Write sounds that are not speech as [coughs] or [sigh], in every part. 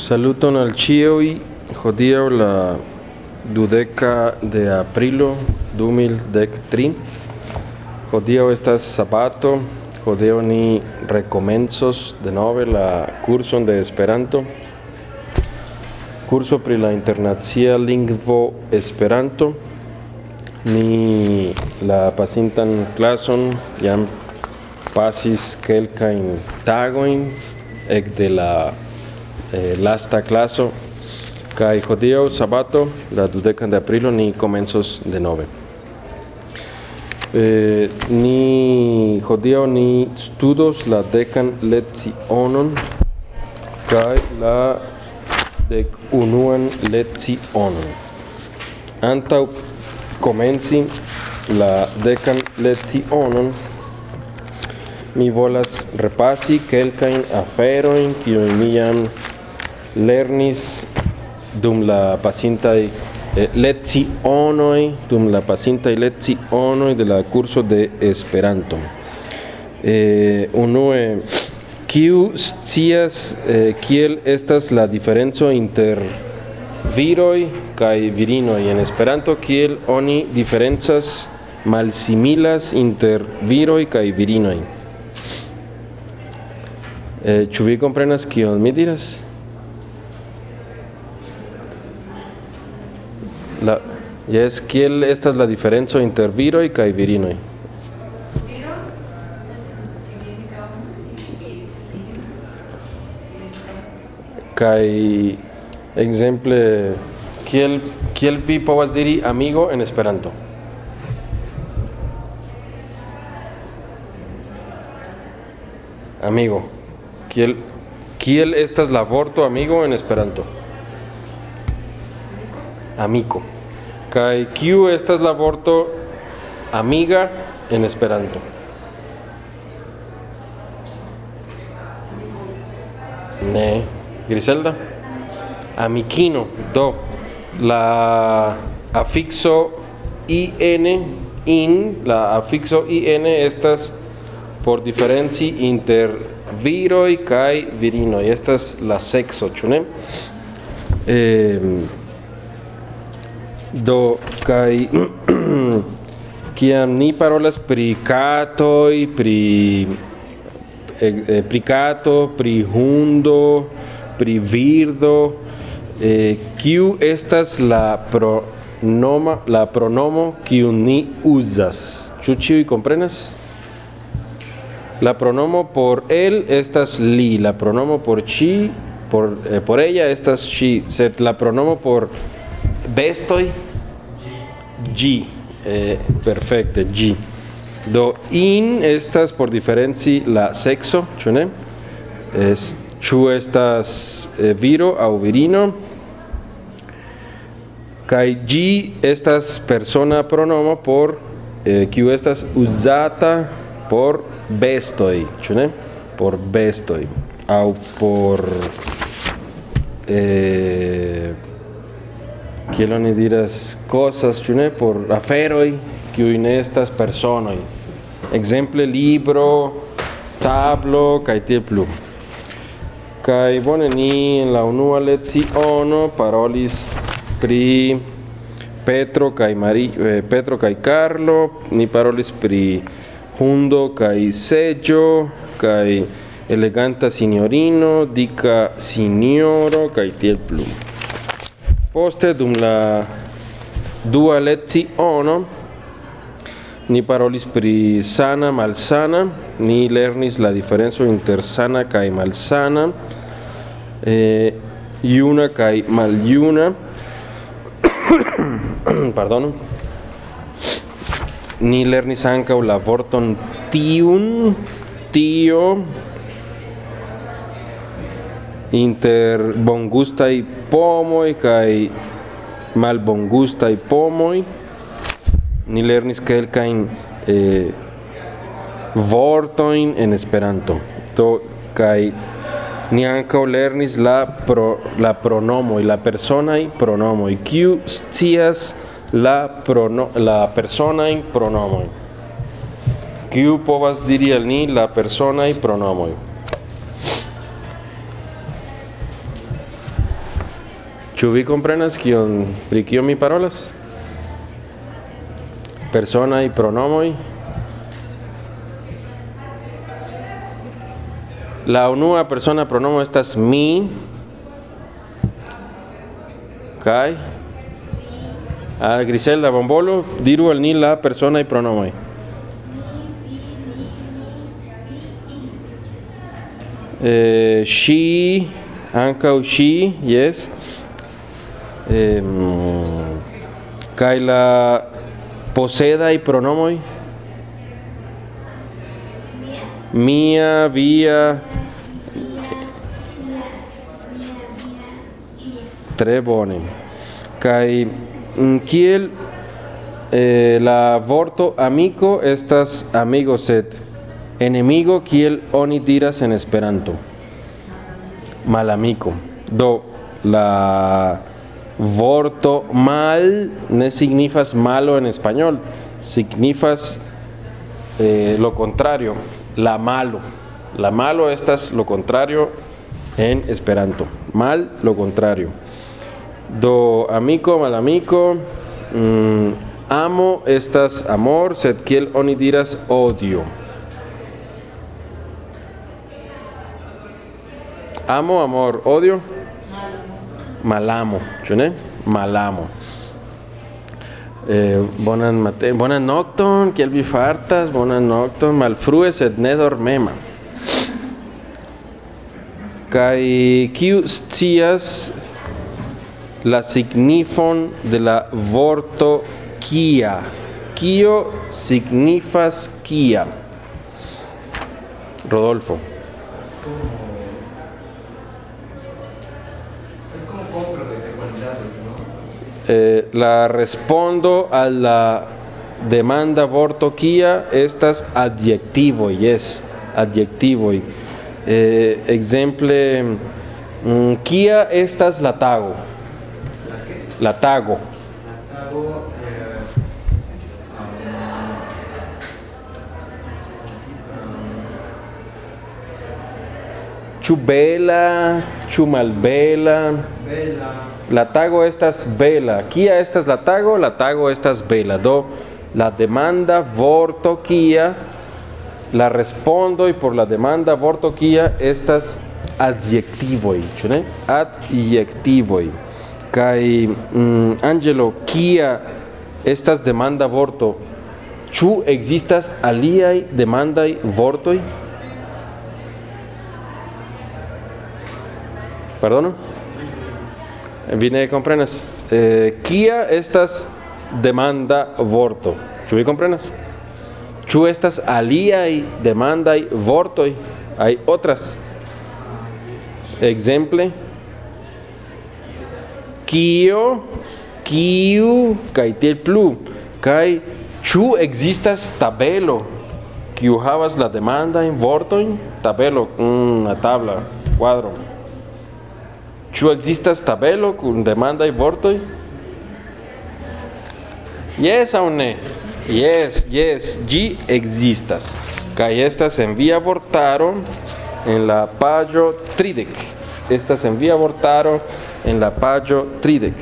Saluton al ĉiuj. Hodiaŭ la dudeka de aprilo 2013. Hodiaŭ estas sabato. Hodiaŭ ni rekomencos denove la kurson de Esperanto. Kurso pri la internacia lingvo Esperanto. Ni la pasintan klason jam pasis kelkajn tagojn ekde la lasta claso kai hodiaŭ sabato la dudekan de aprilo ni komencos denove. Eh, ni hodiaŭ ni studos la dekan lecionon kai la dek unuan lecionon. Antaŭ komenci la dekan lecionon mi volas repasi kelkajn aferojn kiujn mi jam lernis dum la pasintaj eh, lecionoj dum la pasintaj lecionoj de la curso de Esperanto. Eh, unue kiu scias eh, kiel estas la diferenco inter viroj kaj virinoj en Esperanto kiel oni diferencas malsimilas inter viroj kaj virinoj. Eh, ĉu vi komprenas kion mi diras? La jes kiel estas la diferenco inter viroj kaj virinoj? Kaj ekzemple kiel kiel vi povas diri amigo en Esperanto? Amigo. Kiel kiel estas la vorto amigo en Esperanto? Amico. Kaj kiu estas la vorto amiga en Esperanto? Ne. Griselda? Amikino. Do. La afixo in in la afixo in estas por diferenci inter viroj kaj virinoj. Estas la sexo, ĉu ne? Em, do kaj [clears throat] kiam ni parolas pri katoj, pri eh, eh, pri kato, pri hundo, pri birdo, eh, kiu estas la pronoma la pronomo kiu ni uzas. Ĉu ĉiuj komprenas? La pronomo por él estas li, la pronomo por ŝi, por, eh, por ella estas sed la pronomo por bestoj ĝi. Eh, perfekte, ĝi. Do in estas por diferenci la sexo, ĉu ne? Es, estas eh, viro aŭ virino? Kaj ĝi estas persona pronomo por eh, estas uzata por bestoj, ĉu ne? Por bestoj aŭ por eh, oni diras cosas, ne? Por aferoj kiuj ne estas personoj. Ekzemple libro, tablo kaj plu. Kaj bone ni en la unua leciono parolis pri Petro kaj Mari eh, Petro kaj Carlo, ni parolis pri hundo kaj seĝo kaj eleganta signorino, dika signoro kaj tiel plu. Poste dum la dua leciono ni parolis pri sana malsana, ni lernis la diferenco inter sana kaj malsana, eh, juna kaj maljuna. [coughs] Pardon. Ni lernis ankaŭ la vorton tiun, tio, inter bongustai pomoi kai malbongustai pomoi ni lernis kelkajn eh, vortojn en Esperanto. Do kaj ni ankaŭ lernis la pro la pronomoj la personaj pronomoj. Kiu scias la prono la personajn pronomo kiu povas diri al ni la personaj pronomoj? Ĉu vi komprenas kion pri kio mi parolas? Personaj pronomoj. La unua persona pronomo estas mi. Kaj Ah, Griselda Bombolo, diru al ni la persona y pronomoj. Eh, she, ankaŭ she, yes. Eh, kaj la posedaj pronomoj. Mia, via. Tre bone. Kaj mm, kiel eh, la vorto amico estas amigo sed enemigo kiel oni diras en Esperanto. Malamiko. Do la vorto mal ne signifas malo en español, signifas eh, lo contrario, la malo. La malo estas lo contrario en Esperanto. Mal lo contrario. Do amico, malamico, mm, amo estas amor, sed kiel oni diras odio. Amo, amor, odio. Malamo, ne? Malamo. Eh, bonan mate, bonan nokton, kiel vi fartas, bonan nokton, malfrue sed ne dormema. Kaj kiu scias la signifon de la vorto kia? Kio signifas kia? Rodolfo. Eh, la respondo a la demanda vorto kia estas adjectivo yes adjectivo eh, exemple mm, kia estas la tago ¿La qué? la tago La hago, eh, ĉu bela vela, La tago estas bela. Kia estas la tago? La tago estas bela. Do la demanda kia la respondo y por la demanda vorto kia estas adjektivoj, ĉu ne? Adjektivoj. Kaj mm, Angelo, kia estas demanda vorto? Ĉu ekzistas aliaj demandaj vortoj? Pardono? Vi ne komprenas. Eh, kia estas demanda vorto? Ĉu vi komprenas? Ĉu estas aliaj demandaj vortoj? Hay otras. Exemple. Kio, kiu, kaj tiel plu. Kaj ĉu ekzistas tabelo kiu havas la demandajn vortojn? Tabelo, una tabla, cuadro. Ĉu ekzistas tabelo kun demandaj vortoj? Yes aŭ ne? Yes, yes, ĝi ekzistas. Kaj estas en via vortaro en la paĝo tridek. Estas en via vortaro en la paĝo tridek.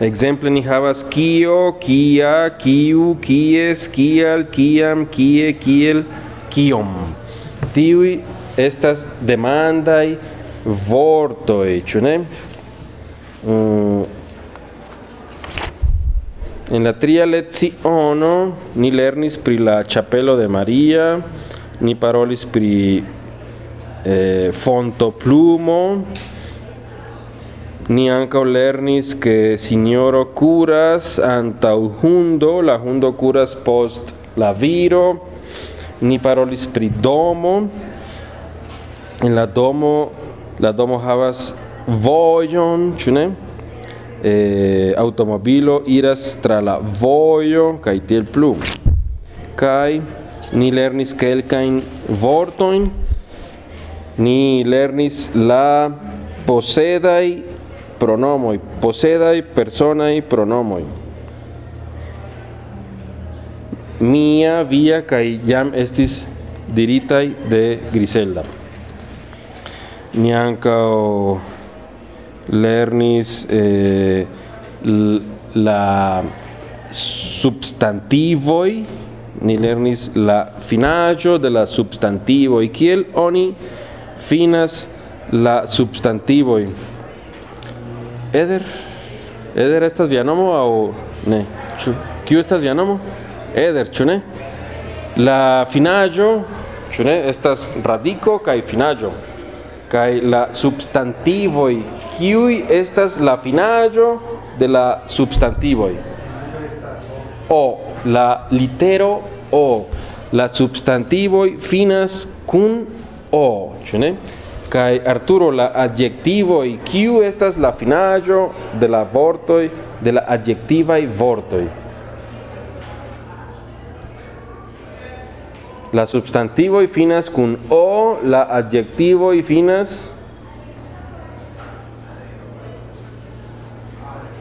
Exemple ni havas kio, kia, kiu, kies, kial, kiam, kie, kiel, kiom. Tiuj estas demandaj ĉu ne? Mm. En la tria leciono ni lernis pri la ĉapelo de Maria, ni parolis pri eh, fontoplumo, ni ankaŭ lernis ke sinjoro kuras antaŭ hundo, la hundo kuras post la viro, ni parolis pri domo, en la domo la domo havas vojon, ĉu ne? Eh, automobilo iras tra la vojo kaj tiel plu. Kaj ni lernis kelkajn vortojn. Ni lernis la posedaj pronomoj, posedaj personaj pronomoj. Mia, via kaj jam estis diritaj de Griselda. Ni ankaŭ lernis eh, la substantivoi ni lernis la finaĵo de la substantivoj kiel oni finas la substantivoj Eder Eder estas via nomo aŭ ne kiu estas via nomo Eder ĉu la finaĵo ĉu ne estas radiko kaj finaĵo kaj la substantivoj kiuj estas la finaĵo de la substantivoj o la litero o. La substantivoj finas kun o ĉu ne Arturo la adjektivoj kiu estas la finaĵo de la vortoj de la adjektivaj vortoj La substantivoj finas kun o, la adjektivoj finas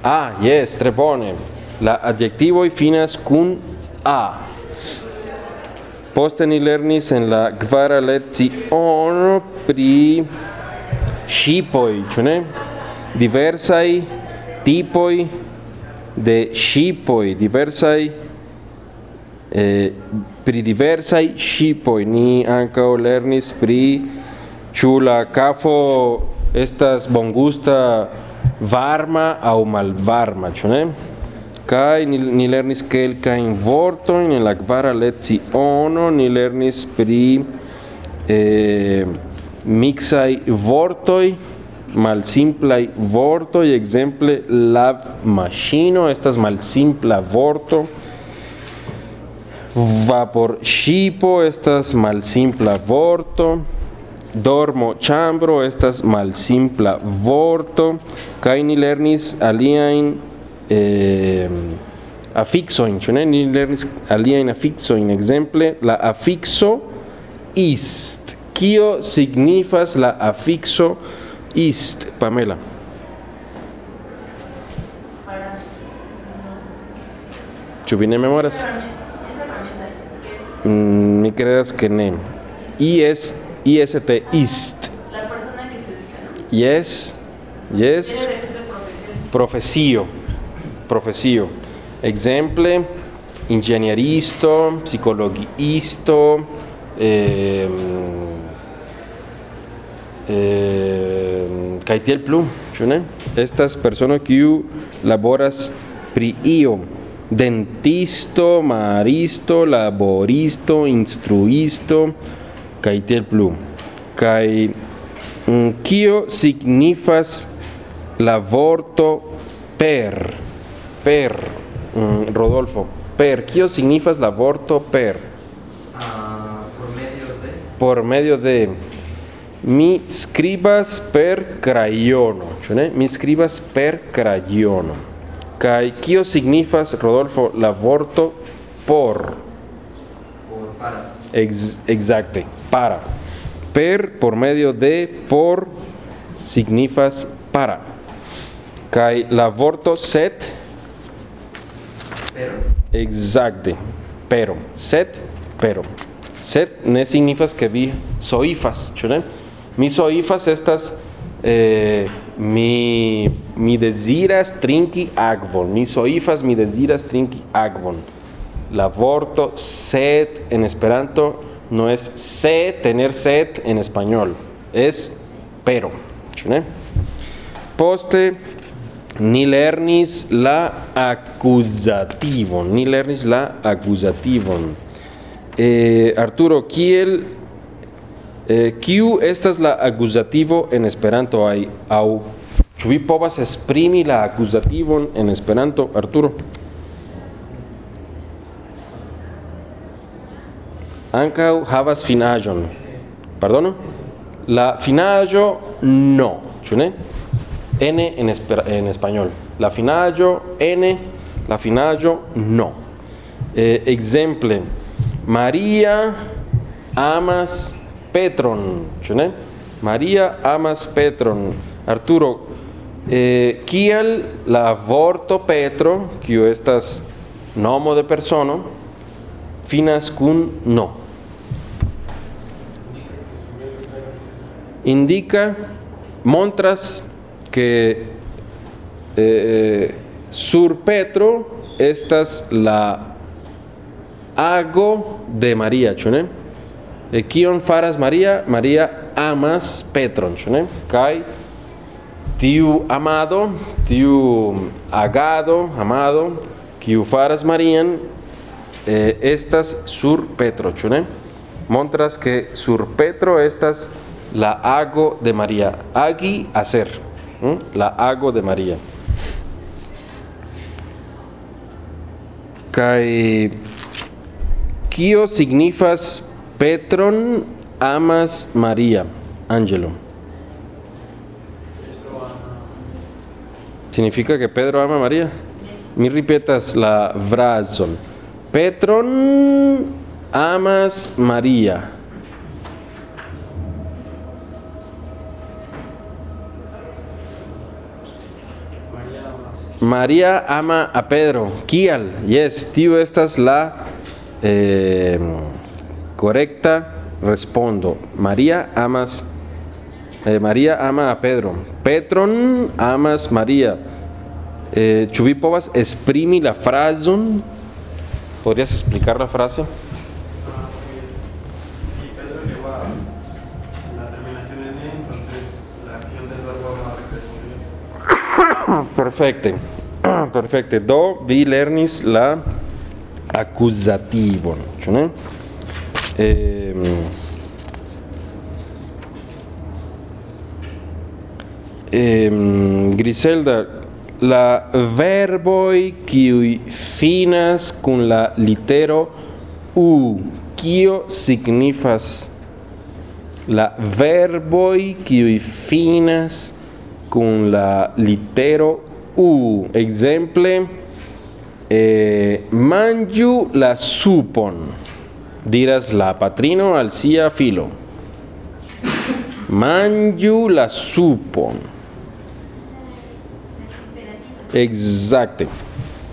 Ah, yes, tre bone. La adjektivoj finas kun a. Poste ni lernis en la kvara leciono pri ŝipoj, ĉu ne? Diversaj tipoj de ŝipoj, diversaj eh, pri diversai shipo ni anca lernis pri ĉu la kafo estas bongusta varma aŭ malvarma ĉu ne? Kaj ni, ni lernis kelkajn vortojn en la kvara leciono ni lernis pri eh, mixai vortoi malsimplai vortoi ekzemple lav maŝino estas malsimpla vorto. Vapor ŝipo estas malsimpla vorto. Dormo ĉambro estas malsimpla vorto. Kaj ni lernis aliajn eh, afiksojn, ĉu? Ni lernis aliajn afiksojn. Ekzemple, la afikso ist. Kio signifas la afikso ist, Pamela? Memoras? Mm, mi que ne. IS, IST, ist. la persona que se dedica. Yes, yes. Profesio, profesio. Exemple, ingegneristo, psicologiisto, eh, eh, kaj tiel plu, ĉu ne? Estas persono kiu laboras pri io. Dentisto, maristo, laboristo, instruisto, kaj tiel plu. Mm, kio signifas la vorto per? Per, mm, Rodolfo, per. Kio signifas la vorto per? Ah, por medio de. Por medio de mi skribas per crayono? Mi skribas per crayono. Kio signifas Rodolfo la vorto por? Por para. Ex exacte, para. Per por medio de por signifas para. Kaj la vorto set Pero. Exacte, pero, sed, pero. Sed ne signifas que vi soifas, ĉu ne? Mi soifas estas eh, mi mi deziras trinki akvon. Mi soifas, mi deziras trinki akvon. La vorto sed en Esperanto no es se tener sed en español, es pero, ĉu ne? Poste ni lernis la akuzativon, ni lernis la akuzativon. Eh, Arturo, kiel eh, kiu estas la akuzativo en Esperanto aj aŭ ĉu vi povas esprimi la akuzativon en Esperanto, Arturo? Ankaŭ havas finaĵon. Pardono? La finaĵo no, ĉu ne? N en, esper- en español. La finaĵo N, la finaĵo no. Eh, exemple, Maria amas Petron, ĉu ne? Maria amas Petron. Arturo, eh, kial la vorto Petro, kiu estas nomo de persono, finas kun no? Indica, montras que eh, sur Petro estas la ago de María, chune. E kion faras María? María amas Petron, chune. Kai tiu amado, tiu agado, amado, kiu faras Marían, eh, estas sur Petro, chune. Montras que sur Petro estas la hago de María. Agi, hacer. La hago de María. Kai kio signifas Petron amas María? Angelo. Significa que Pedro ama a María. Mi ripetas la frazon. Petron amas María. María ama a Pedro. Kial, yes, tio estas la eh, correcta respondo. María amas eh, María ama a Pedro. Petron amas María. Eh, ĉu vi povas esprimi la frazon? ¿Podrías explicar la frase? Perfecte. Perfecte. Do vi lernis la akuzativon, ĉu ne? Ehm, ehm, Griselda, la verboj kiuj finas kun la litero u, kio signifas la verboj kiuj finas kun la litero u. Exemple, eh, manĝu la supon, diras la patrino al sia filo. Manĝu la supon. Exacte.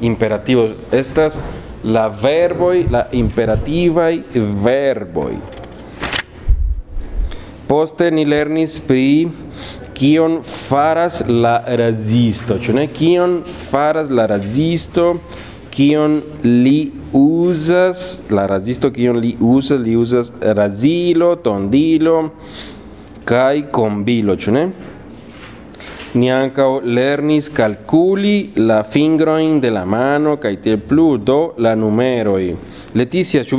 Imperativos. Estas la verboj, la imperativaj verboj. Poste ni lernis pri kion faras la razisto, ĉu ne? Kion faras la razisto? Kion li uzas? La razisto kion li uzas? Li uzas razilo, tondilo kaj kombilo, ĉu ne? Ni ankaŭ lernis kalkuli la fingrojn de la mano kaj tiel do la numeroj. Leticia, ĉu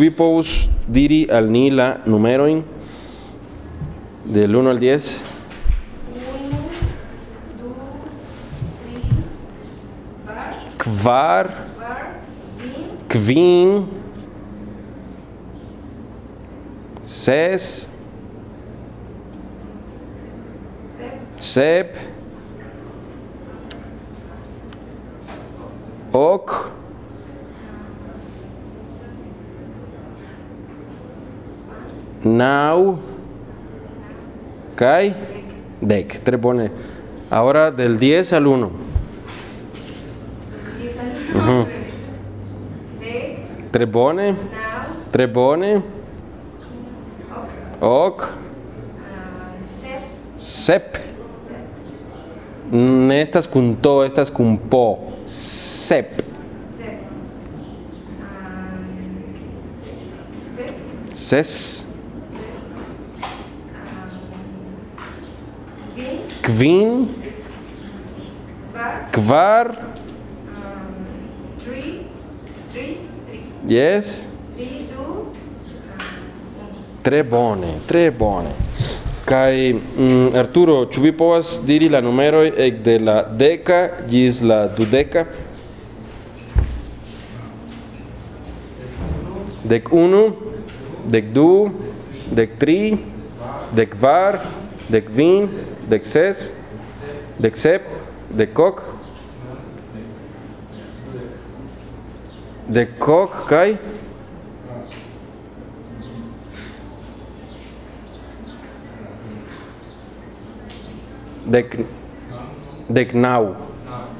diri al ni la? Del 1 al 10. Uno, du, tri, bar, Kvar, Kvin, Ses, Sep, Ok, Now, Kai, Dek. Tres. Ahora del 10 al 1. Trebone. Trebone. Ok. Sep. Mm, estas cuntó, estas cumpó. Sep. Ses. Kvin. Kvar. Yes. Tre bone, tre bone. Kai mm, Arturo, ĉu vi povas diri la numeroj ek de la deka ĝis la dudeka? Dek unu, dek du, dek tri, dek kvar, dek kvin, dek ses, dek sep, dek ok, dek ok kaj dek dek nau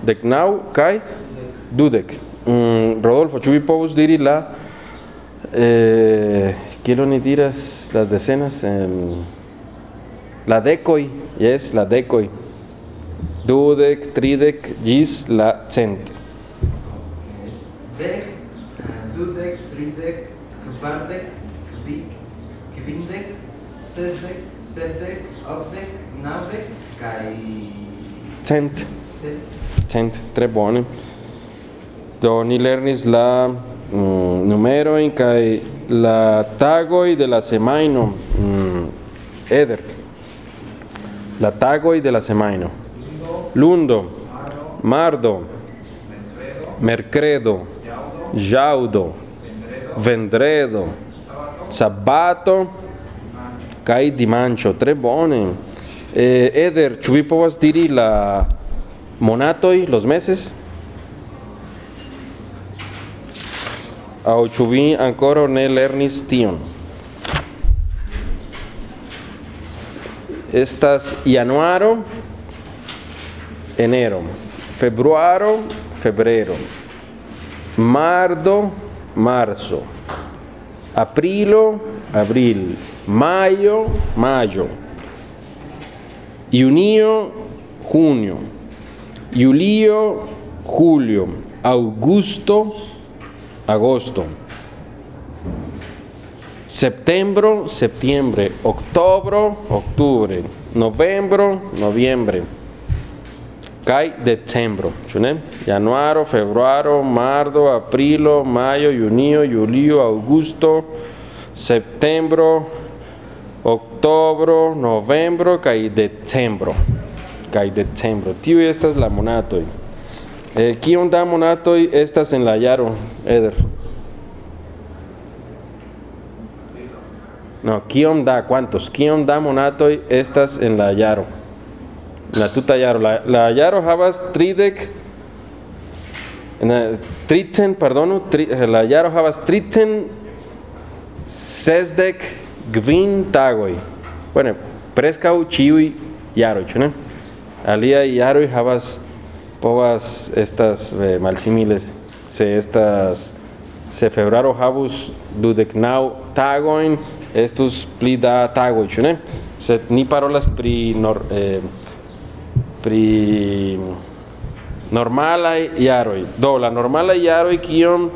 dek nau kaj dudek. Mm, Rodolfo ĉu vi povus diri la eh, kielo ni diras las decenas em, la dekoj yes la dekoj dudek, tridek, gis la cent. Dec, eh, dudec, tridec, kvardec, kvi, kvindec, sesdec, sepdec, ocdec, naudec, kai Cent. cent. Tre bone. Do ni lernis la mm, numerojn kaj la tagoj de la semajno. Mm, Eder. La tagoj de la semajno. Lundo, mardo, mercredo, jaudo, vendredo, sabato kaj dimanĉo. Tre bone. Eh, Eder, povas diri la monatoj, los meses? Aŭ ĉu vi ankoraŭ ne lernis tion? Estas januaro, enero, februaro, febrero, marzo, marzo, aprilo, abril, mayo, mayo, junio, junio, julio, julio, augusto, agosto, septiembre, septiembre, octubre, octubre, noviembre, noviembre, kai decembro, ĉu ne? Januaro, februaro, marzo, aprilo, mayo, junio, julio, augusto, septembro, oktobro, novembro kaj decembro. Kaj decembro. Tiuj estas la monatoj. Eh, kiom da monatoj estas en la jaro, Eder? No, kiom da, ¿cuántos? Kiom da monatoj estas en la jaro? La tuta jaro. La, la jaro havas tridek Na, tricen, pardonu, tri, la jaro havas tricen sesdek kvin tagoj. Bueno, preskaŭ ĉiuj jaroj, ĉu ne? Aliaj jaroj havas povas estas eh, malsimiles. Se estas se februaro havus dudek naŭ tagojn, estus pli da tagoj, ĉu ne? Sed ni parolas pri nor, eh, pri normalaj jaroj. Do la normalaj jaroj kiom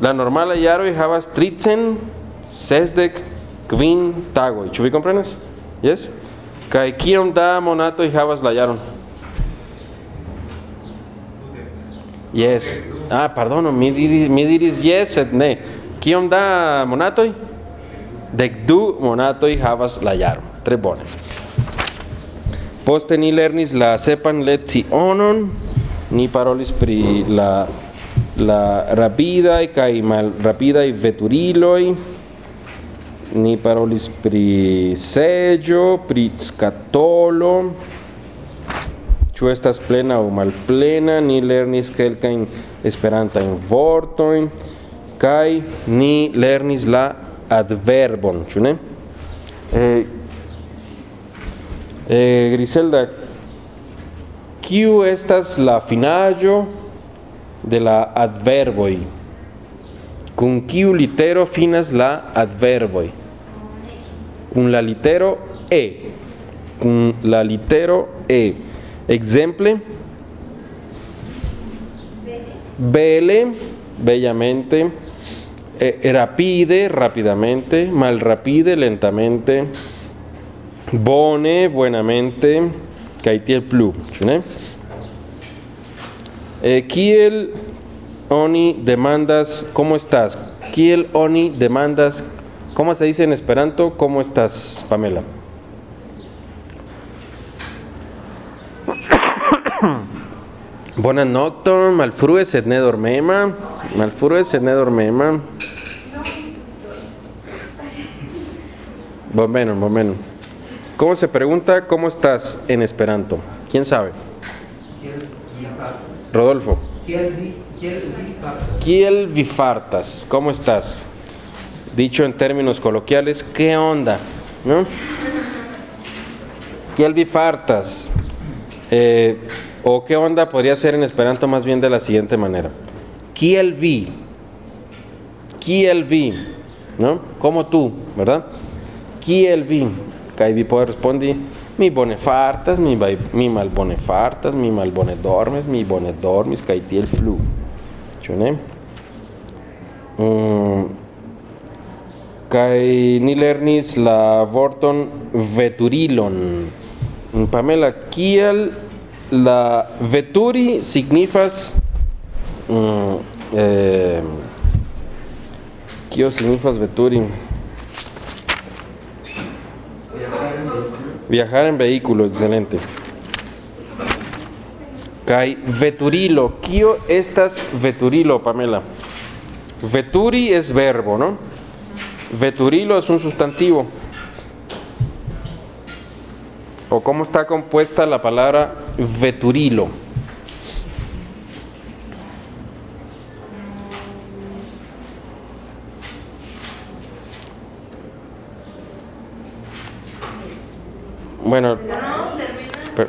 la normalaj jaroj havas tricen sesdek kvin tagoj. Ĉu vi? Yes? Kaj kiom da monatoj havas la jaron? Yes. Ah, pardono, mi diris, mi diris yes, sed ne. Kiom da monatoj? Dek du monatoj havas la jaro. Tre bone. Poste ni lernis la sepan lecionon, ni parolis pri la la rapidaj kaj malrapidaj veturiloj, ni parolis pri seĝo, pri skatolo, ĉu estas plena aŭ malplena, ni lernis kelkajn esperantajn vortojn kaj ni lernis la adverbon, ĉu ne? Eh, eh, Griselda, kiu estas la finaĵo de la adverboj? Kun kiu litero finas la adverboj? Kun la litero E. Kun la litero E. Exemple, bele, bellamente, eh, rapide, rápidamente, mal rapide, lentamente, bone, buenamente, kaj tiel plu? Eh, kiel oni demandas ¿cómo estás? Kiel oni demandas ¿Cómo se dice en esperanto? ¿Cómo estás, Pamela? [coughs] Buenas nocton, malfrue sed ne dormema, malfrue sed ne dormema. Bueno, bueno. ¿Cómo se pregunta cómo estás en esperanto? ¿Quién sabe? Rodolfo. Kiel vi, kiel vi fartas? Kiel vi fartas? ¿Cómo estás? Dicho en términos coloquiales, ¿qué onda? ¿No? Kiel vi fartas? Eh, o qué onda podría ser en esperanto más bien de la siguiente manera. Kiel vi? Kiel vi? ¿No? Como tú, ¿verdad? Kiel vi? Kaj vi puede responder Mi bone fartas, mi, vai- mi mal bone fartas, mi mal bone dormes, mi bone dormis, kaj tiel plu. Ĉu ne? Mm, ni lernis la vorton veturilon. Mm, Pamela, kiel la veturi signifas mm, eh, kio signifas veturi? Viajar en vehículo. Viajar en vehículo, excelente. Kai veturilo, kio estas veturilo, Pamela? Veturi es verbo, ¿no? Veturilo es un sustantivo. ¿O cómo está compuesta la palabra veturilo? Bueno, No. Per-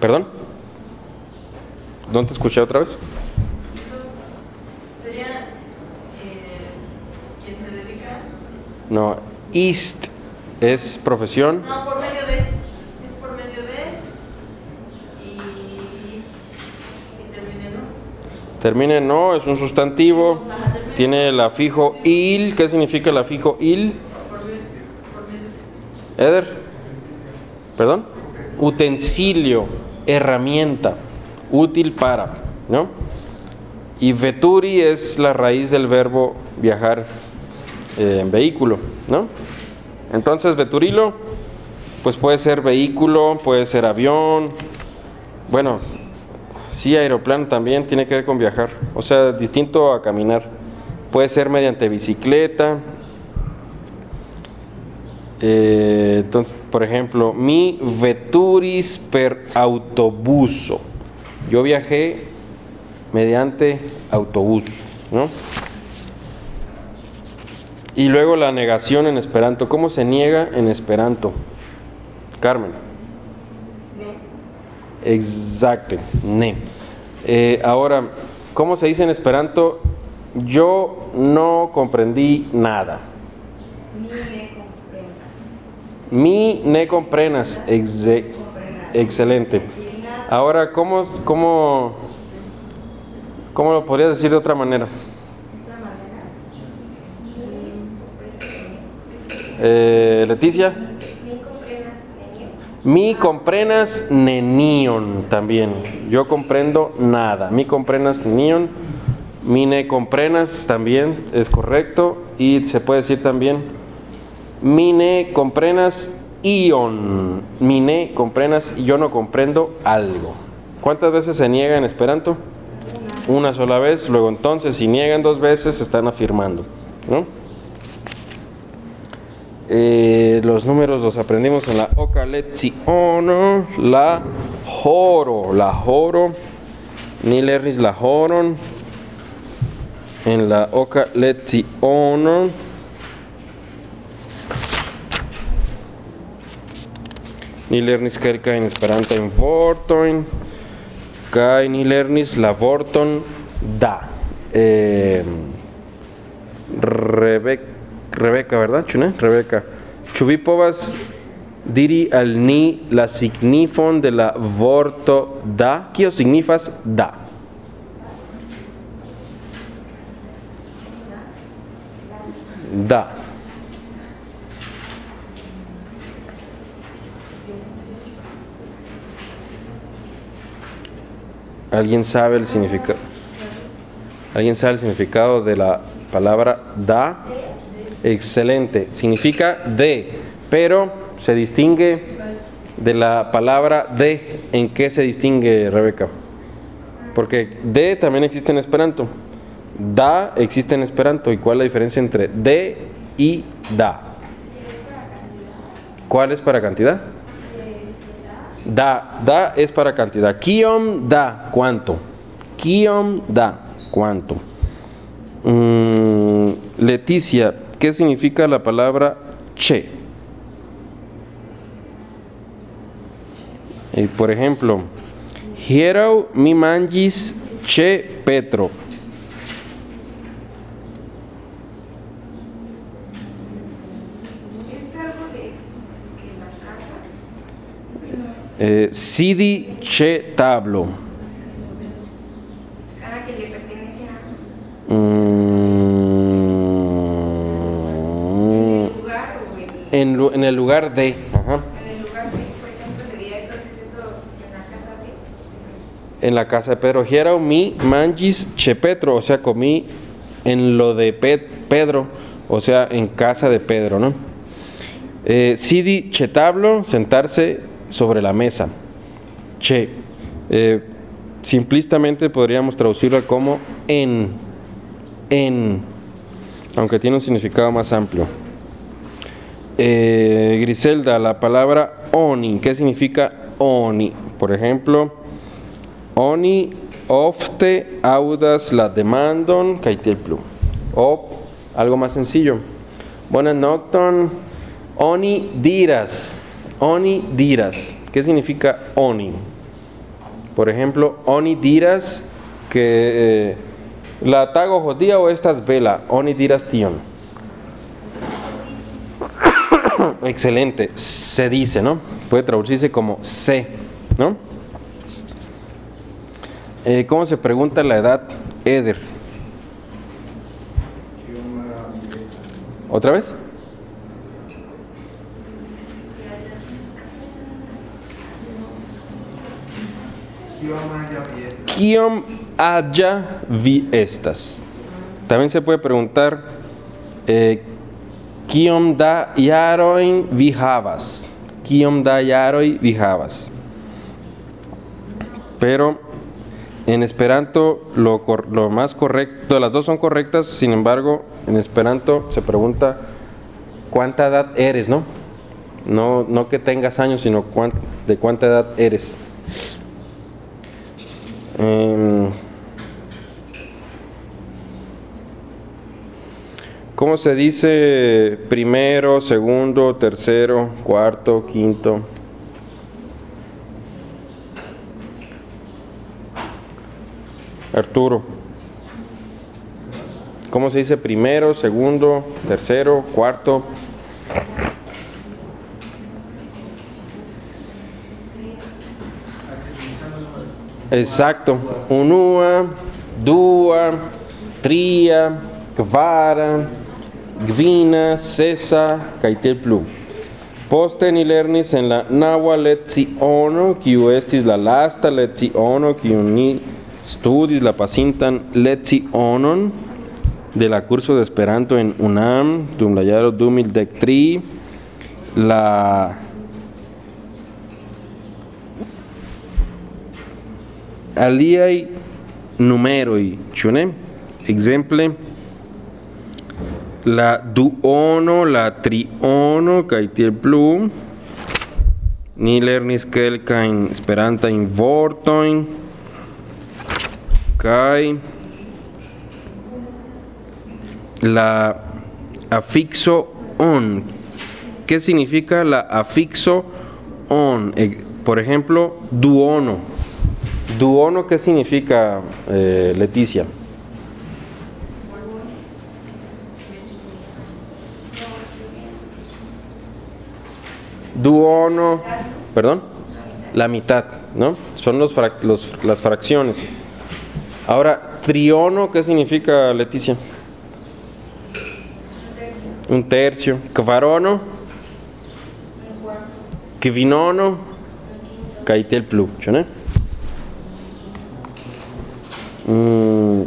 ¿Perdón? ¿Dónde te escuché otra vez? Sería eh, quien se dedica. No, ist es profesión. No, por medio de. Es por medio de. Y. Y termine, ¿no? Termina en no, es un sustantivo. Tiene el afijo il. ¿Qué significa el afijo il? Por medio. Por medio. Eder. ¿Perdón? Utensilio, herramienta, útil para, ¿no? Y veturi es la raíz del verbo viajar eh, en vehículo, ¿no? Entonces, veturilo, pues puede ser vehículo, puede ser avión, bueno, sí, aeroplano también tiene que ver con viajar, o sea, distinto a caminar. Puede ser mediante bicicleta, eh, entonces, por ejemplo, mi veturis per autobuso. Yo viajé mediante autobús, ¿no? Y luego la negación en esperanto. ¿Cómo se niega en esperanto? Carmen. Exacto, ne. Eh, ahora, ¿cómo se dice en esperanto? Yo no comprendí nada. Ne comprendas. Mi ne comprenas. Excelente. Ahora, ¿cómo, cómo, ¿cómo lo podrías decir de otra manera? Eh, Leticia. Mi comprenas nenion también. Yo comprendo nada. Mi comprenas nenion. Mi ne comprenas también es correcto. Y se puede decir también mi ne comprenas ion. Mi ne comprenas yo no comprendo algo. ¿Cuántas veces se niega en Esperanto? Una sola vez. Luego entonces si niegan dos veces están afirmando. ¿no? Eh, los números los aprendimos en la Oca Lezione, la Joro, la Joro, ni lernis la Joron, en la Oca Ni lernis kelka en Esperanta en Vortojn, kaj ni lernis la vorton da. Eh, Rebe- Rebeca, ¿verdad? Chune? Rebeca. Vi povas diri al ni la signifon de la vorto da? Kio signifas da? Da. ¿Alguien sabe el significado? ¿Alguien sabe el significado de la palabra da? Excelente. Significa de, pero se distingue de la palabra de. ¿En qué se distingue, Rebeca? Porque de también existe en Esperanto. Da existe en Esperanto. ¿Y cuál es la diferencia entre de y da? ¿Cuál es para cantidad? Da, da es para cantidad. Kiom da, ¿cuánto? Kiom da, ¿cuánto? Mm, Leticia, ¿qué significa la palabra che? Por ejemplo, hieraŭ mi manĝis che Petro. ¿Es algo de que la casa? Eh, Sidi che tablo. Que le pertenece a Mm, el lugar o en, en el lugar de. Ajá. en el lugar de, por ejemplo, sería entonces eso en la casa de. En la casa de Pedro. Hiera mi mangis che Petro. O sea, comí en lo de Pe- Pedro. O sea, en casa de Pedro, ¿no? Eh, Sidi che tablo, sentarse sobre la mesa. Che. Eh, simplistamente podríamos traducirlo como en. En. Aunque tiene un significado más amplio. Eh, Griselda, la palabra oni. ¿Qué significa oni? Por ejemplo, oni ofte audas la demandon kaitel plu. O algo más sencillo. Buenas nocton. Oni diras. Oni diras. ¿Qué significa oni? Por ejemplo, oni diras que eh, la tago jodía o estas vela. Oni diras tion. [coughs] Excelente. Se dice, ¿no? Puede traducirse como se, ¿no? Eh, ¿Cómo se pregunta la edad Eder? ¿Otra vez? Kiom haya vi estas. También se puede preguntar eh, Kiom da yaroin vi havas. Kiom da yaroi vi. Pero en Esperanto lo, lo más correcto, las dos son correctas, sin embargo, en Esperanto se pregunta cuánta edad eres, ¿no? No, no que tengas años, sino de cuánta edad eres. Em, ¿Cómo se dice primero, segundo, tercero, cuarto, quinto? Arturo. ¿Cómo se dice primero, segundo, tercero, cuarto? Exacto. Unua, dua, tria, kvara, gvina, sesa, kaitel plu. Poste ni lernis en la naua leciono, kiu estis la lasta leciono, kiu ni studis la pasintan lecionon de la curso de Esperanto en UNAM, dum la jaro 2013, la aliaj numeroj, ĉu ne? Ekzemple la duono, la triono kaj tiel plu. Ni lernis kelkajn esperantajn vortojn kaj la afixo on. ¿Qué significa la afixo on? Eh, Por ejemplo, duono. Duono, ¿qué significa, eh, Leticia? Duono, perdón, la mitad, ¿no? Son los, frac- los- las fracciones. Ahora, triono, ¿qué significa, Leticia? Un tercio. Kvarono, kvinono, kaitel plu, ¿sí, no? Mm.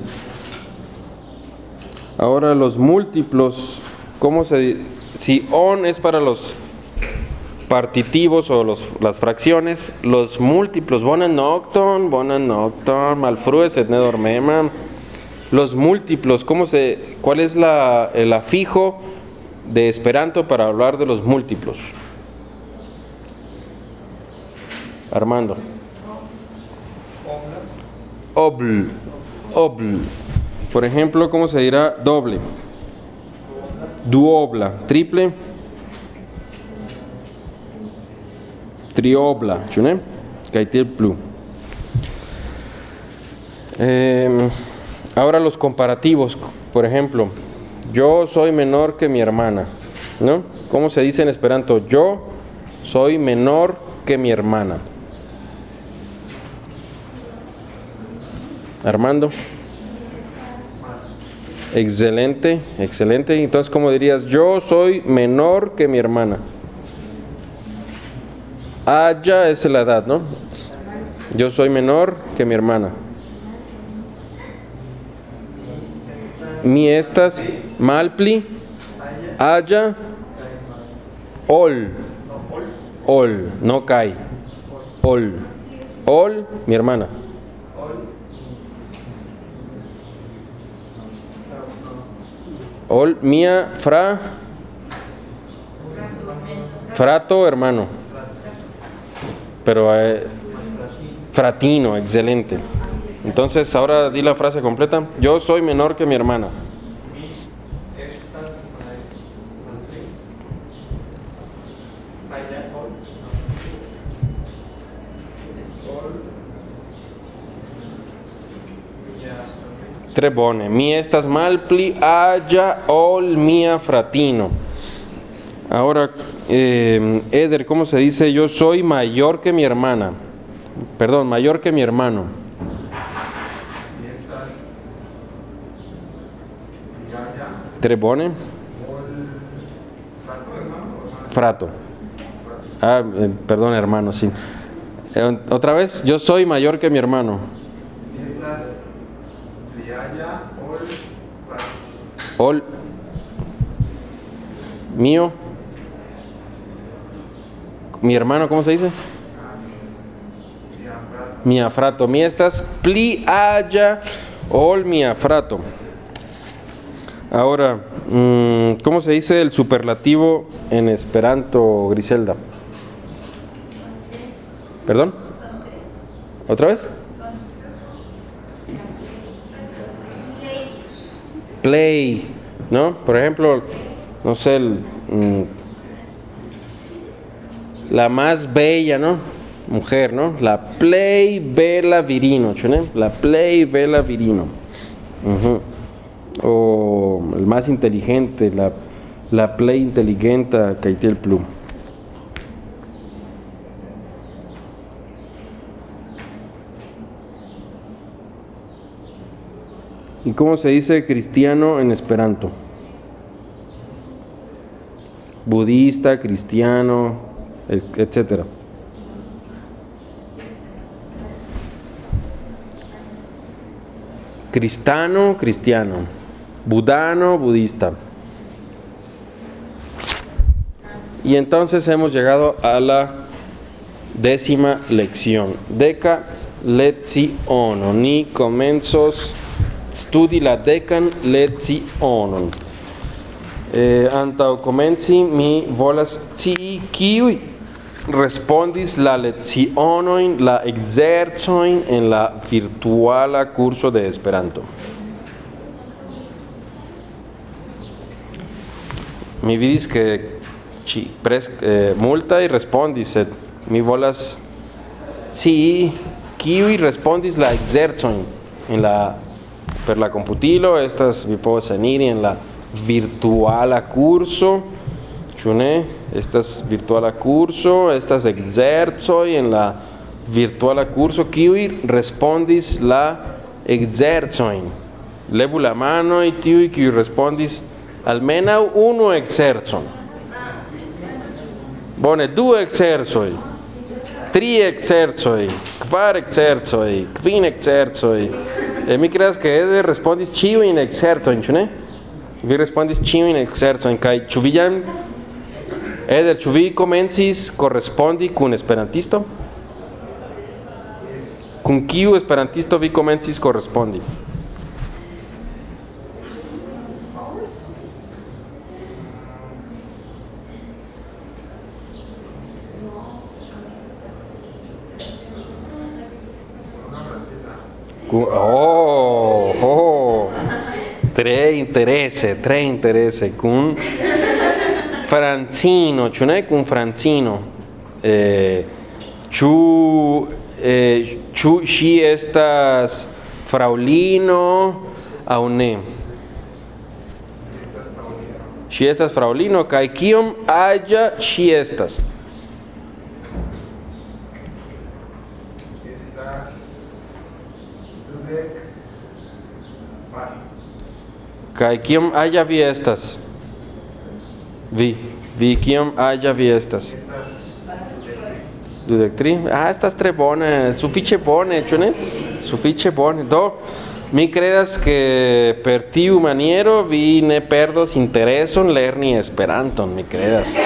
Ahora los múltiplos, ¿cómo se Si on es para los partitivos o los, las fracciones, los múltiplos, bona nocton, bona nocton, malfrues et ne dormemam. Los múltiplos, ¿cómo se, ¿cuál es la, el afijo de Esperanto para hablar de los múltiplos? Armando. Obl. Obl. Por ejemplo, ¿cómo se dirá doble? Duobla. Triple. Triobla. ¿sí, no? Kaitil plu. Em, ahora los comparativos. Por ejemplo, yo soy menor que mi hermana. ¿No? ¿Cómo se dice en esperanto? Yo soy menor que mi hermana. Armando. Excelente, excelente. Entonces, ¿cómo dirías? Yo soy menor que mi hermana. Aya es la edad, ¿no? Yo soy menor que mi hermana. Mi estas, malpli, aya, ol. Ol, no kai. Ol. Ol, mi hermana. Ol, mía, fra. Frato, hermano. Pero eh, fratino, excelente. Entonces, ahora di la frase completa. Yo soy menor que mi hermana. Trebone, bone. Mi estas malpli haya ol mia fratino. Ahora, eh, Eder, ¿cómo se dice? Yo soy mayor que mi hermana. Perdón, mayor que mi hermano. Trebone. Frato. Ah, eh, perdón, hermano, sí. Eh, otra vez, yo soy mayor que mi hermano. Ol. Mío. Mi hermano, ¿cómo se dice? Miafrato. Mi estas pli haya ol miafrato. Ahora, mm, ¿cómo se dice el superlativo en esperanto, Griselda? ¿Perdón? ¿Otra vez? Play, ¿no? Por ejemplo, no sé, el, mm, la más bella, ¿no? Mujer, ¿no? La play bella virino, ¿chune? La play bella virino. O el más inteligente, la, la play inteligente el plum. ¿Y cómo se dice cristiano en esperanto? Budista, cristiano, etcétera. Cristano, cristiano. Budano, budista. Y entonces hemos llegado a la décima lección. Deca leziono. Ni comenzos studi la decan lezionon. Eh, antau comenci mi volas scii kiuj respondis la lecionojn, la exercojn en la virtuala curso de Esperanto. Mi vidis que ci pres, eh, multaj respondis, sed mi volas scii kiuj respondis la exercojn en la per la computilo estas vi povas eniri en la virtuala curso ĉu ne estas virtuala curso estas exercoj en la virtuala curso kiuj respondis la exercojn. Levu la manoj tiuj kiuj respondis almenaŭ unu exercon. Bone du exercoj tri exercoi, kvar exercoi, kvin exercoi. E mi creas che Ede respondis ciu in exercoi, ĉu ne? Vi respondis ciu in exercoi kaj ĉu vi jam Eder, ĉu vi komencis korespondi kun Esperantisto? Kun kiu Esperantisto vi komencis korrespondi? Oh, oh, tre interesse, tre interesse, con Francino, ne kun Francino? Eh, ĉu eh, ĉu ŝi estas fraŭlino aŭ ne? Ŝi estas kiom aĝa ŝi estas? Estas. Kai kiom haya vi estas? Vi. Vi kiom haya vi estas? Estas. Dudek tri? Ah, estas tre bone. Sufiĉe bone, ĉu ne? Sufiĉe bone. Do, mi kredas ke per tiu maniero vi ne perdos intereson lerni Esperanton, mi kredas.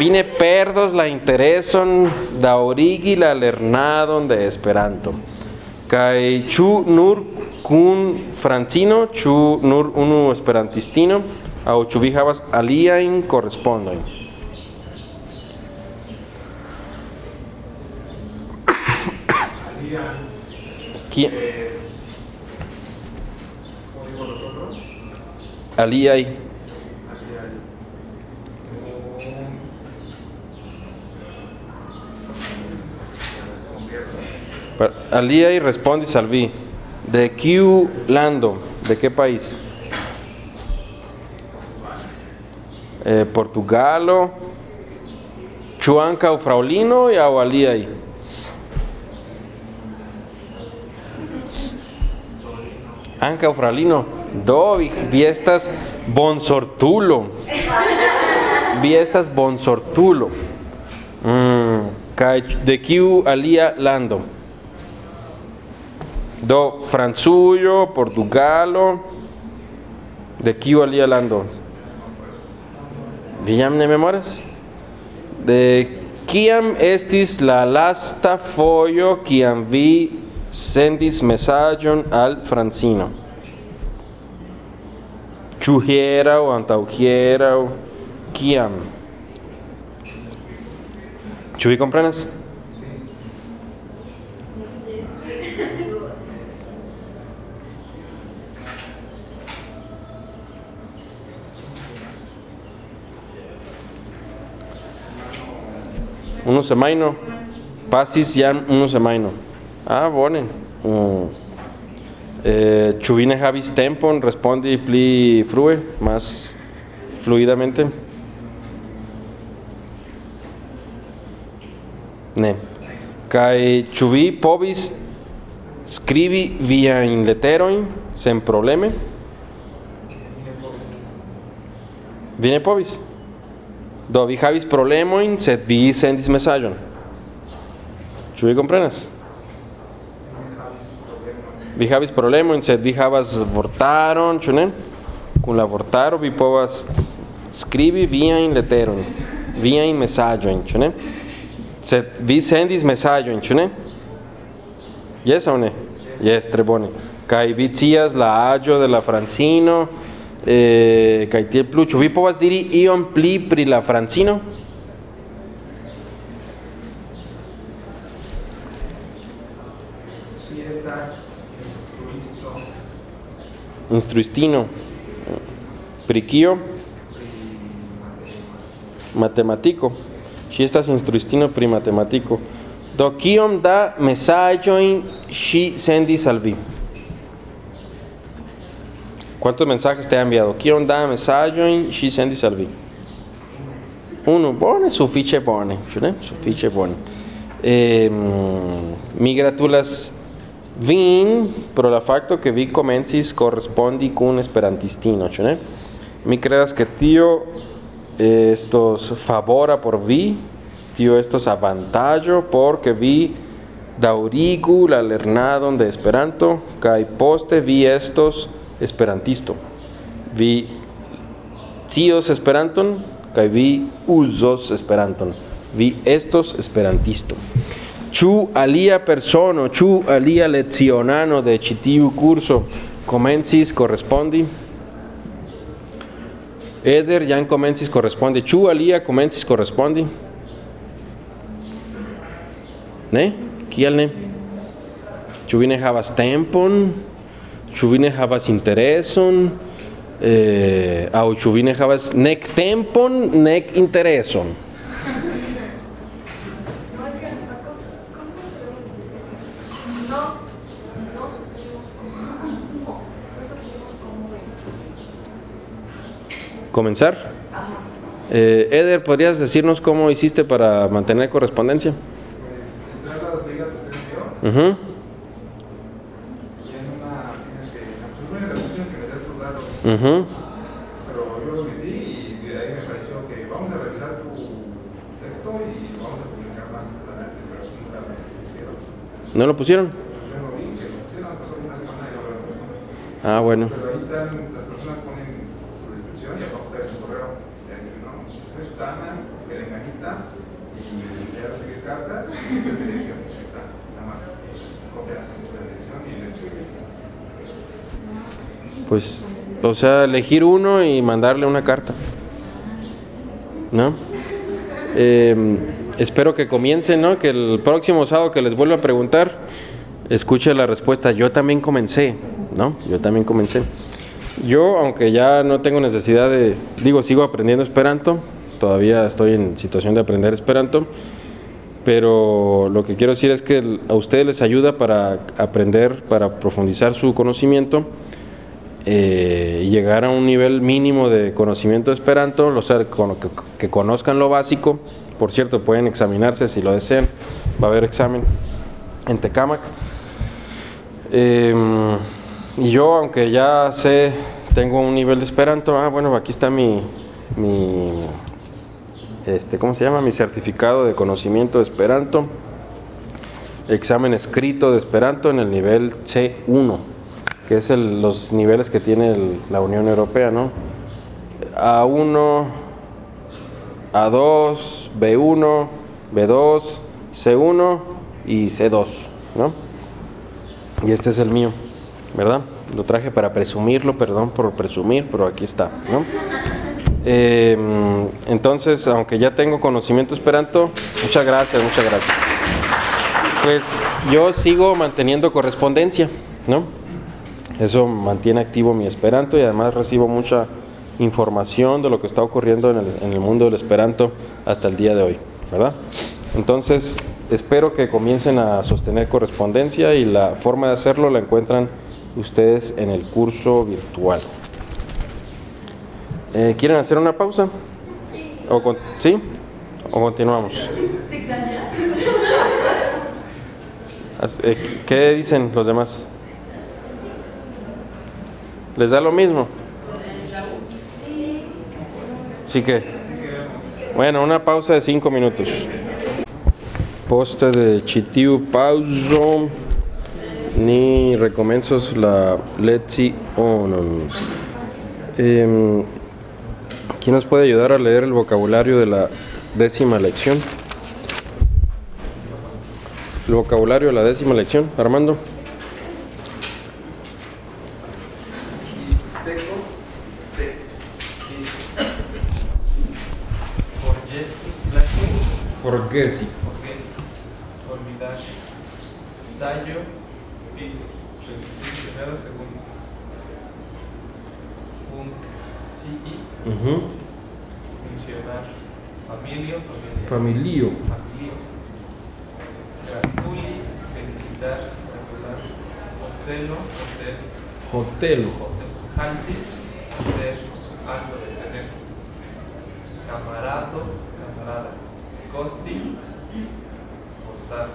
Vi ne perdos la intereson daŭrigi la lernadon de Esperanto. Kaj ĉu nur kun Francino, ĉu nur unu esperantistino, aŭ ĉu vi havas aliajn korespondojn? Alian. Ki- ¿Cómo digo los otros? Aliaj Aliaj respondis al vi. De kiu lando? De qué país? Eh, Portugalo. Ĉu ankaŭ fraŭlinoj aŭ aliaj? Ankaŭ fraŭlino. Do vi, vi estas bonsortulo. Vi estas bonsortulo. Mm, de kiu alia lando? Do Francujo, Portugalo, de kiu alia lando? Vi jam ne memoras? De kiam estis la lasta fojo kiam vi sendis mesaĝon al Francino? Ĉu hieraŭ, antaŭhieraŭ, kiam? Ĉu vi komprenas? Unu semajno. Pasis jam unu semajno. Ah, bone. Mm. Eh, ĉu vi ne havis tempon respondi pli frue, más fluidamente? Ne. Kaj ĉu vi povis skribi viajn leterojn sen probleme? Vi ne povis? Do vi havis problemojn, sed vi sendis mesaĝon. Ĉu vi komprenas? Vi havis problemojn, sed vi havas vortaron, ĉu ne? La vortaro vi povas skribi viajn leterojn, viajn mesaĝojn, ĉu ne? Sed vi sendis mesaĝojn, ĉu ne? Yes aŭ ne? Yes, tre bone. Kaj vi la aĝo de la francino, eh, kaj tiel plu. Ĉu vi povas diri iom pli pri la francino? Si estas instruisto Instruistino. Pri kio? Matematiko. Ŝi estas instruistino pri matematiko. Do kiom da mesaĝojn ŝi sendis al vi? ¿Cuántos mensajes te ha enviado? Kiom da mesaĝojn ŝi sendis al vi? Unu, bone, sufiĉe bone, ĉu ne? Sufiĉe bone. Em, mi gratulas vin pro la facto que vi komencis korrespondi kun esperantistino, ne? Mi credas que tio estos favora por vi, tio estos avantaĝo porque vi daŭrigu la lernadon de Esperanto kaj poste vi estos esperantisto. Vi scios Esperanton kaj vi uzos Esperanton. Vi estos esperantisto. Ĉu alia persono, ĉu alia lecionano de ĉi tiu kurso komencis? Eder jam komencis korespondi. Ĉu alia komencis korespondi? Ne? Kial ne? Ĉu vi? Ĉu vi ne havas intereson? Eh, aŭ ĉu vi ne havas nek tempon, nek intereson? Que. ¿Comenzar? Eh, Eder, ¿podrías decirnos cómo hiciste para mantener correspondencia? Pues entrar a las ligas usted envió Ujú. Ujú. Pero yo lo metí y de ahí me pareció que vamos a revisar tu texto y vamos a publicar más adelante, pero pues nunca las pusieron. ¿No lo pusieron? Pues yo no vi que lo pusieron, pasó una semana y no lo pusieron. Ah, bueno. Pero ahí están, las personas ponen su descripción y abajo trae su correo. Y ahí dicen, no, soy Sutana, Berenganita, y voy a seguir cartas y esta es dirección. Ahí está, nada más. Copias la dirección y le escribes. Pues, o sea, elegir uno y mandarle una carta. ¿No? Eh, espero que comiencen, ¿no? Que el próximo sábado que les vuelva a preguntar, escuche la respuesta. Yo también comencé, ¿no? Yo también comencé. Yo, aunque ya no tengo necesidad de, digo, sigo aprendiendo Esperanto, todavía estoy en situación de aprender Esperanto, pero lo que quiero decir es que a ustedes les ayuda para aprender, para profundizar su conocimiento eh, llegar a un nivel mínimo de conocimiento de Esperanto, o sea, que, que conozcan lo básico. Por cierto, pueden examinarse si lo desean. Va a haber examen en Tecámac. Eh, y yo, aunque ya sé, tengo un nivel de Esperanto, ah, bueno, aquí está mi, mi este, ¿cómo se llama? Mi certificado de conocimiento de Esperanto. Examen escrito de Esperanto en el nivel C1, que es el- los niveles que tiene la Unión Europea, ¿no? A1, A2, B1, B2, C1 y C2, ¿no? Y este es el mío, ¿verdad? Lo traje para presumirlo, perdón por presumir, pero aquí está, ¿no? Eh, entonces, aunque ya tengo conocimiento esperanto, muchas gracias, muchas gracias. Pues yo sigo manteniendo correspondencia, ¿no? Eso mantiene activo mi esperanto y además recibo mucha información de lo que está ocurriendo en el, en el mundo del esperanto hasta el día de hoy, ¿verdad? Entonces, espero que comiencen a sostener correspondencia y la forma de hacerlo la encuentran ustedes en el curso virtual. Eh, ¿Quieren hacer una pausa? ¿O con- ¿Sí? ¿O continuamos? Eh, ¿Qué dicen los demás? ¿Les da lo mismo? Sí que. Bueno, una pausa de cinco minutos. Poste de Chitiu pauso. Ni recomenzos la lezione. Em, ¿Quién nos puede ayudar a leer el vocabulario de la décima lección? El vocabulario de la décima lección, Armando. Izteco, te, Forgeski, Forgesi. Forgesi, olvidar, tallo, piso, primero, segundo, func, si, funcionar, familio, familia, Familio. familio, gratuli, felicitar, gratular, hotelo, hotel, Hotel. Hanti, hacer algo, detenerse. Camarado, camarada. Costi, costar.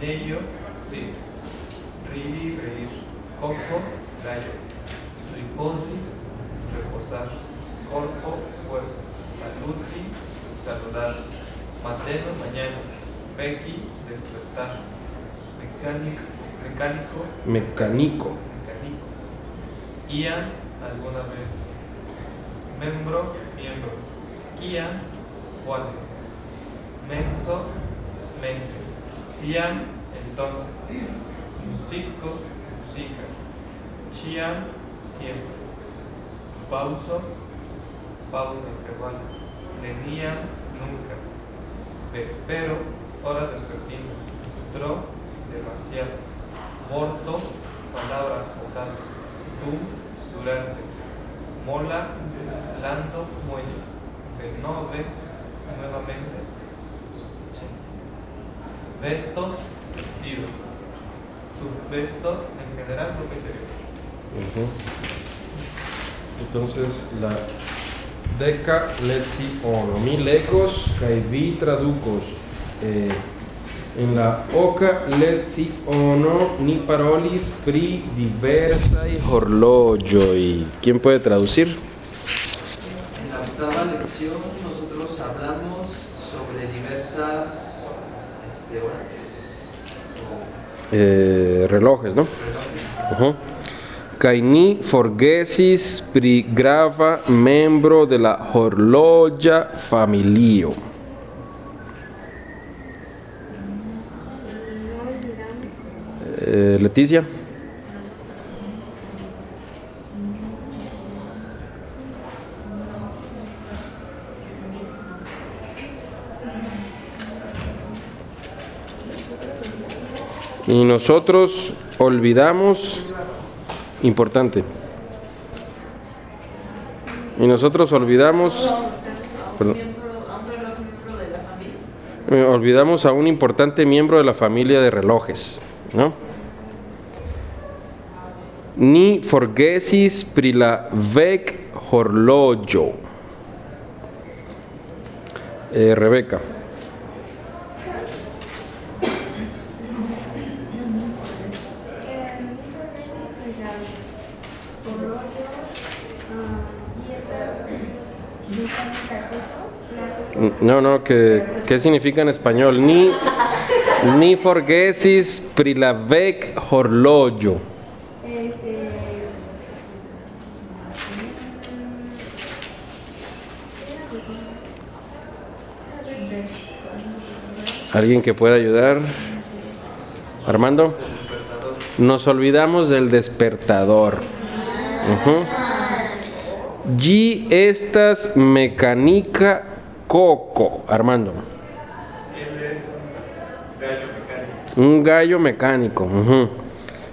Quinello, sí. Ridi, reír. Coco, gallo. Riposi, reposar. Corpo, cuerpo. Saluti, saludar. Mateno, mañana. Pequi, despertar. Mecánico, mecánico, Mecánico. Ian, alguna vez. Membro, miembro. Kian, cuando. Menso, mente. Tian, entonces. Musico, música. Chian, siempre. Pauso, pausa, intervalo. Lenian, nunca. Vespero, horas vespertinas. Tro, demasiado. Morto, palabra, vocal. Dum, durante. Mola, lando, muelle. Renove, nuevamente. Sí. Vesto, vestido. Subvesto, en general, ropa interior. Entonces, la deca lezione. Mi legos kai vi traducos. Eh, En la oca leziono ni parolis pri diversai horlogioi. ¿Quién puede traducir? En la octava lección nosotros hablamos sobre diversas este, horas Eh, relojes, ¿no? relojes. Ujú. Kaj ni forgesis pri grava membro de la horlogia familio. Eh, Leticia. Y nosotros olvidamos, importante, y nosotros olvidamos, eh, olvidamos a un importante miembro de la familia de relojes, ¿no? Ni forgesis pri la vec horlogio. Eh, Rebeca. No, no, que, ¿qué significa en español? Ni, ni forgesis pri la vec horlogio. ¿Alguien que pueda ayudar? Armando. Nos olvidamos del despertador. Ujú. G estas mecánica coco. Armando. Un gallo mecánico.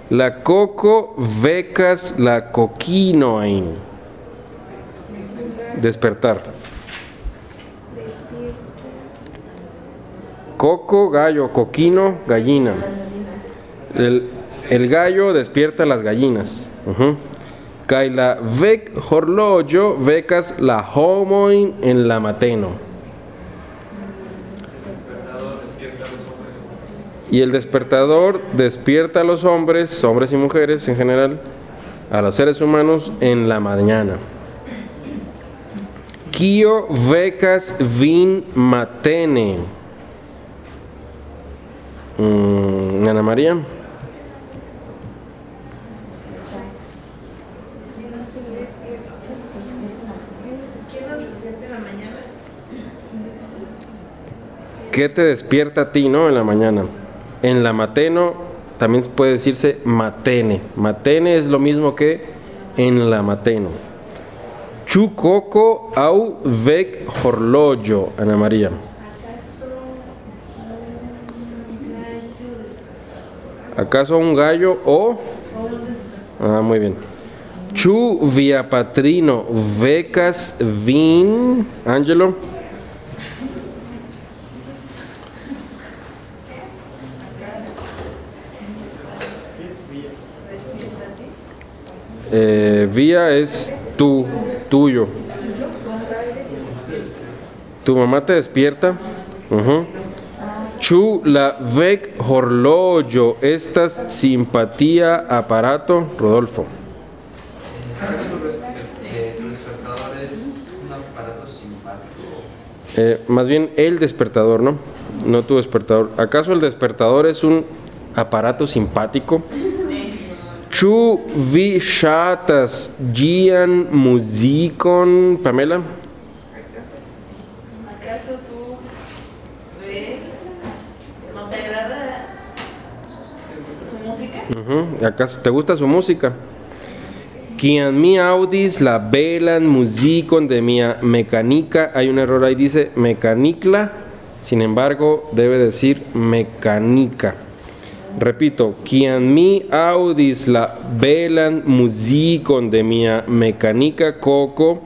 La coco vecas la coquinoin. Despertar. Coco, gallo, coquino, gallina. El, el gallo despierta las gallinas. ujú. Kai la vec horlogio vecas la homoin en la mateno. a. Y el despertador despierta a los hombres, hombres y mujeres en general, a los seres humanos en la mañana. Kio vecas vin matene. Mm, Ana María. ¿Qué te despierta a ti, no? En la mañana. En la mateno también puede decirse matene. Matene es lo mismo que en la mateno. Chu coco au vec horlogio, Ana María. ¿Acaso un gallo o? Ah, muy bien. Chu via patrino vecas vin, Angelo. Eh, vía es tú, tuyo. Tu mamá te despierta. Ujú. Chu la vec horlogio, estas simpatía aparato, Rodolfo. ¿Acaso tu, res- eh, más bien el despertador, ¿no? No tu despertador. ¿Acaso el despertador es un aparato simpático? Chu vi shatas gian muzikon, Pamela. ¿Acaso tú ves, no te agrada ¿Acaso te gusta su música? Quien mi audis la velan musicon de mia mecánica, hay un error ahí, dice mecanicla, sin embargo debe decir mecánica. Repito, quien mi audis la velan musicon de mia mecánica coco,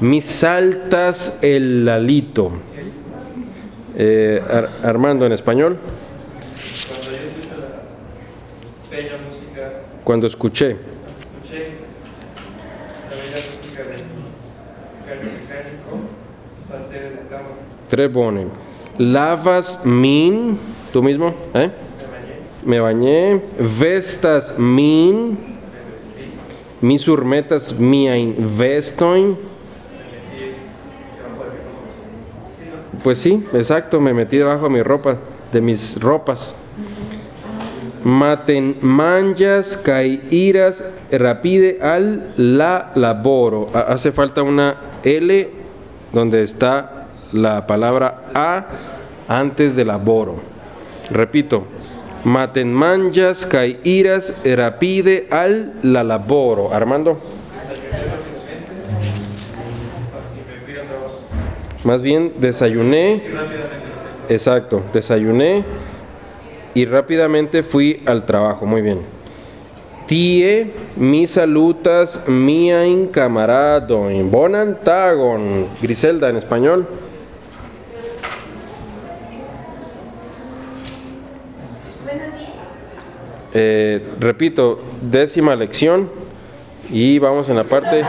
mi saltas el lalito. Eh, Ar- Armando en español, Cuando yo escucho la bella música, cuando escuché. escuché la bella música del gallo mecánico, salté de la cama. Tre bone. Lavas min ¿Tú mismo? ¿Eh? Me bañé. Vestas min. Mis urmetas miain vestoin. Pues sí, exacto, me metí debajo de mi ropa, de mis ropas. Maten manjas kai iras rapide al la laboro. Ha- Hace falta una L donde está la palabra a antes de laboro. Repito. Maten manjas kai iras rapide al la laboro. Armando. Más bien desayuné. Exacto, desayuné y rápidamente fui al trabajo. Muy bien. Tie mi salutas miain camaradoin. Bonan tagon. Griselda en español. Eh, repito, décima lección y vamos en la parte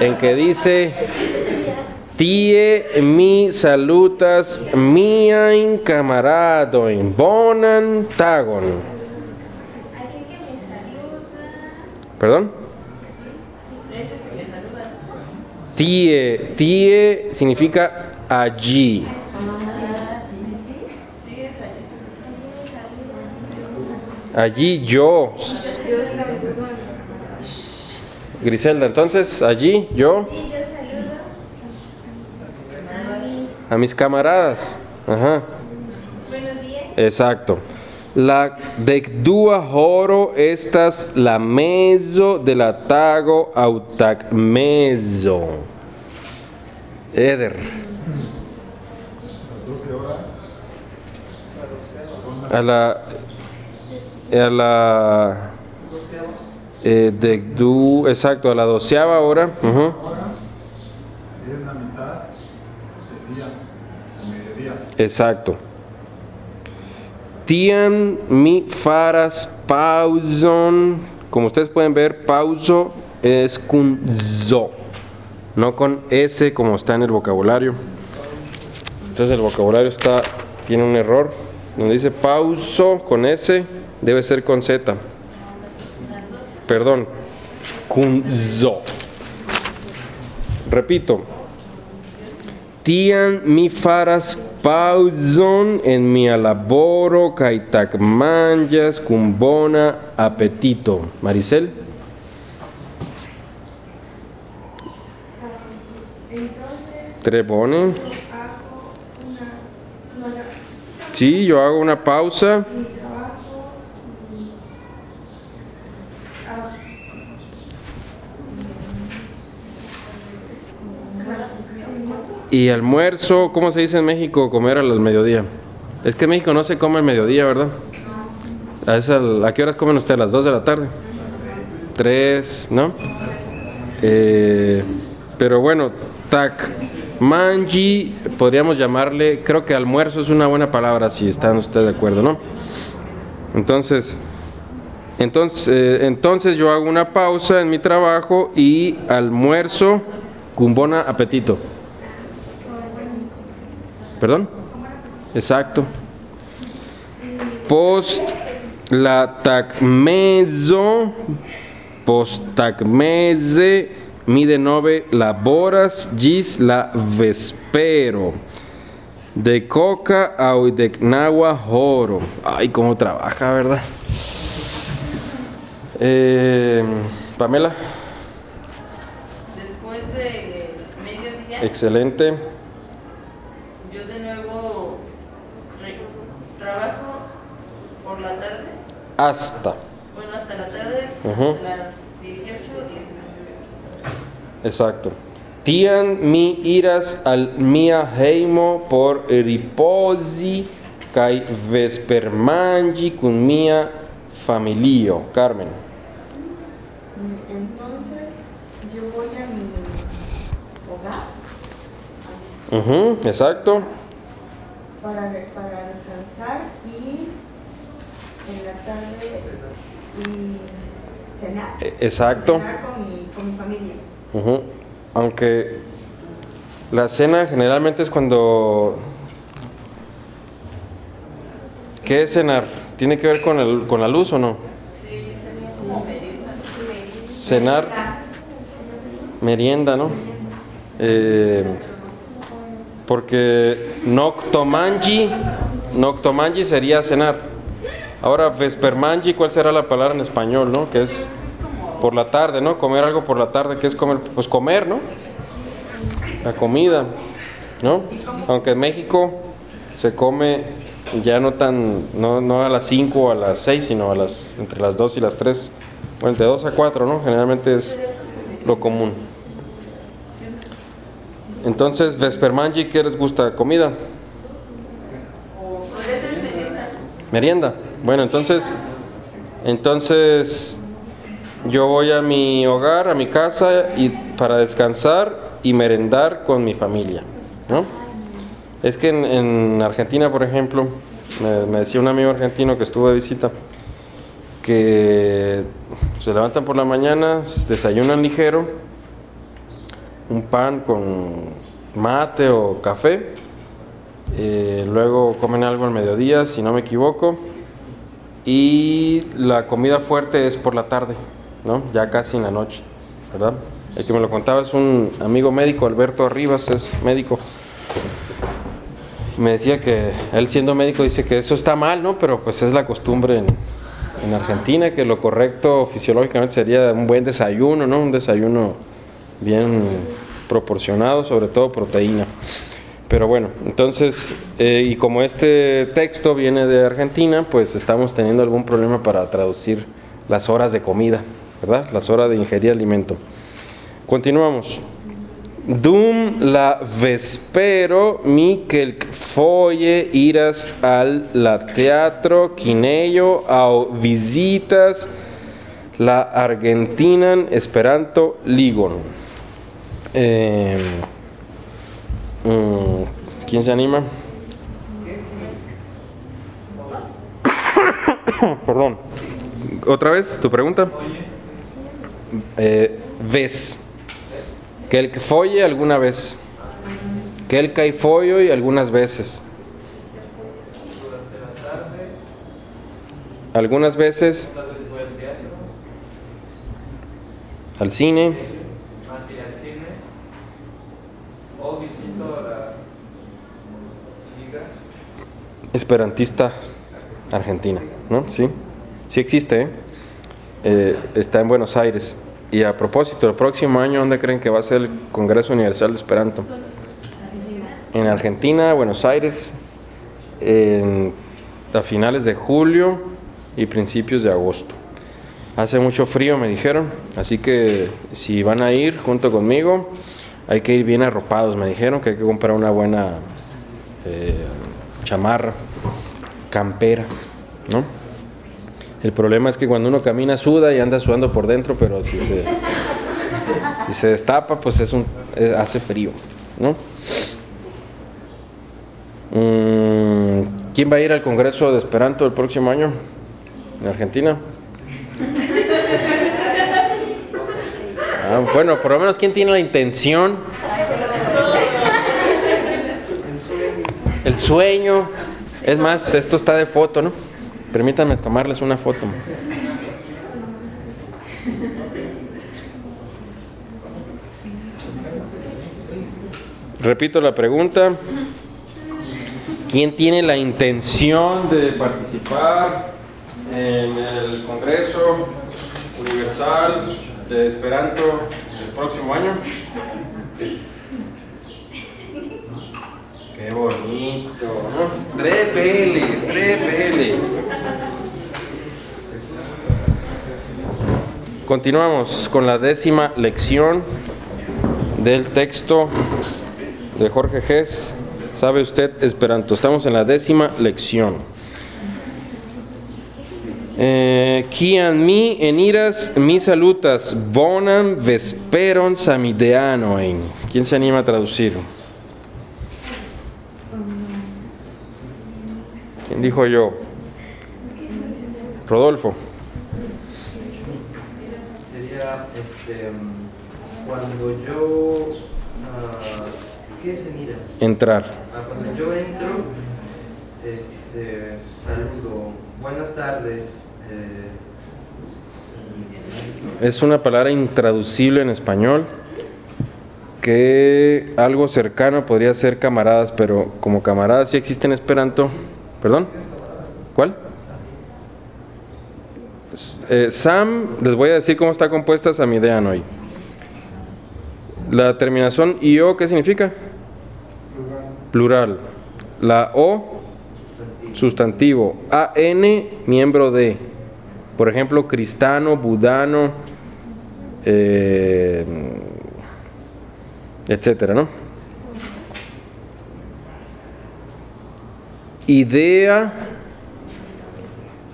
en que dice Tie mi salutas miain camaradoin. Bonan tagon. ¿Perdón? Tie, tie significa allí. Allí yo. Griselda, entonces allí yo. A mis camaradas. Ajá. Exacto. La decdua horo estas la mezo de la tago autac mezo. Eder. A la a la eh, exacto, a la doceava hora. del Exacto. Tian mi faras pauson. Como ustedes pueden ver, pauso es con zo, no con s como está en el vocabulario. Entonces el vocabulario está tiene un error. Donde dice pauso con s debe ser con z. Perdón, con zo. Repito, Tian mi faras pauson en mi laboro kaj bona apetito. Maricel, Entonces, tre bone. hago una, no, la- Sí, yo hago una pausa mi trabajo y ah, y almuerzo. ¿Cómo se dice en México comer al mediodía? Es que en México no se come al mediodía, ¿verdad? ¿A, esa- ¿a qué horas comen ustedes? ¿A las 2 de la tarde? 3, ¿no? Eh, pero bueno, tac manji, podríamos llamarle, creo que almuerzo es una buena palabra si están ustedes de acuerdo, ¿no? Entonces, entonces, eh, entonces yo hago una pausa en mi trabajo y almuerzo con apetito. ¿Perdón? Exacto. Post la tagmezo, post tagmeze, mi denove laboras gis la vespero. De coca au de nagua joro. Ay, cómo trabaja, ¿verdad? Eh, Pamela, Después del mediodía, excelente. yo de nuevo re- trabajo por la tarde, Hasta. bueno, hasta la tarde, Ujú. las 18 o 19. Exacto. Tian mi iras al mia heimo por riposi kai vespermangi kun mia familio. Carmen. Entonces, yo voy a mi hogar Ujú, exacto. para, para descansar y en la tarde y cenar. E- Exacto. Cenar con mi, con mi familia. Aunque la cena generalmente es cuando ¿Qué es cenar? ¿Tiene que ver con, el, con la luz o no? Sí, sería como merienda. Cenar, merienda, ¿no? Eh, porque noctomangi, noctomangi sería cenar. Ahora, vespermangi, ¿cuál será la palabra en español, no? Que es por la tarde, ¿no? Comer algo por la tarde, ¿qué es comer? Pues comer, ¿no? La comida, ¿no? Aunque en México se come ya no tan, no, a las 5 o a las 6, sino a las, entre las 2 y las 3, bueno, de 2 a 4, ¿no? Generalmente es lo común. Entonces, Vespermangi, ¿qué les gusta? ¿Comida? Merienda. Bueno, entonces, entonces yo voy a mi hogar, a mi casa, y para descansar y merendar con mi familia, ¿no? Es que en, en Argentina, por ejemplo, me, me decía un amigo argentino que estuvo de visita, que se levantan por la mañana, desayunan ligero, un pan con mate o café, eh, luego comen algo al mediodía, si no me equivoco, y la comida fuerte es por la tarde, ¿no? Ya casi en la noche, ¿verdad? El que me lo contaba es un amigo médico, Alberto Arribas, es médico. Me decía que él siendo médico dice que eso está mal, ¿no? Pero pues es la costumbre en, en Argentina, que lo correcto fisiológicamente sería un buen desayuno, ¿no? Un desayuno bien proporcionado, sobre todo proteína. Pero bueno, entonces, eh, y como este texto viene de Argentina, pues estamos teniendo algún problema para traducir las horas de comida, ¿verdad? Las horas de ingerir alimento. Continuamos. Dum la vespero mi quelc foie iras al la teatro quineio au visitas la Argentinan Esperanto Ligon. Eh, ¿Quién se anima? [coughs] Perdón. ¿Otra vez tu pregunta? Eh, ves. Que el que folle alguna vez. Que el que follo y algunas veces. Algunas veces al cine. más ir al cine, o visito la liga. Esperantista Argentina, ¿no? Sí, sí existe, ¿eh? Eh, está en Buenos Aires. Y a propósito, el próximo año, ¿dónde creen que va a ser el Congreso Universal de Esperanto? En Argentina, Buenos Aires, a finales de julio y principios de agosto. Hace mucho frío, me dijeron, así que si van a ir junto conmigo, hay que ir bien arropados. Me dijeron que hay que comprar una buena eh, chamarra, campera, ¿no? El problema es que cuando uno camina suda y anda sudando por dentro, pero si se, si se destapa, pues es un, hace frío, ¿no? Mm, ¿Quién va a ir al Congreso de Esperanto el próximo año en Argentina? Ah, bueno, por lo menos quién tiene la intención, el sueño. Es más, esto está de foto, ¿no? Permítanme tomarles una foto. Repito la pregunta. ¿Quién tiene la intención de participar en el Congreso Universal de Esperanto el próximo año? Qué bonito, ¿no? Trepele, trepele. Continuamos con la décima lección del texto de Jorge Gess. ¿Sabe usted Esperanto? Estamos en la décima lección. Eh, Kian mi eniras mi salutas bonam vesperon samideanoen. ¿Quién se anima a traducir? ¿Quién dijo yo? Rodolfo. Sería este, mm, cuando yo. ah, ¿Qué es en? Entrar. Ah, cuando yo entro, Este, saludo. Buenas tardes. eh, Es una palabra intraducible en español que algo cercano podría ser camaradas, pero como camaradas sí existe en Esperanto. ¿Perdón? ¿Cuál? Eh, Sam, les voy a decir cómo está compuesta Samidean hoy. La terminación IO, ¿qué significa? Plural. La O, sustantivo. AN, miembro de. Por ejemplo, cristano, budano, eh, etcétera, ¿no? Idea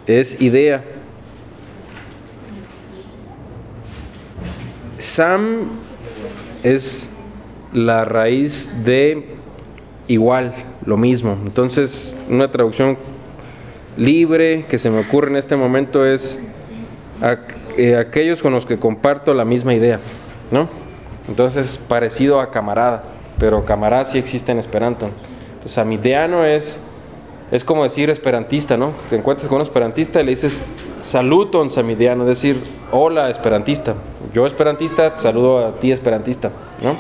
es idea. Sam es la raíz de igual, lo mismo. Entonces, una traducción libre que se me ocurre en este momento es eh, aquellos con los que comparto la misma idea, ¿no? Entonces, parecido a camarada, pero camarada sí existe en Esperanto. Entonces, es, es como decir esperantista, ¿no? Te encuentras con un esperantista y le dices saluton samideano, es decir, hola esperantista. Yo esperantista, saludo a ti esperantista, ¿no?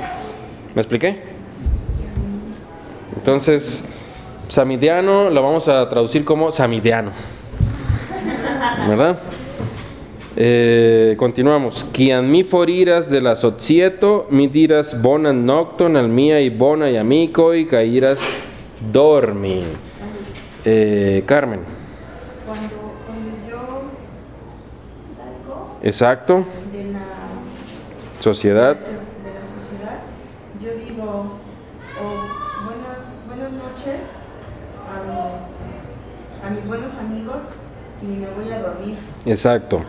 ¿Me expliqué? Entonces, samideano lo vamos a traducir como samideano. ¿Verdad? Eh, continuamos. Kian mi foriras de la societo, mi diras bonan nocton al mia y bona y amico y cairas dormi. Eh, Carmen. Cuando, cuando yo salgo Exacto. de la, Sociedad. de la sociedad, yo digo o buenas, buenas noches a mis, a mis buenos amigos y me voy a dormir. Exacto.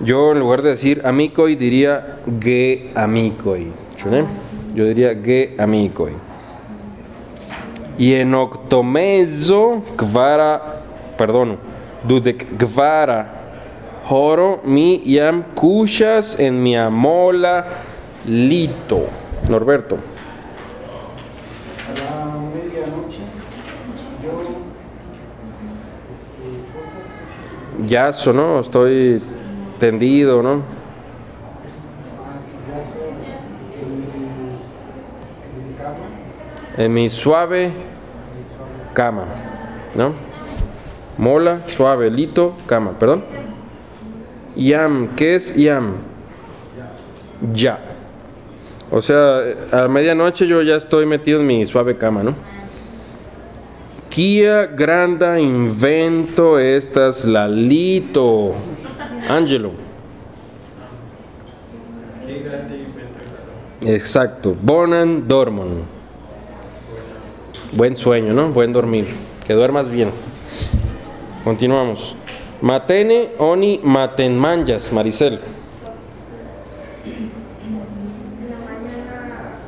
Yo en lugar de decir amicoi diría ge amicoi. ¿Chune? Yo diría ge amicoi. Y en octomezo kvara, perdón, dudek kvara horo mi yam kushas en mi amola lito. Norberto. este, Ya sonó, estoy tendido, ¿no? cama En mi suave cama, ¿no? Mola, suave, lito, cama, perdón. Yam, ¿qué es yam? Ya. O sea, a medianoche yo ya estoy metido en mi suave cama, ¿no? Kia granda invento estas lalito. Angelo. Qué grande invento es Exacto. Bonan dormon. Buen sueño, ¿no? Buen dormir. Que duermas bien. Continuamos. Matene oni matenmanjas, Maricel. En la mañana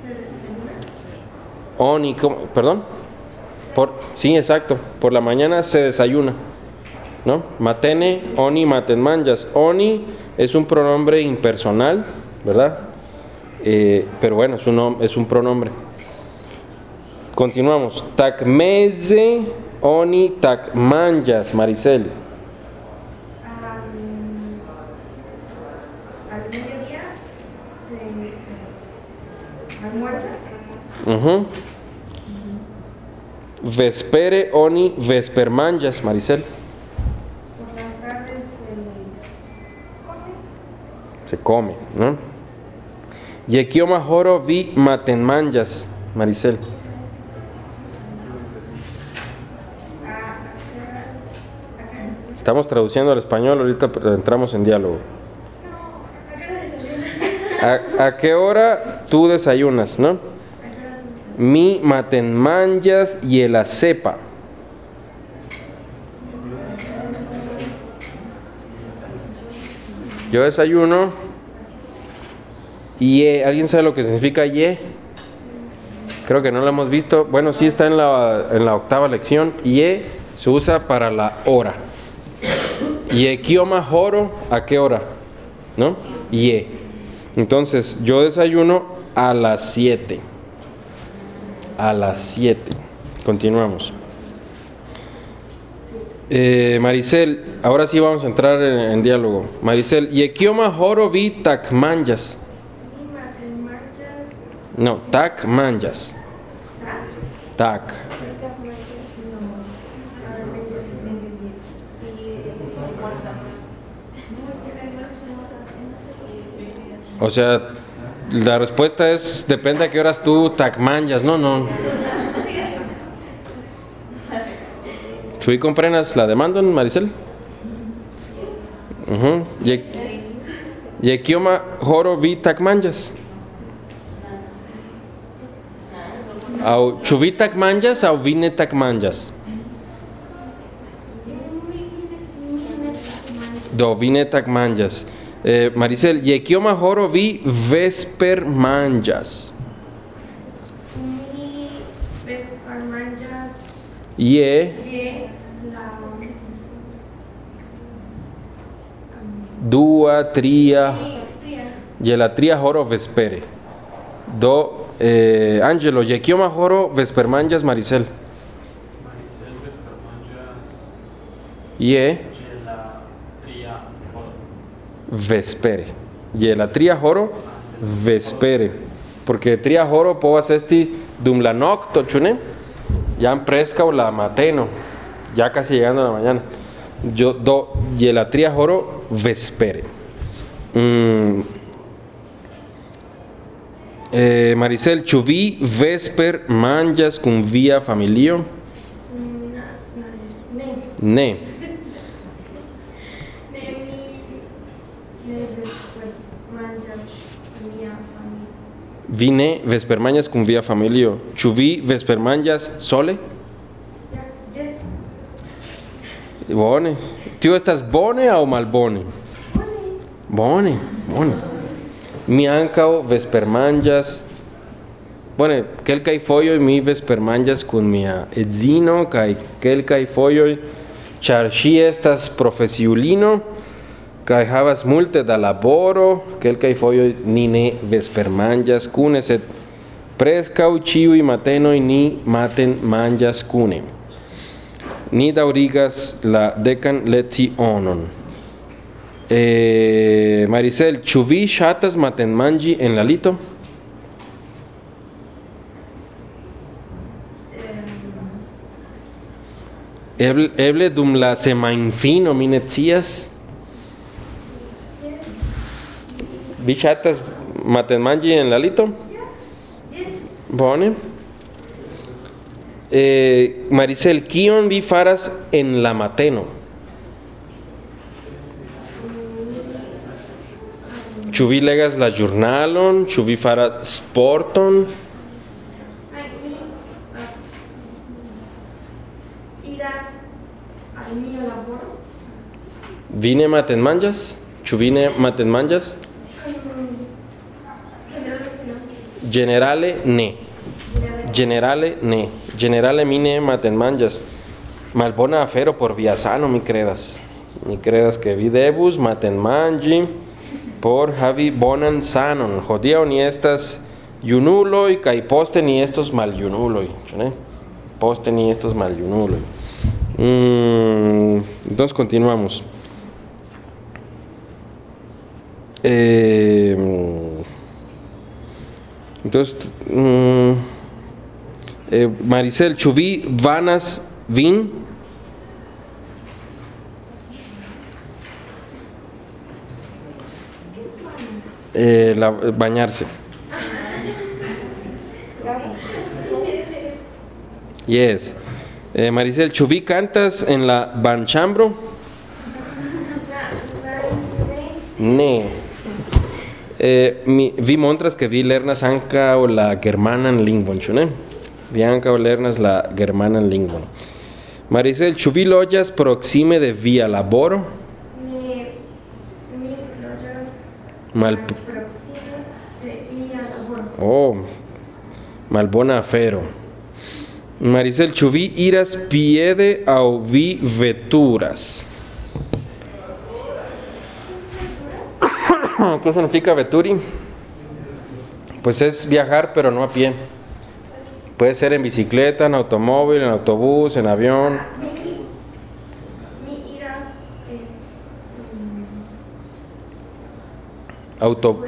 se desayuna. Oni. ¿perdón? Por, sí, exacto. Por la mañana se desayuna. ¿No? Matene, oni, matenmanjas. Oni es un pronombre impersonal, ¿verdad? Eh, pero bueno, es un, es un pronombre. Continuamos. Takmeze, oni, takmanjas, Maricel. Al, al mediodía se almuerza. Ujú. Vespere, oni, vespermanjas, Maricel. Por la tarde se come. Se come, ¿no? Yekioma joro vi matenmanjas, Maricel. Estamos traduciendo al español, ahorita entramos en diálogo. ¿A, a qué hora tú desayunas, no? Mi matenmanjas y el acepa. Yo desayuno. Y ¿alguien sabe lo que significa ye? Creo que no lo hemos visto. Bueno, sí está en la, en la octava lección. Ye se usa para la hora. Ye kioma joro, ¿a qué hora? ¿No? Ye. Entonces, yo desayuno a las 7. a las 7. Continuamos. Eh, Maricel, ahora sí vamos a entrar en, diálogo. Maricel, Yekioma Horo vi tak manjas. No, tak manjas. Tak. O sea, la respuesta es depende a qué horas tú tak manjas. No, no. ¿Chuy comprenas la demanda, Maricel? Ujú. Ye- Yekioma Horo vi tak manjas. Au chuvi tak manjas au vine tak manjas. Do vine tak manjas. Eh, Maricel, Yekioma Horo vi vesper manjas. Mi vespermanjas Ye je la dua tria tria Gelatria Horo Vespere. Do eh, Angelo, Yekioma Horo Vespermanjas Maricel. Maricel Vespermanjas Ye Gela Tria Horo. Vespere. Gelatria Horo Vespere. Porque tria horo povas esti dum la nocto, chune. Ya en presca o la mateno. Ya casi llegando a la mañana. Yo do gelatria horo vespere. Mm. Eh, Maricel, chuvi vesper manjas cum via familio? na ne Vine vespermanjas cum via familio. Chuvi vespermanjas sole? Bone. Tio estas bone aŭ malbone? Bone, bone. mi ancao vespermangias Bone, kelkaj fojoj mi vespermanĝas kun mia edzino kaj kelkaj fojoj ĉar ŝi estas profesiulino kaj havas multe da laboro, kelkaj fojoj ni ne vespermanĝas kune, sed preskaŭ ĉiuj matenoj ni maten manĝas kune. Ni daŭrigas la dekan lecionon. Eh, Maricel, ĉu vi ŝatas matenmanĝi en la lito? Eble, dum la semajnfino mi ne scias. Vi ŝatas matenmanĝi en la lito? Bone. Eh, Maricel, kion vi faras en la mateno? Ĉu legas la ĵurnalon? Ĉu faras sporton? Vi ne matenmanĝas? Ĉu vi ne matenmanĝas? Generale ne. Generale ne. Generale mi ne matenmanĝas. Malbona afero por via sano, mi kredas. Mi kredas ke vi devus matenmanĝi por havi bonan sanon. Hodiaŭ ni estas junuloj kaj poste ni estos maljunuloj, ĉu ne? Poste ni estos maljunuloj. Mm, entonces continuamos. Eh, entonces, mm, eh, Maricel, vanas vin? Eh, la- bañarse. Yes. Eh, Maricel, vi cantas en la banchambro? Ne. Eh, mi, vi montras que vi lernas ankaŭ la germanan lingvon, ĉu ne? Vi ankaŭ lernas la germanan lingvon. Maricel, ĉu vi loĝas proksime de via laboro? ne mi loĝas Mal, oh, malbona afero. Maricel, vi iras piede aŭ vi veturas? [coughs] ¿Qué significa veturi? Pues es viajar, pero no a pie. Puede ser en bicicleta, en automóvil, en autobús, en avión. Mi, mi iras, eh, Auto,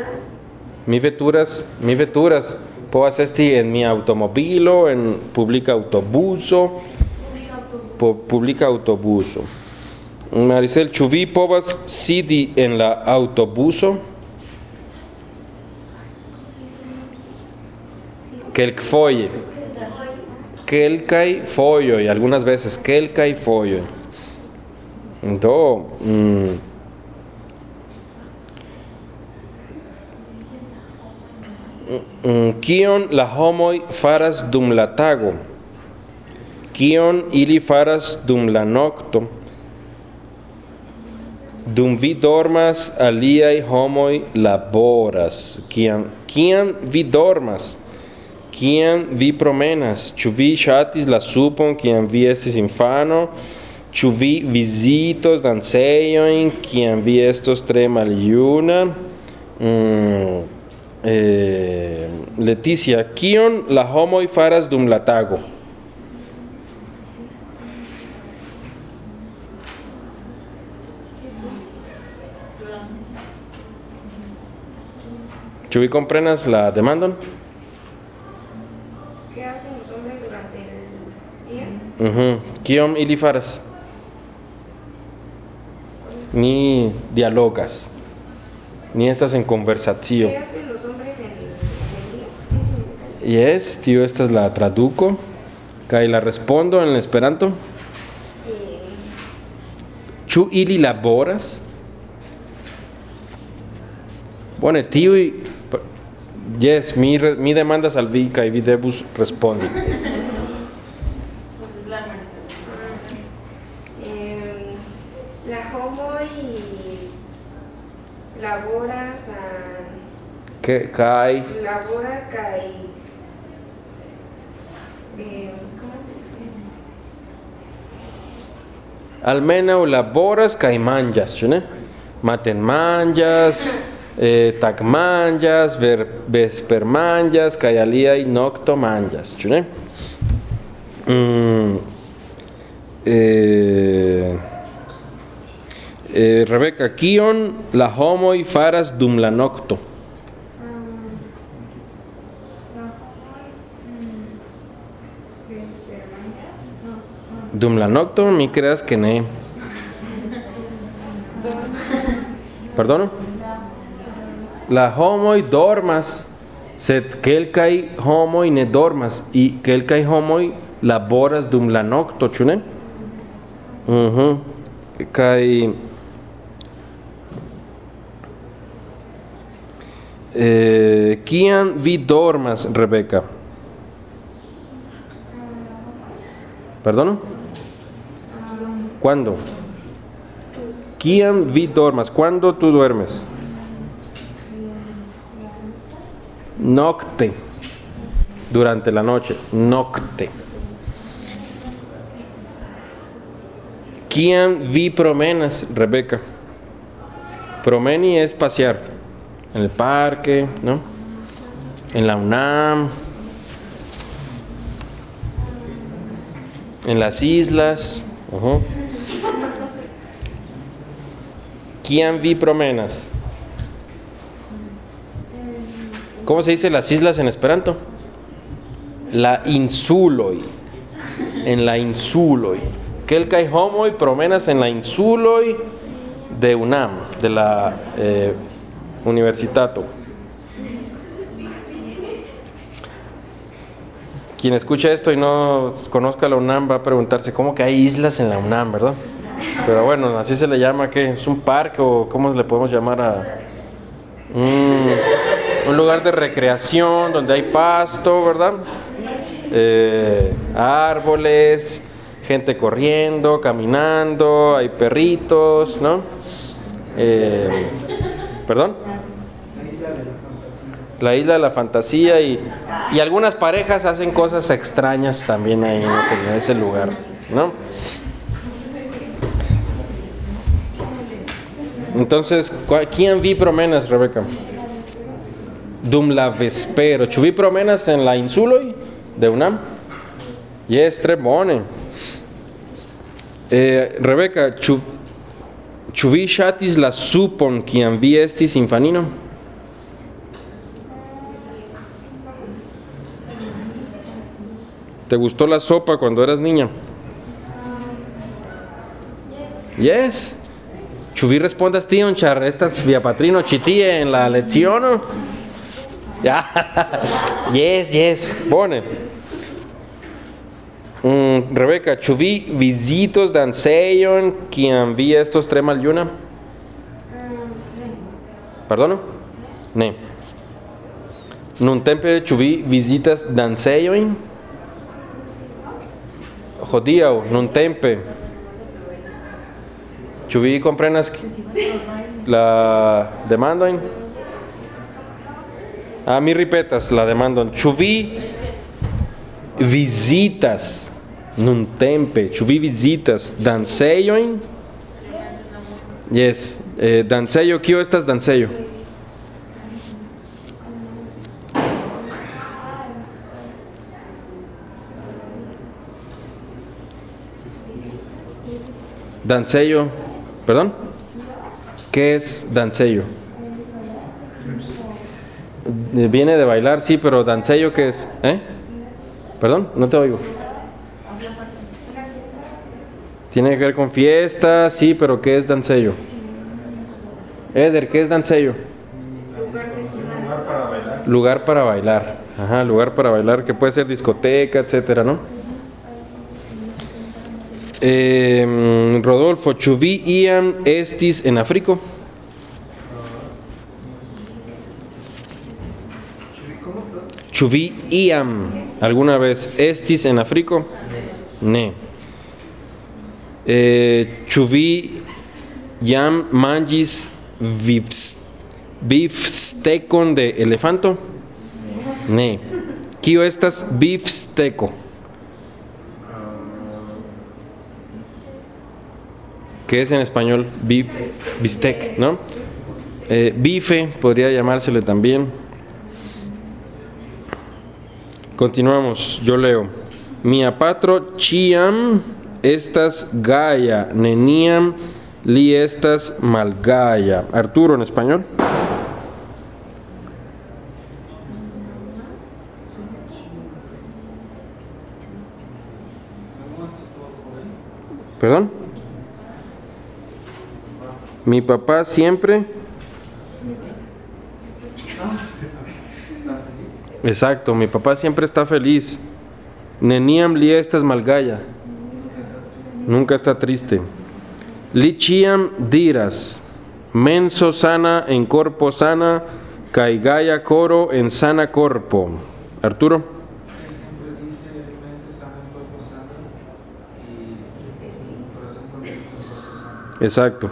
mi veturas, mi veturas, povas esti en mi automobilo, en publica autobuso, publica autobuso. Maricel, ĉu vi povas sidi en la autobuso? Kelkfoje. Kelkaj fojoj, algunas veces kelkaj fojoj. Do, mm, Mm, kion la homoj faras dum la tago? Kion ili faras dum la nokto? Dum vi dormas aliaj homoj laboras. Kiam kiam vi dormas? Kiam vi promenas? Ĉu vi ŝatis la supon? Kiam vi estis infano? Ĉu vi vizitos dancejojn? Kiam vi estos tre maljuna? Mm. Eh, Leticia, kion la homoj faras dum la tago? Ĉu vi komprenas la demandon? ¿Qué hacen los hombres durante el día? Mhm. Kion ili faras? Ni dialogas. Ni estas en conversacio. ¿Qué hacen los Yes, tio, esta es la traduco. Kaj la respondo en Esperanto. Ĉu ili laboras? Bone, tiuj Yes, mi, mi demandas al vi kaj vi devus respondi. [laughs] Pues es la manifestación. eh, la homo y laboras Kaj laboras kai eh, ¿cómo se dice? almenaŭ laboras kaj manĝas, ĉu ne? Matenmanĝas, eh, tagmanĝas, ver, vespermanĝas kaj aliaj noktomanĝas, ĉu ne? Mm, eh, eh, kion la homoj faras dum la nokto? Dum la nokto mi creas que ne. Perdono? La homoj dormas, sed kelkaj homoj ne dormas y kelkaj homoj laboras dum la nokto, ĉu ne? Mhm. Kaj eh, kiam vi dormas, Rebeka? Perdono? ¿Cuándo? ¿Quién vi dormas? ¿Cuándo tú duermes? Nocte. Durante la noche. Nocte. ¿Quién vi promenas, Rebeca? Promeni es pasear. En el parque, ¿no? En la UNAM. En las islas. Ujú. ¿Quién vi promenas? ¿Cómo se dice las islas en Esperanto? La insuloj. En la insuloj. Kelkaj homoj promenas en la insuloj de UNAM, de la eh, universitato. Quien escucha esto y no conozca la UNAM va a preguntarse cómo que hay islas en la UNAM, ¿verdad? Pero bueno, así se le llama, ¿qué? ¿Es un parque o cómo le podemos llamar a un, un lugar de recreación donde hay pasto, ¿verdad? Eh, árboles, gente corriendo, caminando, hay perritos, ¿no? Eh, ¿Perdón? La isla de la fantasía y, y algunas parejas hacen cosas extrañas también ahí en ese, en ese lugar, ¿no? Entonces, ¿cuál- ¿quién vi promenas, Rebeca? Dum la vespero. ¿Ĉu promenas en la insuloj De UNAM? Yes, tre. Eh, Rebeca, ĉu ĉu la supon kiam vi estis infanino? ¿Te gustó la sopa cuando eras niña? Yes. Vi respondas tion ĉar estas via patrino ĉi tie en la leciono? Ja. [laughs] yes, yes. Bone. Mm, Rebeca, ĉu vi vizitos dancejon kiam vi estos tre maljuna? Pardono? Ne. Nuntempe ĉu vi vizitas dancejojn? Hodiaŭ, nuntempe. Ĉu komprenas la demandojn? Ah, mi ripetas la demandon. Ĉu vi visitas nuntempe? Ĉu vi visitas dancejojn? Yes, eh, dancejo, kio estas dancejo? Dancejo, perdón. ¿Qué es dancejo? Eh, Viene de bailar, sí, pero dancejo, ¿qué es? ¿Eh? Perdón, no te oigo. Tiene que ver con fiesta, sí, pero ¿qué es dancejo? Eder, ¿qué es bailar. Lugar para bailar. Ajá, lugar para bailar, que puede ser discoteca, etcétera, ¿no? Eh, Rodolfo, vi iam estis en Afriko? Ĉu vi iam alguna vez estis en Afriko? Ne. Eh, jam manĝis vivs- bifstekon de elefanto? Ne. Kio estas bifsteko? Que es en español bistec, ¿no? Eh, bife podría llamársele también. Continuamos, yo leo. Mia patro ciam estas gaia, neniam li estas malgaia. Arturo en español. ¿Perdón? Mi papá siempre. Exacto, mi papá siempre está feliz. Neniam li estas malgaya. Nunca está triste. Li ciam diras. Menso sana en corpo sana, caigaya coro en sana corpo. Arturo. Siempre dice mente sana, cuerpo sano y corazón contento, cuerpo sano. Exacto.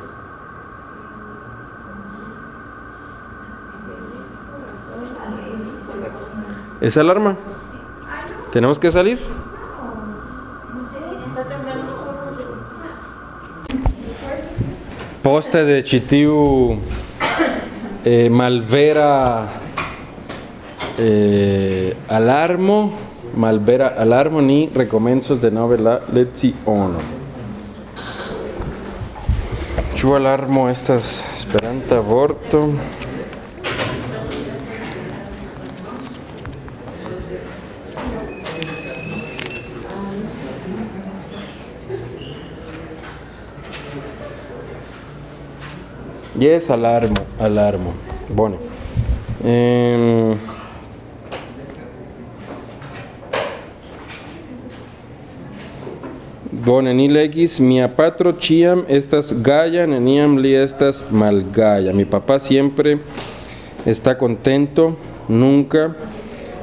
¿Es alarma? ¿Tenemos que salir? Poste de Chitiu eh, Malvera eh, Alarmo Malvera Alarmo ni recomenzos de novela lezione. Ĉu alarmo estas Esperanta vorto? Yes, alarmo, alarmo. Bone. Ehm, Bone, ni legis, mia patro ciam estas gaia, neniam li estas malgaia. Mi papá siempre está contento, nunca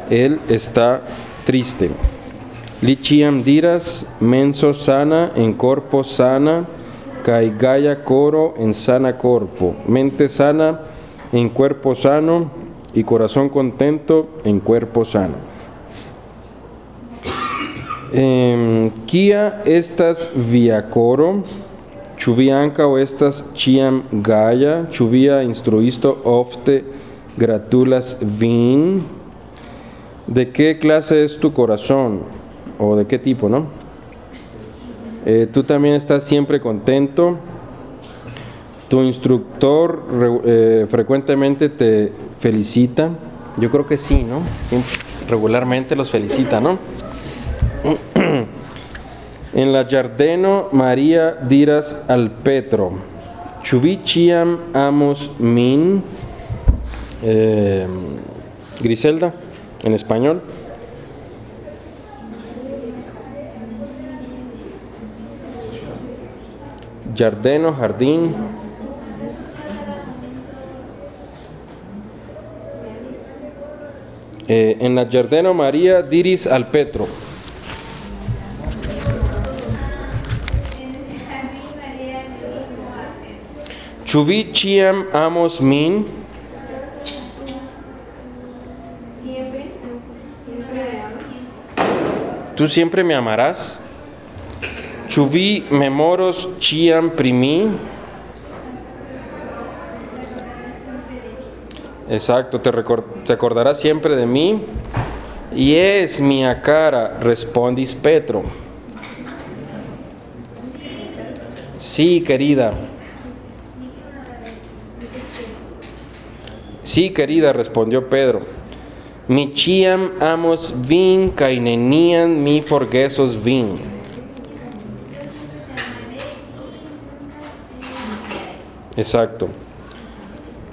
él está triste. Li ciam diras, menso sana en corpo sana, kai gaia coro en sana corpo, mente sana en cuerpo sano y corazón contento en cuerpo sano. Em, Kia estas via coro? Vi ankaŭ estas ĉiam gaja? Ĉu via instruisto ofte gratulas vin? ¿De qué clase es tu corazón? ¿O de qué tipo, no? Eh, tú también estás siempre contento. Tu instructor eh, frecuentemente te felicita. Yo creo que sí, ¿no? Siempre, regularmente los felicita, ¿no? [clears throat] En la Giardeno María diras al Petro, Chuviciam amos min, eh, Griselda, en español. Giardeno, jardín. Eh, en la Giardeno María diris al Petro. Chuviciam amos min, tú siempre me amarás. Chuvi memoros chiam primi. Exacto, te, recor- te acordarás siempre de mí. Y es mi cara, respondis Petro. Sí, querida. Sí, querida, respondió Pedro. Mi chiam amos vin kai nenian mi forgesos vin. Exacto.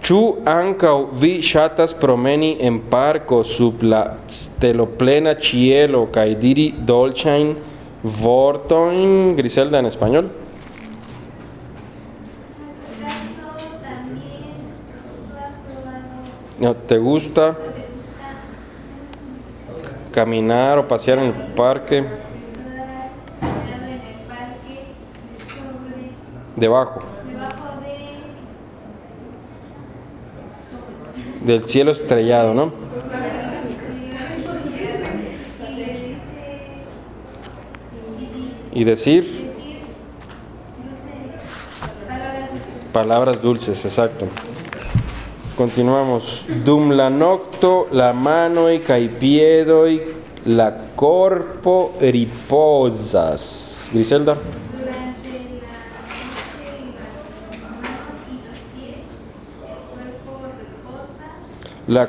Chu ancau vi shatas promeni en parco sub la steloplena cielo kai diri vortoin Griselda en español. No, ¿Te gusta caminar o pasear en el parque debajo del cielo estrellado, ¿no? Y decir palabras dulces, exacto. Continuamos. Dum la nocto, la mano y caipiedoi, la corpo riposas. Griselda. La,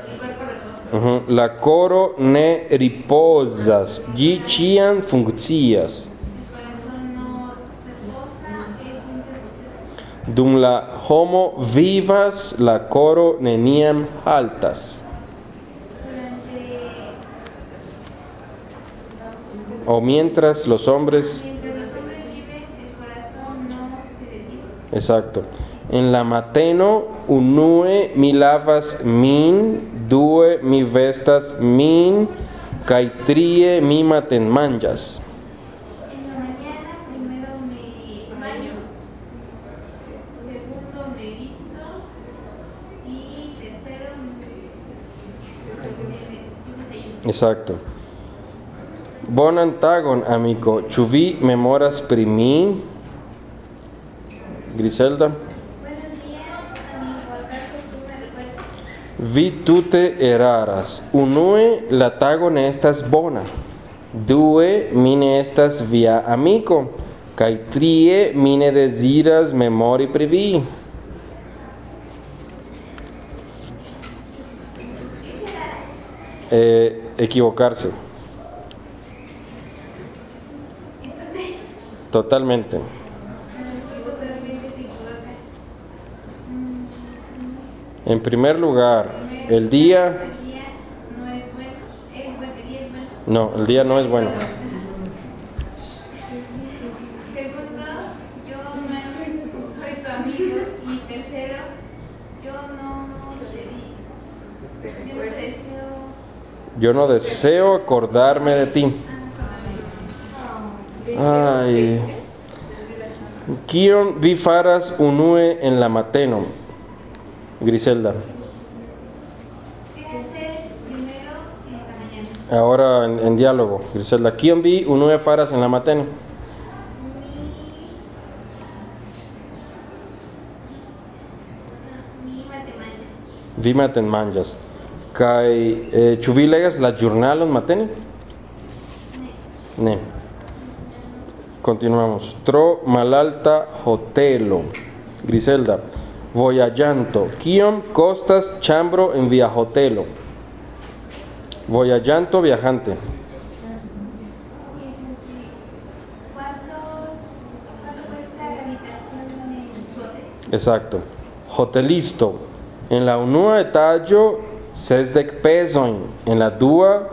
Ujú, la coro ne riposas, gi cian funkcias. Dum la homo vivas, la coro neniam haltas. O mientras los hombres Exacto. En la mateno unue mi lavas min, due mi vestas min, kaj trie mi matenmanĝas. En la mañana primero me baño, segundo me visto y tercero me. Exacto. Bonan tagon, amico. Ĉu vi memoras pri mi? Griselda. Buenos días, amigo. ¿Acaso tú me recuerdas? Vi tute eraras. Unue la tago ne estas bona. Due mi ne estas via amiko. Kaj trie mi ne deziras memori pri vi. Eh, equivocarse. Totalmente En primer lugar, el día... No el día. No, es bueno. Segundo, yo no soy tu amigo. Y tercero, yo no te deseo. Yo no deseo acordarme de ti. Ay. Kion vi faras unue en la mateno? Griselda. Ahora en, en diálogo. Griselda. Kion vi unue faras en la matemática. Vi matenmanĝas. Kai eh, ĉu vi legas la ĵurnalon matene? Ne. Continuamos. Tro malalta hotelo. Griselda. Voyaĝanto. Kiom kostas ĉambro en via hotelo? Voyaĝanto viajante. ¿Cuántos, ¿Cuánto cuesta la habitación en su hotel? Exacto. Hotelisto. En la unua etaĝo sesdek pezojn, en la dua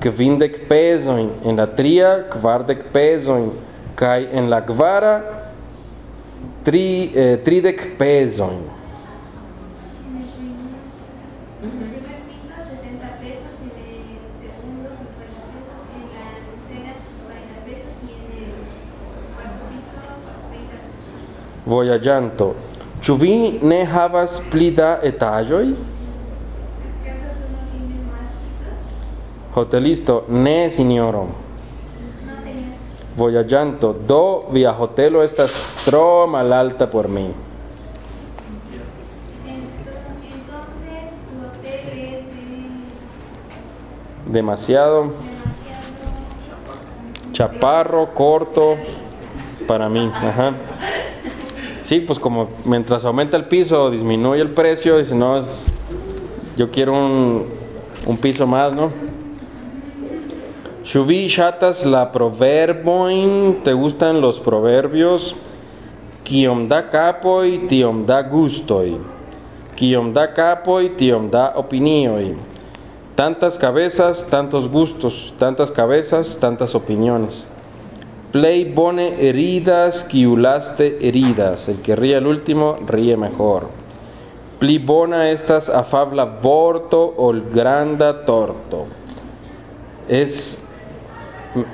kvindek pezojn, en la tria kvardek pezojn kaj en la kvara tri eh, tridec peson. Vojaĝanto, ĉu vi ne havas pli da etaĝoj? Hotelisto, ne, sinjoro. No, señor. Vojaĝanto. Do via hotelo estas tro malalta por de Demasiado chaparro, corto para mí. Ajá. Sí, pues como mientras aumenta el piso, disminuye el precio, dice, no, es, yo quiero un piso más, ¿no? Shuvi shatas la proverboin, ¿te gustan los proverbios? Kiom da capoi, tiom da gustoi. Kiom da capoi, tiom da opinioi. Tantas cabezas, tantos gustos, tantas cabezas, tantas opiniones. Play bone heridas, quiulaste heridas. El que ríe el último, ríe mejor. Pli bona estas afabla vorto ol granda torto. Es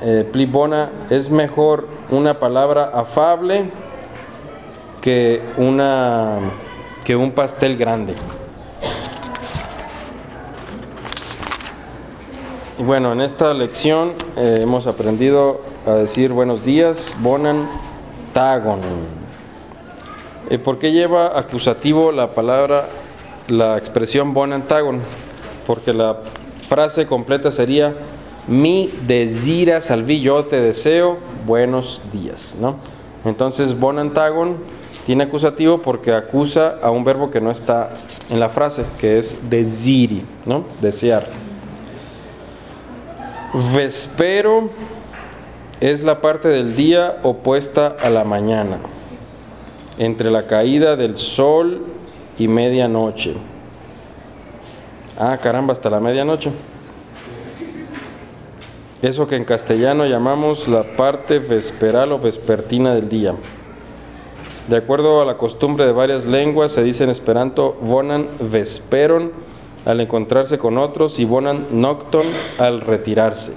eh, pli bona, es mejor una palabra afable que una que un pastel grande. Y bueno, en esta lección eh, hemos aprendido a decir buenos días, bonan, tagon. Eh, ¿Por qué lleva acusativo la palabra, la expresión bonan tagon? Porque la frase completa sería mi desira salvi, yo te deseo buenos días, ¿no? Entonces bonan tagon tiene acusativo porque acusa a un verbo que no está en la frase, que es desiri, ¿no? Desear. Vespero es la parte del día opuesta a la mañana, entre la caída del sol y medianoche. Ah, caramba, hasta la medianoche. Eso que en castellano llamamos la parte vesperal o vespertina del día. De acuerdo a la costumbre de varias lenguas, se dice en esperanto bonan vesperon al encontrarse con otros y bonan nocton al retirarse.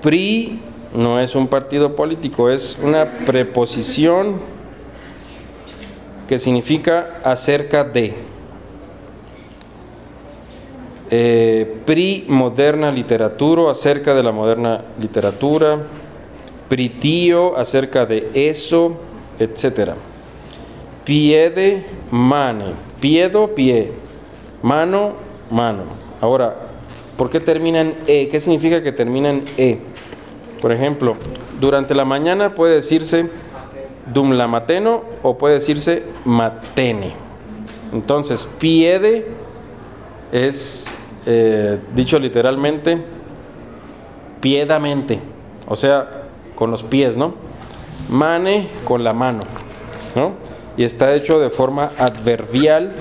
PRI no es un partido político, es una preposición que significa acerca de. Eh, PRI moderna literatura, acerca de la moderna literatura. Pritío, acerca de eso, etcétera. Piede, mane. Piedo, pie. Mano, mano. Ahora, ¿por qué termina en E? ¿Qué significa que termina en E? Por ejemplo, durante la mañana puede decirse dum la mateno o puede decirse matene. Entonces, piede es, eh, dicho literalmente, piedamente. O sea, con los pies, ¿no? Mane con la mano, ¿no? Y está hecho de forma adverbial.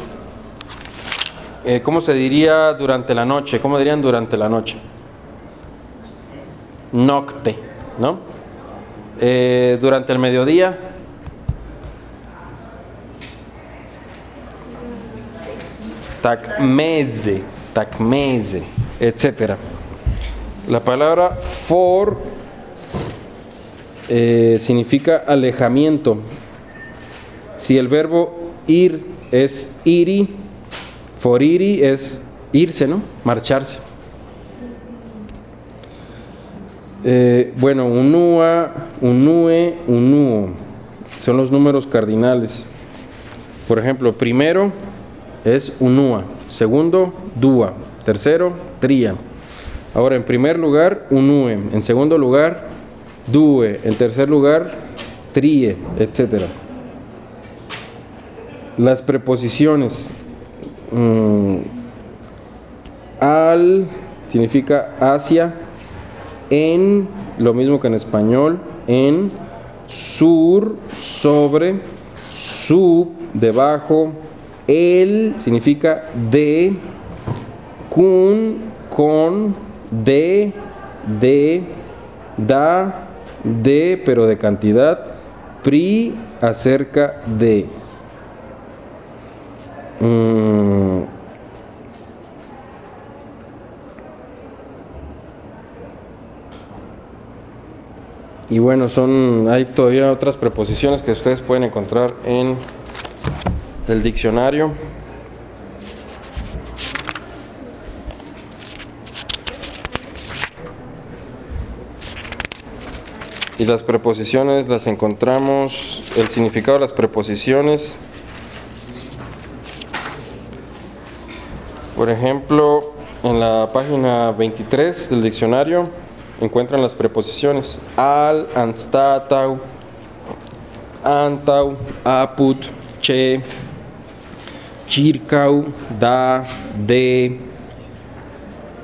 Eh, ¿Cómo se diría durante la noche? ¿Cómo dirían durante la noche? Nocte, ¿no? Eh, durante el mediodía. Tacmese, tacmese, etc. La palabra for eh, significa alejamiento. Si el verbo ir es iri, foriri es irse, ¿no? Marcharse. Eh, bueno, unua, unue, unuo. Son los números cardinales. Por ejemplo, primero es unua. Segundo, dua. Tercero, tria. Ahora, en primer lugar, unue. En segundo lugar, due. En tercer lugar, trie, etc. Las preposiciones. mm, al significa hacia. En, lo mismo que en español. En, sur, sobre, sub, debajo. El significa de. Kun, con, de, de, da, de, pero de cantidad. Pri, acerca de. Mm, Y bueno, son hay todavía otras preposiciones que ustedes pueden encontrar en el diccionario. Y las preposiciones las encontramos, el significado de las preposiciones. Por ejemplo, en la página 23 del diccionario encuentran las preposiciones al, anstatau, antau, apud, che, circau, da, de,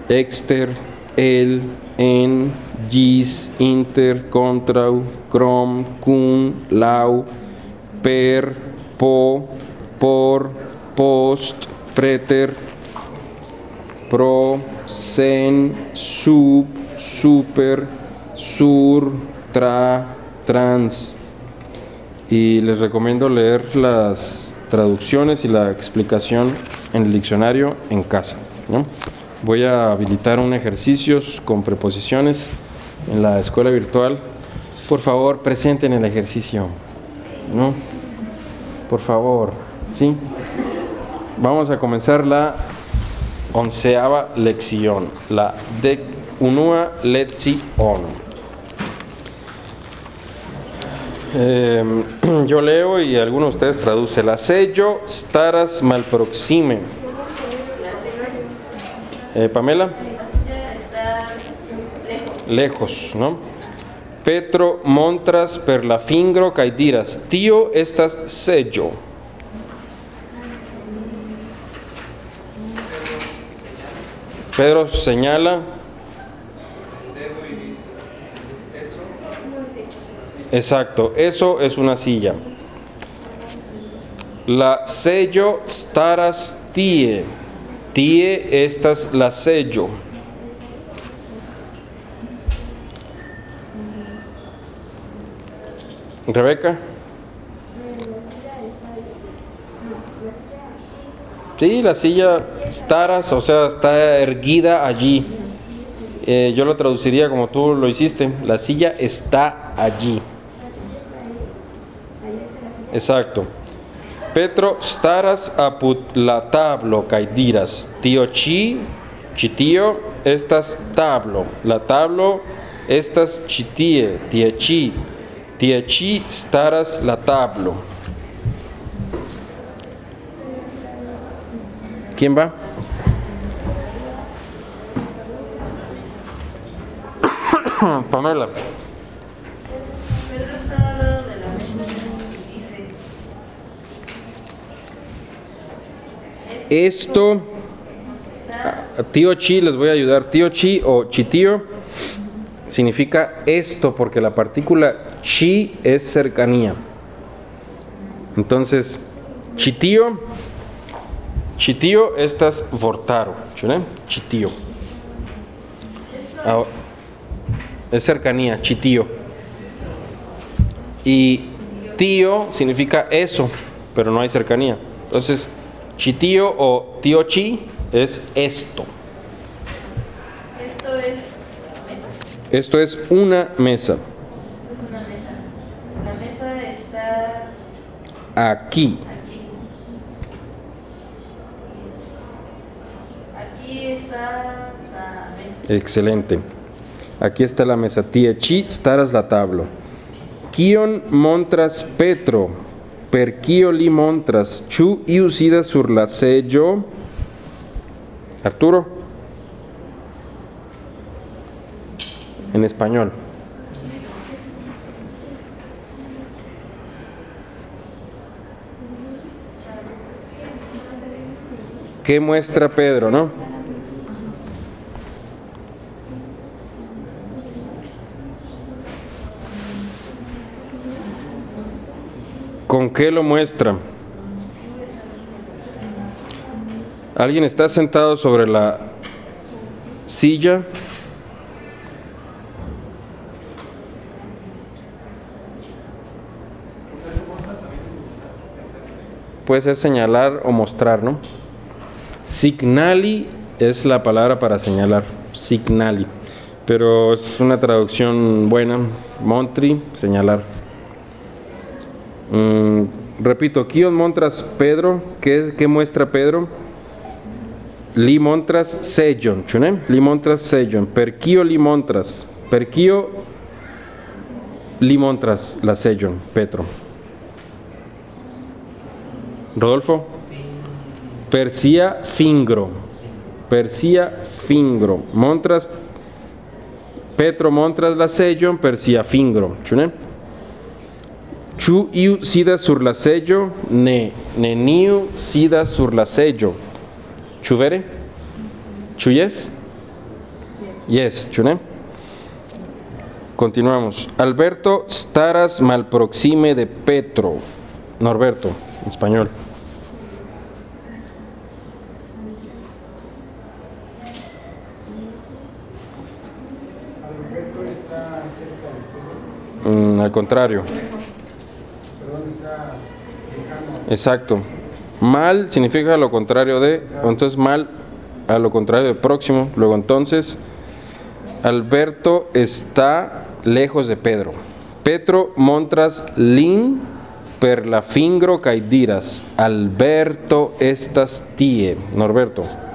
exter, el, en, gis, inter, contrau, crom, cum, lau, per, po, por, post, preter, pro, sen, sub, super, sur, tra, trans. Y les recomiendo leer las traducciones y la explicación en el diccionario en casa. ¿no? Voy a habilitar un ejercicio con preposiciones en la escuela virtual. Por favor, presenten el ejercicio. ¿No? Por favor, ¿sí? Vamos a comenzar la onceava lección, la de unua lección. Eh, [clears throat] yo leo y alguno de ustedes traduce. La sello staras malproxime. Eh, Pamela, lejos. ¿no? Petro montras per la fingro kaj diras, tio estas sello. Pedro señala, Dedo y dice, eso exacto, eso es una silla. La sello staras tie. Tie estas la sello. Rebeca. Sí, la silla staras, o sea, está erguida allí. Eh, yo lo traduciría como tú lo hiciste. La silla está allí. Exacto. Petro staras apud la tablo kaj diras, tio ĉi, ĉi tio estas tablo. La tablo estas ĉi tie, ĉi. Tie ĉi staras la tablo. ¿Quién va? [coughs] Pamela. Esto, tío chi, les voy a ayudar. Tío chi o chitío significa esto porque la partícula chi es cercanía. Entonces, chitío, chitío estas vortaro. Chitío. Es cercanía, chitío. Y tío significa eso, pero no hay cercanía. Entonces, chitío o tío chi es esto. esto es mesa. Esto es una mesa. Es una mesa. La mesa está Aquí. aquí. Aquí está la mesa. Excelente. Aquí está la mesa. Tie chi staras la tablo. Kion montras Petro per quio li montras, chu iusida sur la sello. Arturo. En español. ¿Qué muestra Pedro, no? Qué lo muestra? ¿Alguien está sentado sobre la silla? Puede ser señalar o mostrar, ¿no? Signali es la palabra para señalar, signali. Pero es una traducción buena, montri, señalar. Mm, repito, Kion montras Pedro, ¿qué, qué muestra Pedro? Li montras sellon, ¿chune? Li montras sellon. Per kio li montras? Per kio li montras la sellon, Petro? Rodolfo? Per sia fingro. Per sia fingro. Montras Petro montras la sellon per sia fingro, ¿chune? Ĉu iu sidas sur la seĝo? Ne, neniu sidas sur la seĝo. Ĉu vere? Jes? Yes, ne? Continuamos. Alberto staras malproxime de Petro. Norberto, en español. Alberto está cerca de al contrario. Exacto. Mal significa lo contrario de, entonces mal a lo contrario de próximo. Luego entonces, Alberto está lejos de Pedro. Petro montras lin per la fingro kaj diras, Alberto estas tie. Norberto.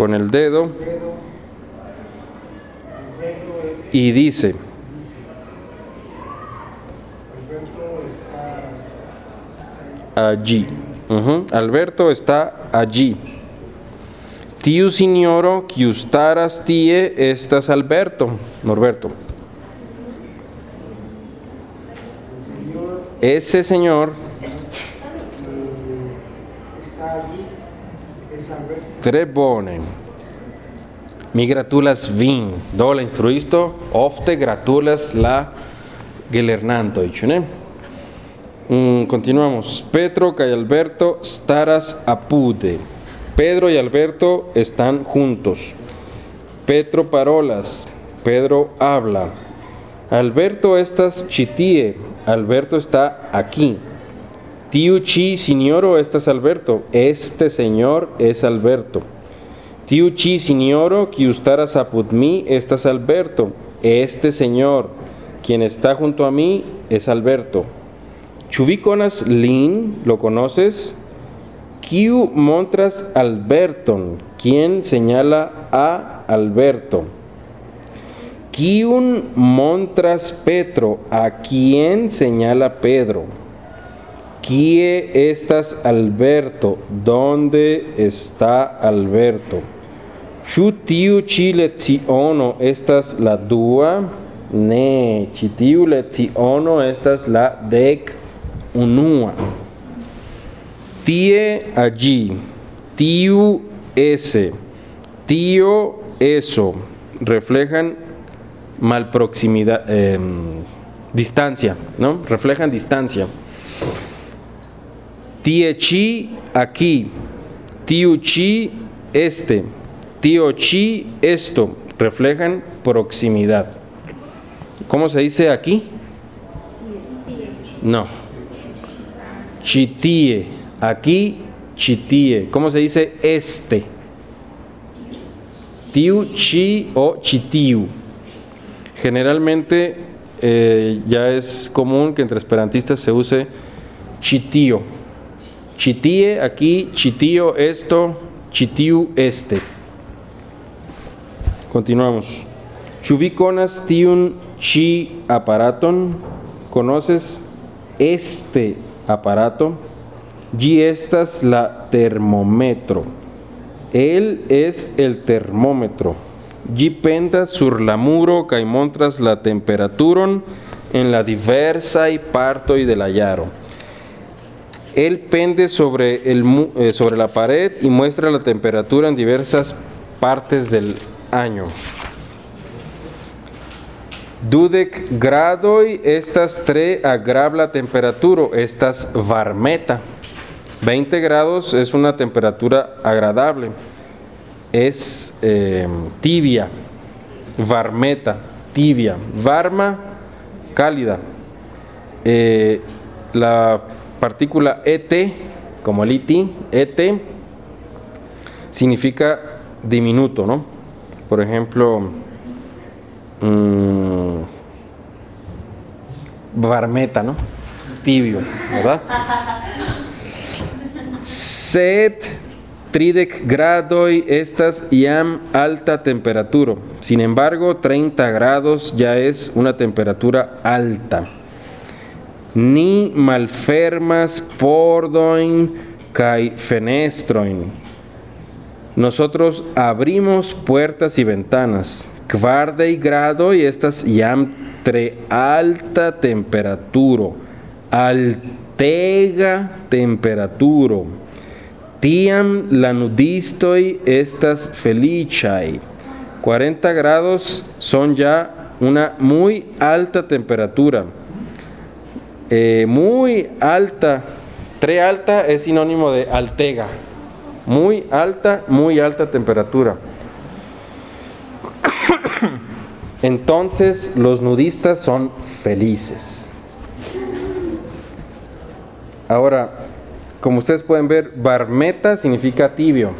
Con el dedo y dice, allí. Ujú, Alberto está allí. Tiu signoro kiu staras tie estas Alberto. Norberto. Ese señor que está allí es Alberto. tre bone. Mi gratulas vin. Do la instruisto ofte gratulas la gelernanto, ¿ne? Mm, continuamos. Pedro y Alberto staras apude. Pedro y Alberto están juntos. Petro parolas. Pedro habla. Alberto estas chitie. Alberto está aquí. Tiu chi signoro estas Alberto. Este señor es Alberto. Tiu chi signoro qui staras apud mi estas Alberto. Este señor, quien está junto a mí, es Alberto. Konas lin? ¿Lo conoces? Kiu montras Alberton? ¿Quién señala a Alberto? Kiun montras Petro? ¿A quién señala Pedro? Kie estas Alberto? ¿Dónde está Alberto? Ĉu tiu ĉi leciono estas la dua? Ne, ĉi tiu leciono estas la dek unua. Tie allí, tiu ese, tío eso, reflejan malproximidad, em, distancia, ¿no? Reflejan distancia. Tie chi aquí, tiu chi este, tío chi esto, reflejan proximidad. ¿Cómo se dice aquí? No. Chitie. Aquí, chitie. ¿Cómo se dice este? Tiu, chi o chitiu. Generalmente eh, ya es común que entre esperantistas se use chitio. Chitie aquí, chitío esto, chitiu este. Continuamos. Chubikonas tiun chi aparaton. ¿Conoces este aparato? Y estas la termómetro. Él es el termómetro. Y pendas sur la muro kaj montras la temperaturon en la diversa y parto y del hallaro. Él pende sobre, el, eh, sobre la pared y muestra la temperatura en diversas partes del año. Dudek gradoi estas tre agrabla temperaturo, estas varmeta. 20 grados es una temperatura agradable. Es eh, tibia, varmeta, tibia. Varma, cálida. Eh, la partícula ET, como el IT, ET, significa diminuto, ¿no? Por ejemplo, mm, varmeta, ¿no? Tibio, ¿verdad? Set tridec gradoi estas iam alta temperatura. Sin embargo, 30 grados ya es una temperatura alta. Ni malfermas pordoin kai fenestroin. Nosotros abrimos puertas y ventanas. Kvardei gradoi estas iam tre alta temperatura. Altega temperaturo. Tiam la nudistoi estas felichai. 40 grados son ya una muy alta temperatura. Eh, muy alta, tre alta es sinónimo de altega. Muy alta, muy alta temperatura. [coughs] Entonces los nudistas son felices. Ahora, como ustedes pueden ver, barmeta significa tibio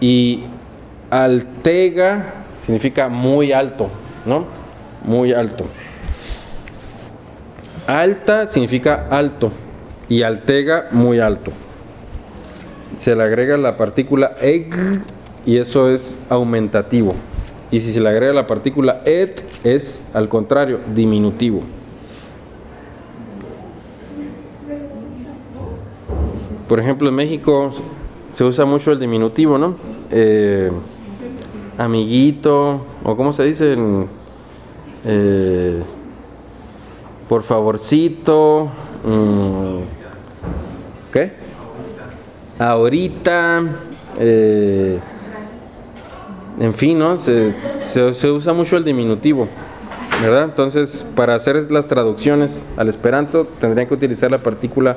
y altega significa muy alto, ¿no? Muy alto. Alta significa alto y altega muy alto. Se le agrega la partícula eg y eso es aumentativo. Y si se le agrega la partícula et es al contrario, diminutivo. Por ejemplo, en México se usa mucho el diminutivo, ¿no? Eh, amiguito, o cómo se dice, en, eh, por favorcito, mm, ¿qué? Ahorita, eh, en fin, ¿no? Se, se- se usa mucho el diminutivo, ¿verdad? Entonces, para hacer las traducciones al esperanto, tendrían que utilizar la partícula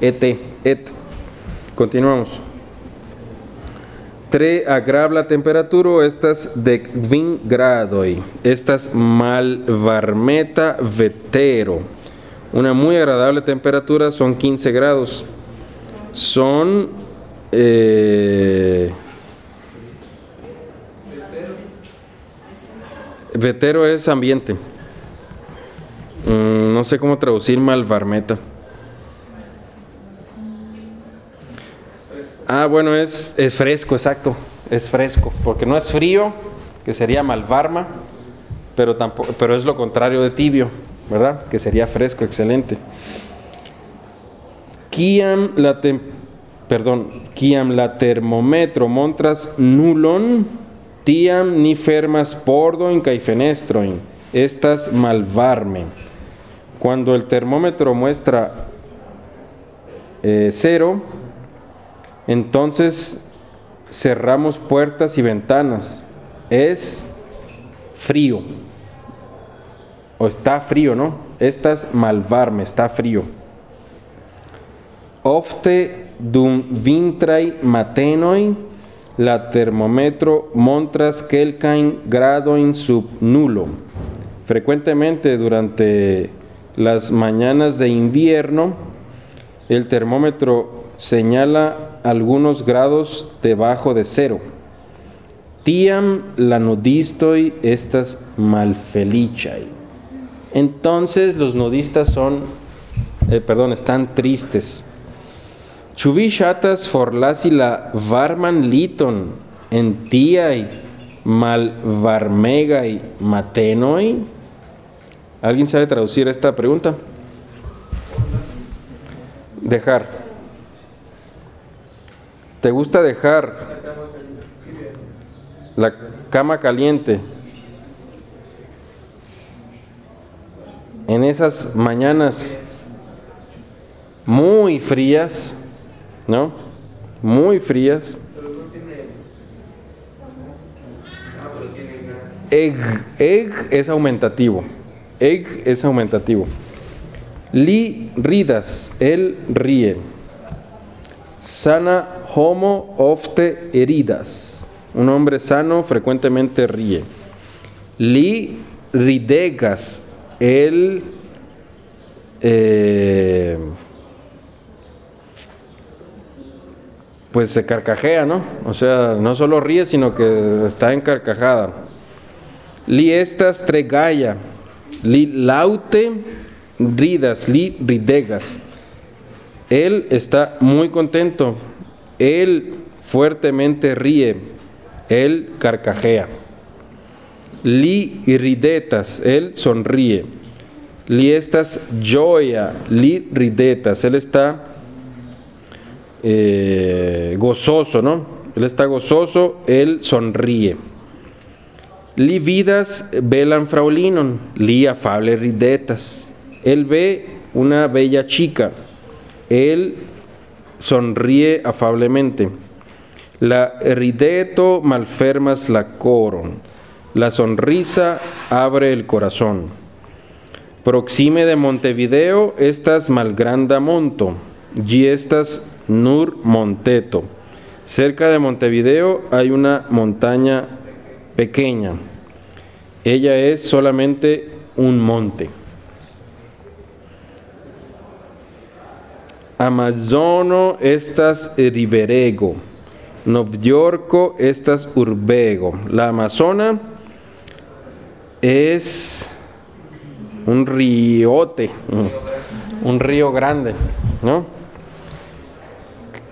et, et. Continuamos. Tre agrabla temperaturo estas de 20 gradoi. Estas malvarmeta vetero. Una muy agradable temperatura son 15 grados. Son eh, vetero es ambiente. Mm, no sé cómo traducir malvarmeta. Ah, bueno, es, es fresco, exacto. Es fresco. Porque no es frío, que sería malvarma, pero, tampoco, pero es lo contrario de tibio, ¿verdad? Que sería fresco, excelente. Kiam la tem- perdón, kiam la termometro montras nulon, tiam ni fermas pordoin kaj fenestroin. Estas malvarme. Cuando el termómetro muestra eh, cero, entonces cerramos puertas y ventanas. Es frío. O está frío, ¿no? Estas malvarme, está frío. Ofte dum vintraj matenoj la termometro montras kelkajn gradojn sub nulo. Frecuentemente durante las mañanas de invierno el termómetro señala algunos grados debajo de cero. Tiam la nudistoi estas malfelichai. Entonces los nudistas son, eh, perdón, están tristes. Chuvi shatas forlasi la varman liton en tiai mal varmegai matenoi. ¿Alguien sabe traducir esta pregunta? Dejar. ¿Te gusta dejar la cama caliente en esas mañanas muy frías, ¿no? Muy frías. Egg, egg es aumentativo. Egg es aumentativo. Li ridas, él ríe. Sana homo ofte heridas. Un hombre sano frecuentemente ríe. Li ridegas, él eh, pues se carcajea, ¿no? O sea, no solo ríe, sino que está en carcajada. Li estas tregaya, li laute ridas, li ridegas. Él está muy contento, él fuertemente ríe, él carcajea. Li ridetas, él sonríe. Li estas joya, li ridetas, él está eh, gozoso, ¿no? Él está gozoso, él sonríe. Li vidas velan fraulinon, li afable ridetas. Él ve una bella chica, él sonríe afablemente. La rideto malfermas la coron. La sonrisa abre el corazón. Proxime de Montevideo estas malgranda monto, y estas nur monteto. Cerca de Montevideo hay una montaña pequeña. Ella es solamente un monte. Amazono estas riverego, Novyorko estas urbego. La Amazona es un riote, un río grande, ¿no?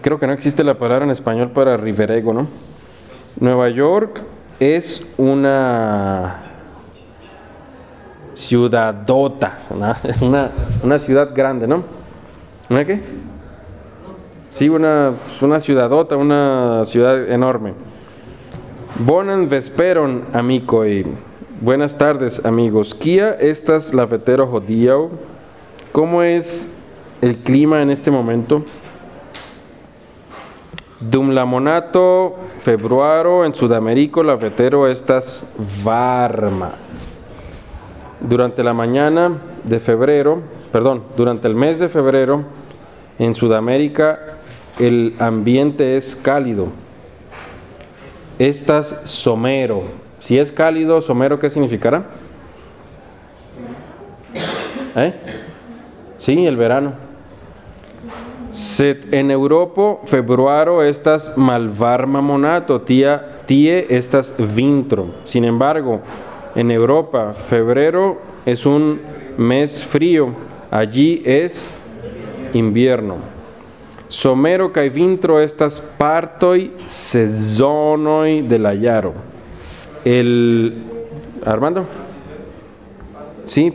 Creo que no existe la palabra en español para riverego, ¿no? Nueva York es una ciudadota, [laughs] una, una ciudad grande, ¿no? ¿Una qué? Sí, una, una ciudadota, una ciudad enorme. Bonan vesperon, amico, y buenas tardes, amigos. Kia estas la vetero hodiau? ¿Cómo es el clima en este momento? Dum la monato februaro en Sudamérica la vetero estas varma. Durante la mañana de febrero, perdón, durante el mes de febrero en Sudamérica el ambiente es cálido. Estas somero. Si es cálido, somero, ¿qué significará? ¿Eh? Sí, el verano. En Europa, februaro, estas malvarma monato, tía, tie, estas vintro. Sin embargo, en Europa, febrero es un mes frío, allí es invierno. Somero cae vintro estas partoi sezonoi de la. El Armando. Sí,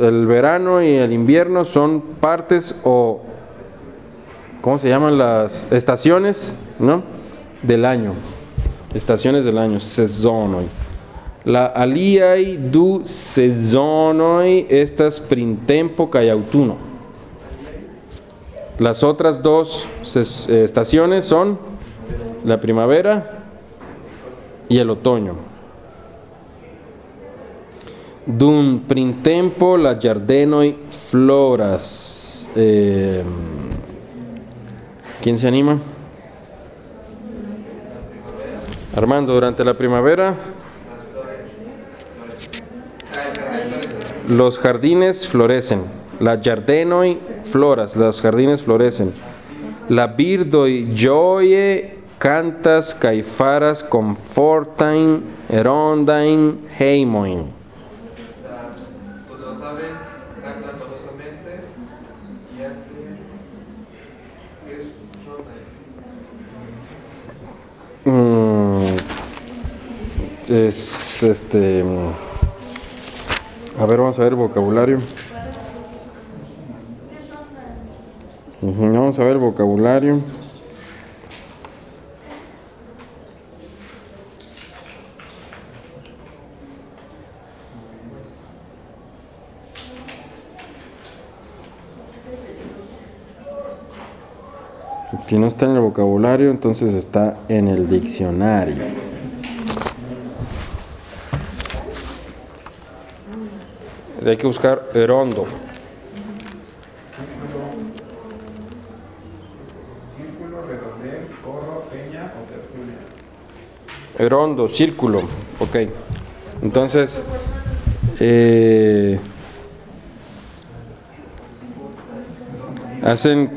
el verano y el invierno son partes o ¿cómo se llaman las estaciones, no? Del año. Estaciones del año, sezonoi. La aliai du sezonoi estas printempo kaj autuno. Las otras dos estaciones son la primavera y el otoño. Dum printempo la giardenoi floras. Eh, ¿Quién se anima? Armando, durante la primavera los jardines florecen. La giardenoi floras, los jardines florecen. La birdoi joye cantas caifaras confortain erondain heimoin. Las. Mm, es este. A ver, vamos a ver vocabulario. Vamos a ver vocabulario. Si no está en el vocabulario, entonces está en el diccionario. Hay que buscar erondo. Círculo, redondel, corro, peña o tertulia. Erondo, círculo. Ok. Entonces, eh, hacen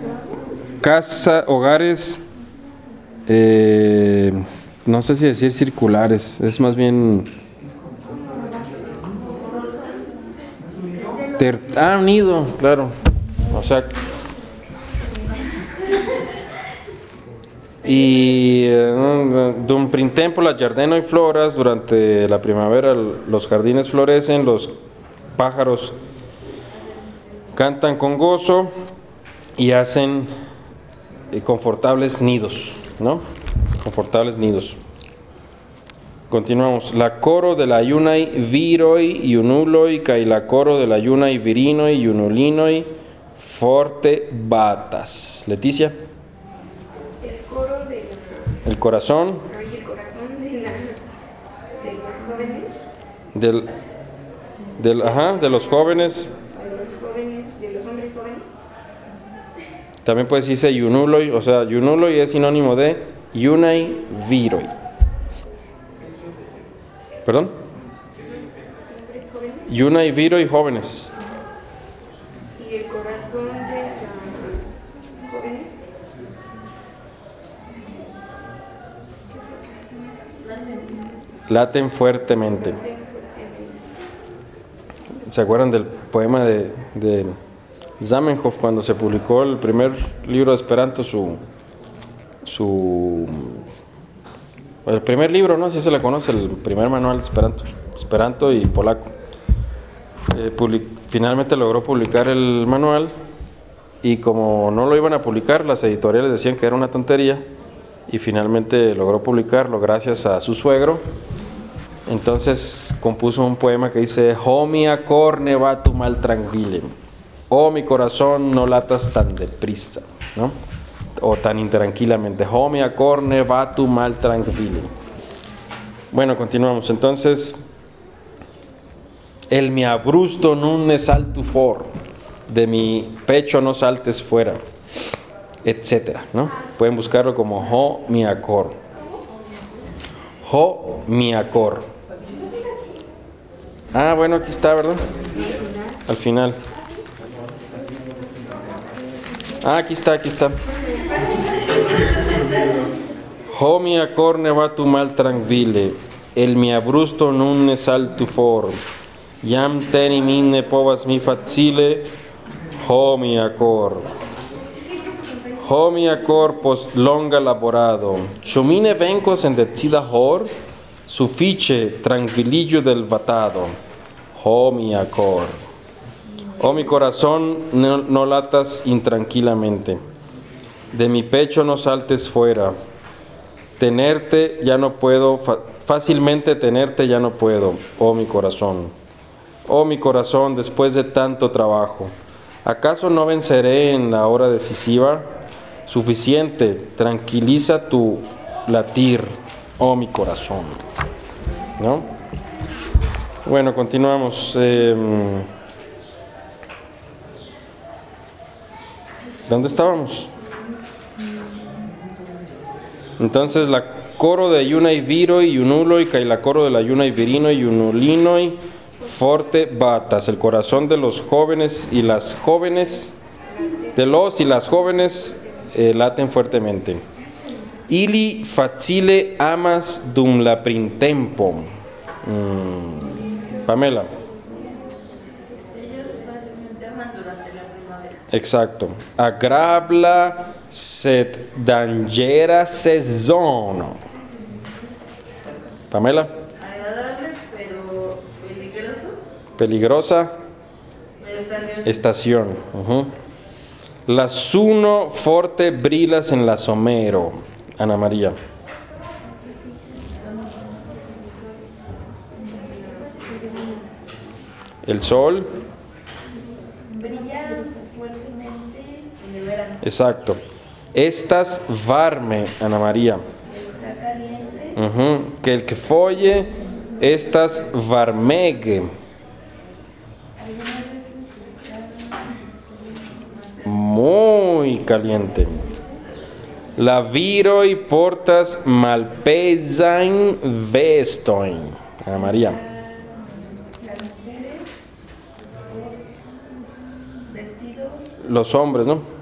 casa, hogares, eh, no sé si decir circulares, es más bien... ter- ah, nido, claro. O sea, Y eh, d'un printempo la giardeno y floras, durante la primavera los jardines florecen, los pájaros cantan con gozo y hacen eh, confortables nidos, ¿no? Confortables nidos. Continuamos. La coro de la yunai viroi iunuloi, kai la coro de la yunai virinoi iunulinoi, forte batas. Leticia, El coro de la, el corazón el corazón de, la, de los jóvenes, del, del, ajá, de los jóvenes, de los jóvenes, de los hombres jóvenes, también puede decirse yunuloi, o sea, yunuloi es sinónimo de yunai viroi. ¿Perdón? hombres jóvenes, Yunai viroi jóvenes. y el corazón de jóvenes, Laten fuertemente. ¿Se acuerdan del poema de, de Zamenhof cuando se publicó el primer libro de Esperanto, su, su el primer libro, ¿no? Así se le conoce, el primer manual de Esperanto, Esperanto y polaco. Eh, finalmente logró publicar el manual y como no lo iban a publicar, las editoriales decían que era una tontería y finalmente logró publicarlo gracias a su suegro. Entonces compuso un poema que dice, Oh mi acorne va tu mal tranquile, oh mi corazón no latas tan deprisa, ¿no? O tan intranquilamente, oh mi acorne va tu mal tranquile. Bueno, continuamos. Entonces, el mi abrusto nun ne saltu for, de mi pecho no saltes fuera, etcétera, ¿no? Pueden buscarlo como ho mi acor. Ho. Ah, bueno, aquí está, ¿verdad? Al final. Ah, aquí está, aquí está. Ho mi acor ne va tu mal tranquille, el mi abrusto nun ne saltu for, Jam teni min ne povas mi facile, ho mia cor. Ho mia cor post longa laborado, ĉu mi ne venkos en decida hor, sufiĉe tranquilillo del vatado, ho mia cor. Oh mi corazón, no, no latas intranquilamente, de mi pecho no saltes fuera, tenerte ya no puedo, fácilmente tenerte ya no puedo, oh mi corazón. Oh mi corazón, después de tanto trabajo, ¿acaso no venceré en la hora decisiva? Suficiente, tranquiliza tu latir, oh mi corazón. ¿No? Bueno, continuamos. Em, ¿Dónde estábamos? Entonces la coro de Yunai Viroi, Yunuloi, y la coro de la Yunai Virino, Yunulinoi, Forte Batas, el corazón de los jóvenes y las jóvenes, de los y las jóvenes eh, laten fuertemente. Ili facile amas dum la printempo. Mm, Pamela, Ellos fácilmente aman durante la primavera. exacto. Agrabla Sed danĝera sezono. Pamela, Agradable, pero peligroso. peligrosa Estación. estación. Ujú. La suno forte brilas en la somero. Ana María. El sol, Brilla fuertemente en el verano. exacto. Estas varme, Ana María. Está caliente. Que el que folle, estas varmegue. Muy caliente. La viroi portas malpesain vestoin. Ana María. Los hombres, ¿no? los hombres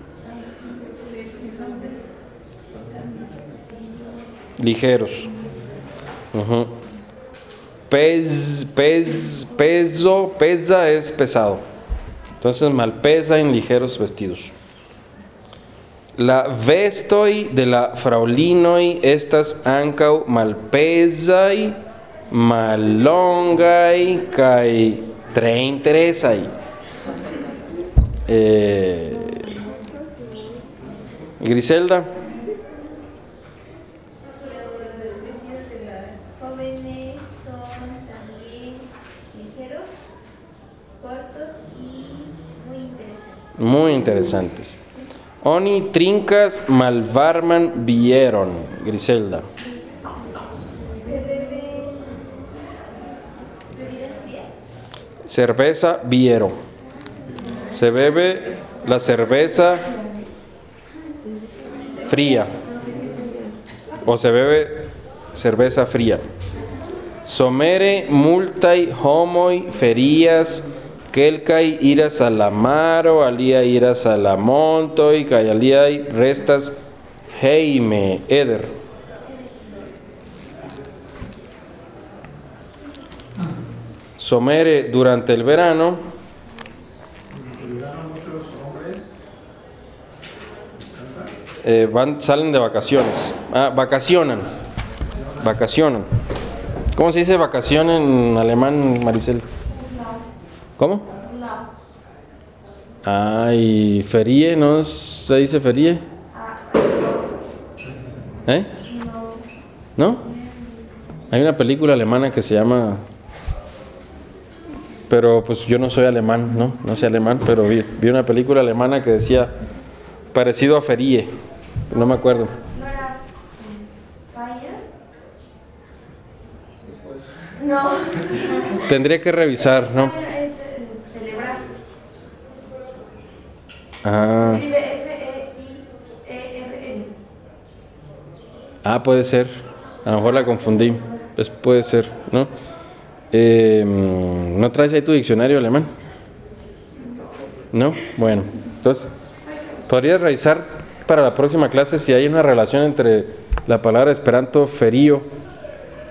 Ligeros. Peso, pesa es pesado. Entonces malpesa en ligeros vestidos. La vestoi de la fraulinoi estas ancau malpesai, mallongai, kai tre interesai. Eh, Griselda. Los vestidos de las jóvenes son también ligeros, cortos y muy interesantes. Muy interesantes. Oni trincas malvarman vieron, Griselda. Cerveza viero. Se bebe la cerveza fría. O se bebe cerveza fría. Somere multai homoi ferias kelkai iras a la maro, alia iras a la montoi, kai aliai restas heime eder. Somere durante el verano, eh, van, salen de vacaciones. Ah, vacacionan. Vacacionan. ¿Cómo se dice vacación en alemán, Maricel? ¿Cómo? Ay, ferie, ¿no se dice ferie? ¿Eh? ¿No? Hay una película alemana que se llama... Pero pues yo no soy alemán, ¿no? No sé alemán, pero vi, vi una película alemana que decía parecido a ferie. No me acuerdo. No. Tendría que revisar, ¿no? Fire es eh, celebrar. Ah, Escribe ah, puede ser. A lo mejor la confundí. Pues puede ser, ¿no? Eh, ¿No traes ahí tu diccionario alemán? ¿No? Bueno, entonces, podrías revisar para la próxima clase si hay una relación entre la palabra esperanto ferío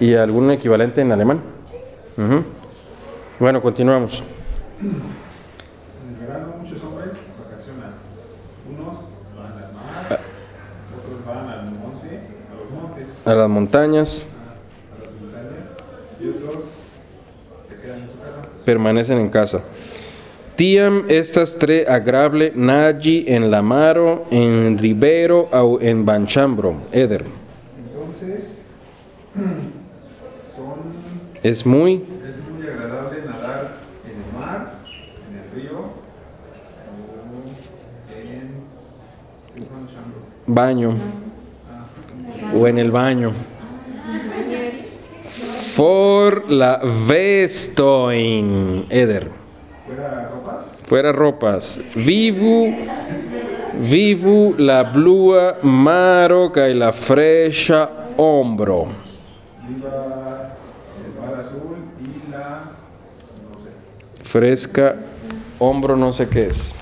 y algún equivalente en alemán. Ujú. Bueno, continuamos. En el verano muchos hombres vacacionan. Unos van al mar, otros van al monte, a los montes, A las montañas permanecen en casa. Tiam estas tre agrable nagi en la maro, en ribero o en banchambro. Eder. Entonces, [clears throat] son, Es muy es muy agradable nadar en el mar, en el río, o en en Juan Chambro. baño o en el baño. For la vestoin. Eder. ¿Fuera ropas? Fuera ropas. Vivu, vivu la blua maro kaj la fresha ombro. Viva el y Fresca, hombro no sé qué es.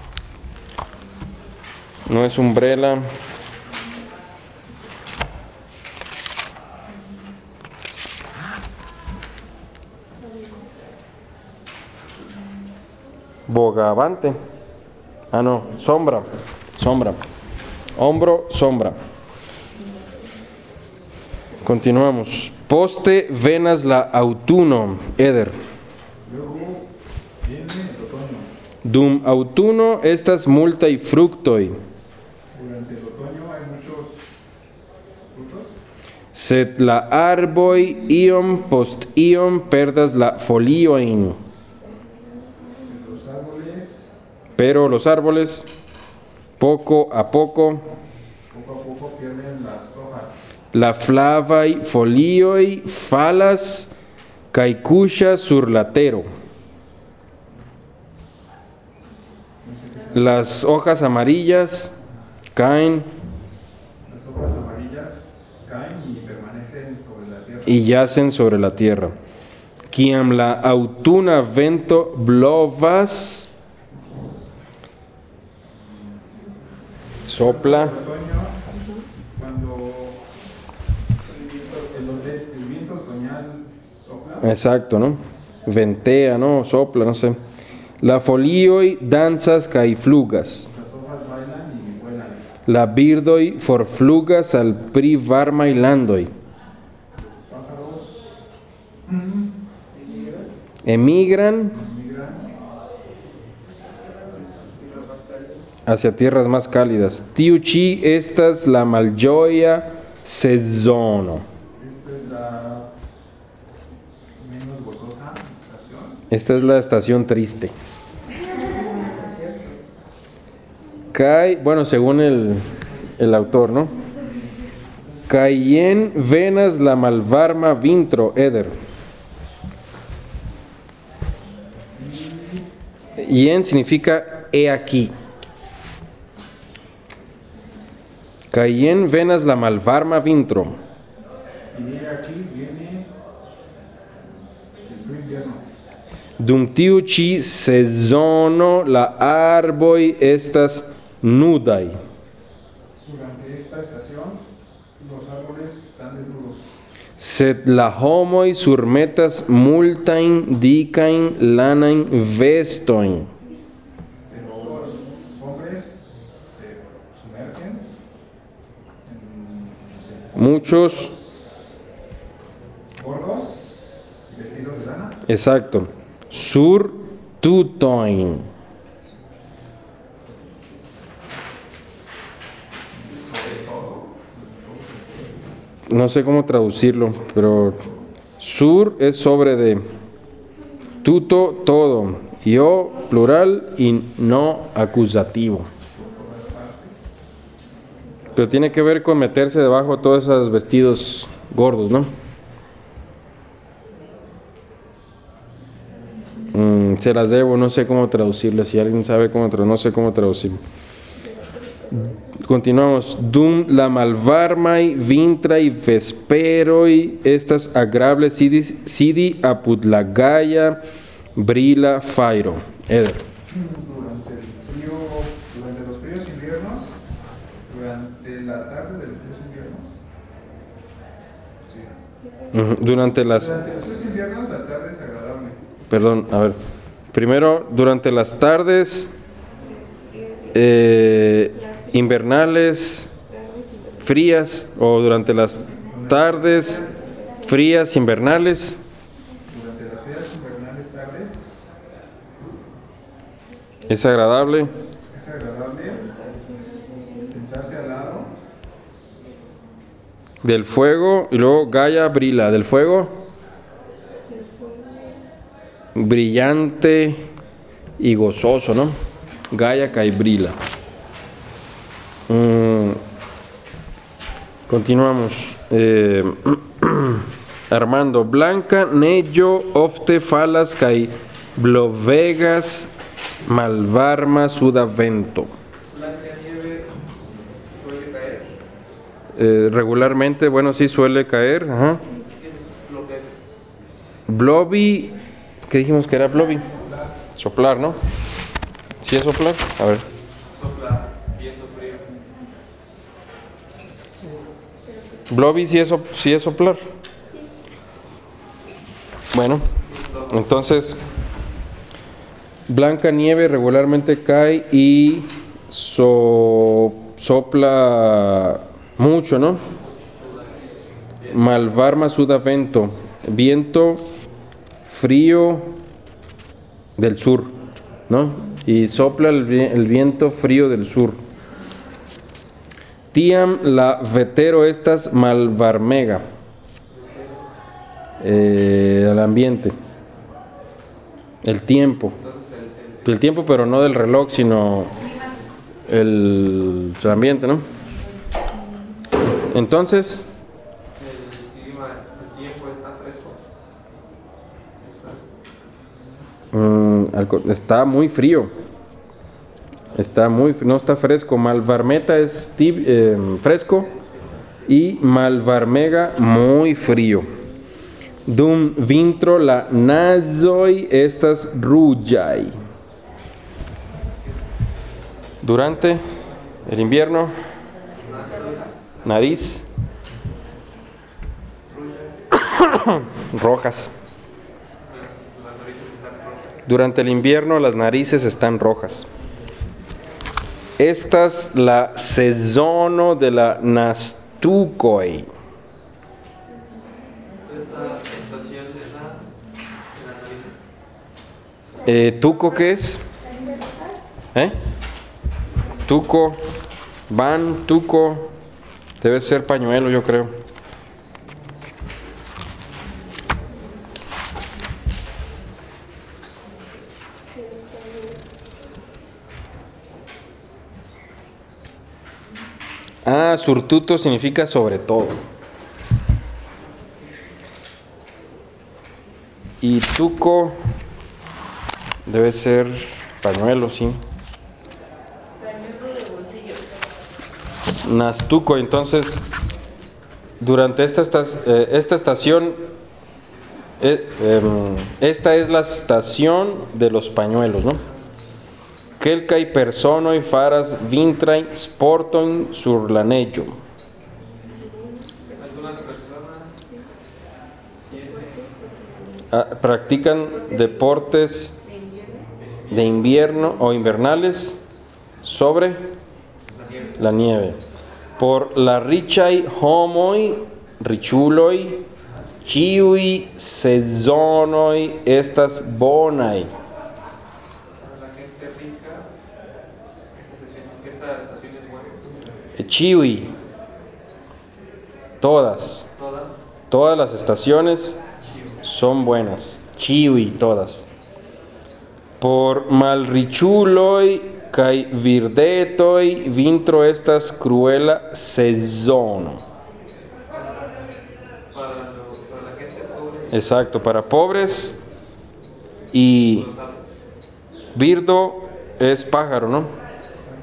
No es umbrella. Bogavante. Ah, no, sombra. Sombra. Hombro, sombra. Continuamos. Poste, venas la autuno. Eder. Luego viene el otoño. Dum autuno estas multaj fruktoj, Durante el otoño hay muchos frutos, sed la arboj iom post iom perdas la foliojn. los árboles Pero los árboles, poco a poco, poco a poco pierden las hojas. la flavaj folioj falas kaj kuŝas sur la tero. Las hojas amarillas caen Las hojas amarillas caen y permanecen sobre la tierra. y yacen sobre la tierra. Kiam la autuna vento blovas, sopla, El otoño, cuando el, ode- el viento otoñal sopla, exacto, ¿no? Ventea, ¿no? Sopla, no sé. La folioj danzas kaj flugas. las hojas bailan y vuelan. La birdoj forflugas al pri varmaj landoj. Pájaros Emigran hacia tierras más cálidas. Tiu ĉi estas la malĝoja sezono. Esta es la menos gozosa estación. Esta es la estación triste. Kai, bueno, según el, el autor, ¿no? Cayen venas la malvarma vintro, Eder. Yen significa he aquí. Cayen venas la malvarma vintro. Dum tiu ĉi sezono la arboj estas nudaj. Durante esta estación, los árboles están desnudos. Sed la homoj surmetas multajn dikajn lanajn vestojn. Pero los hombres se sumergen en no sé, Muchos, gordos vestidos de lana. exacto, sur tutojn. No sé cómo traducirlo, pero sur es sobre de tuto todo, yo plural y no acusativo. Pero tiene que ver con meterse debajo de todos esos vestidos gordos, ¿no? Mm, se las debo, no sé cómo traducirlas. Si alguien sabe cómo traducir, no sé cómo traducir. Continuamos. Dum la malvarmai vintrai vesperoi estas agrable sidi, sidi apud la gaia brila fairo. Eder. Durante el frío, durante los fríos inviernos, durante la tarde de los fríos inviernos. Durante las Durante los fríos inviernos la tarde es agradable. Perdón, a ver. Primero, durante las tardes eh, invernales frías o durante las tardes frías invernales Durante las frías invernales tardes es agradable sentarse al lado Del fuego y luego Gaia brila. Del fuego brillante y gozoso, ¿no? Gaia cae brila. Mm, continuamos. Eh, [clears throat] Armando, Blanca, Nello, ofte falas kai blovegas malvarma sudavento. Blanca nieve suele caer. Eh, regularmente, bueno, sí suele caer. Ajá. ¿Qué es lo que Blobby, ¿qué dijimos que era Blobby? Soplar, ¿no? ¿Sí es soplar? A ver. sopla viento frío? Blobby sí es, sí es soplar. Bueno, entonces Blanca nieve regularmente cae y so- sopla mucho, ¿no? Malvarma sudavento, viento frío del sur, ¿no? Y sopla el, vi- el viento frío del sur. Tiam la vetero estas malvarmega. Eh, el ambiente. El tiempo. El tiempo, pero no del reloj, sino el, el ambiente, ¿no? Entonces, El clima, el tiempo está fresco. Mm, está muy frío. Está muy, no está fresco. Malvarmeta es tib- eh, fresco y Malvarmega muy frío. Dum vintro la nazoi estas rugiai. Durante el invierno, nariz rojas. Durante el invierno las narices están rojas. Esta es la sezono de la narices. Eh, ¿Tuco qué es? ¿Eh? Tuco, van, tuco, debe ser pañuelo yo creo. Ah, surtuto significa sobre todo. Y tuco debe ser pañuelo, sí. Pañuelo de bolsillo. Nastuco, entonces, durante esta, estas- eh, esta estación, eh, em, esta es la estación de los pañuelos, ¿no? Quelcai personoi faras vintrain sporton sur la neĝo. Algunas personas tienen Ah, practican deportes de invierno o invernales sobre la nieve. Por la richai homoi, richuloi, ciui sezonoi estas bonai. Ciui, todas, Todas, las estaciones son buenas. Ciui, todas. Por malrichuloi kai virdetoi vintro estas cruela sezono. Exacto, para pobres y virdo es pájaro, ¿no?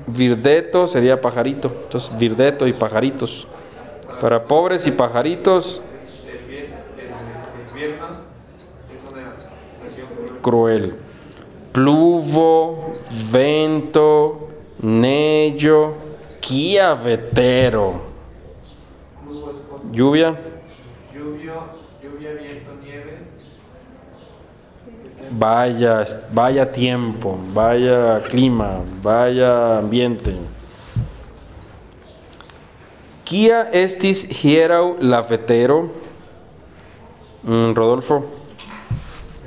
Virdeto sería pajarito. Entonces, virdeto y pajaritos. Para pobres y pajaritos, El, este, invierno es una cruel. Pluvo, vento, nello, vetero. Pluvo es poco. Lluvia, Lluvia, lluvia, viento, nieve. vaya, vaya tiempo, vaya clima, vaya ambiente. Kia estis hierau la vetero? Mm, Rodolfo.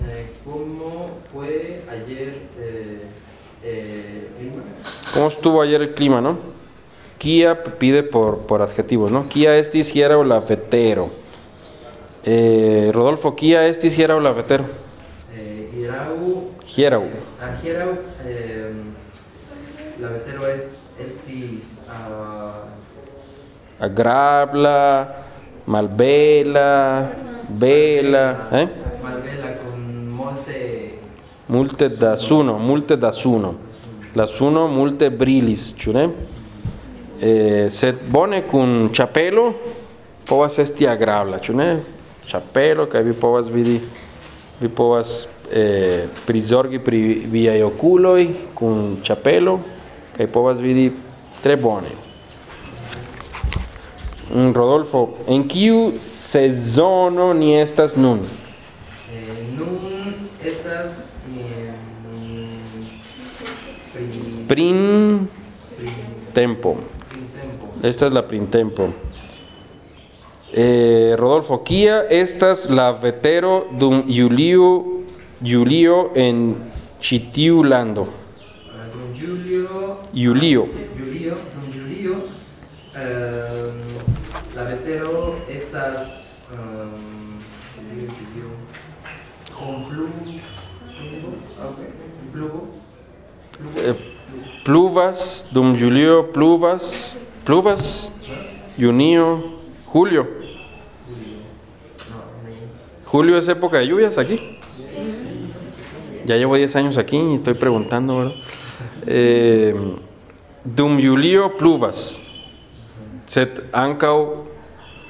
Eh, ¿Cómo fue ayer eh, eh, clima? ¿Cómo estuvo ayer el clima, no? Kia pide por, por adjetivos, ¿no? Kia estis hierau la vetero. Eh, Rodolfo, Kia estis hierau la vetero. Eh, Hirau. Hierau. A Hierau, eh, es estis ah, Agrabla, malbela, bela, eh? malbela con molte Multe da suno, multe da suno. la suno multe brilis, ĉu ne? Eh, sed bone kun ĉapelo povas esti agrabla, ĉu ne? Ĉapelo kaj vi povas vidi vi povas eh, prizorgi pri viaj okuloj kun ĉapelo kaj povas vidi tre bone. Mm, Rodolfo, en kiu sezono ni estas nun? Eh, nun estas Prin pri, tempo. Esta es la printempo. Eh, Rodolfo, Kia, estas la vetero dum Julio, Julio en Chitiulando. Julio. Julio. Julio, Julio. ehm, la vetero estas. Julio. Con plu. pluvo, ok, Pluvo. Pluvo. Eh, Pluvas, dum Julio, Pluvas, Pluvas, Junio, Julio. Julio es época de lluvias aquí. Ya llevo 10 años aquí y estoy preguntando, ¿verdad? Eh, dum Julio pluvas. Set ancau.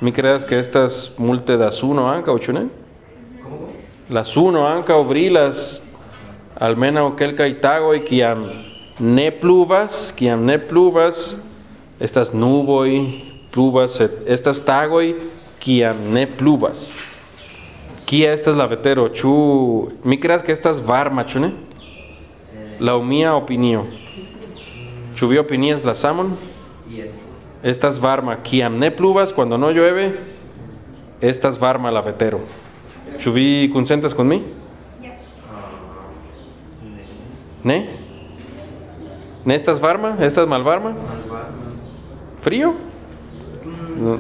Mi creas que estas multe das uno ancau, chune? ¿Cómo? Las uno ancau brilas. Almena o quelca itago y kiam ne pluvas, kiam ne pluvas. Estas nuboi pluvas, estas tagoi kiam ne pluvas. Kia estas la vetero, chu, mi creas que estas varma, chune? Eh, La mia opinio. Chu vi opinias la samon? Yes. Estas varma, kiam ne pluvas, cuando no llueve, estas varma la vetero. Chu vi consentes con mi? Ne. Ne? Ne estas varma? Estas mal varma? Malva. Frío? No.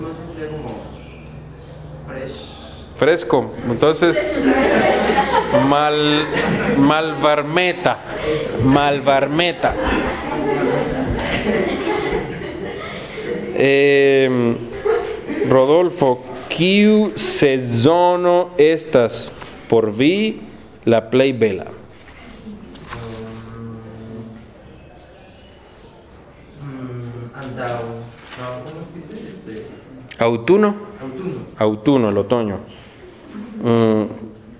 Fresco. Entonces, mal, malvarmeta. Malvarmeta. Eh, Rodolfo, kiu sezono estas por vi la play bella? Mm, ¿cómo se dice? Este. Autuno? Autuno. Autuno, el otoño. Mm,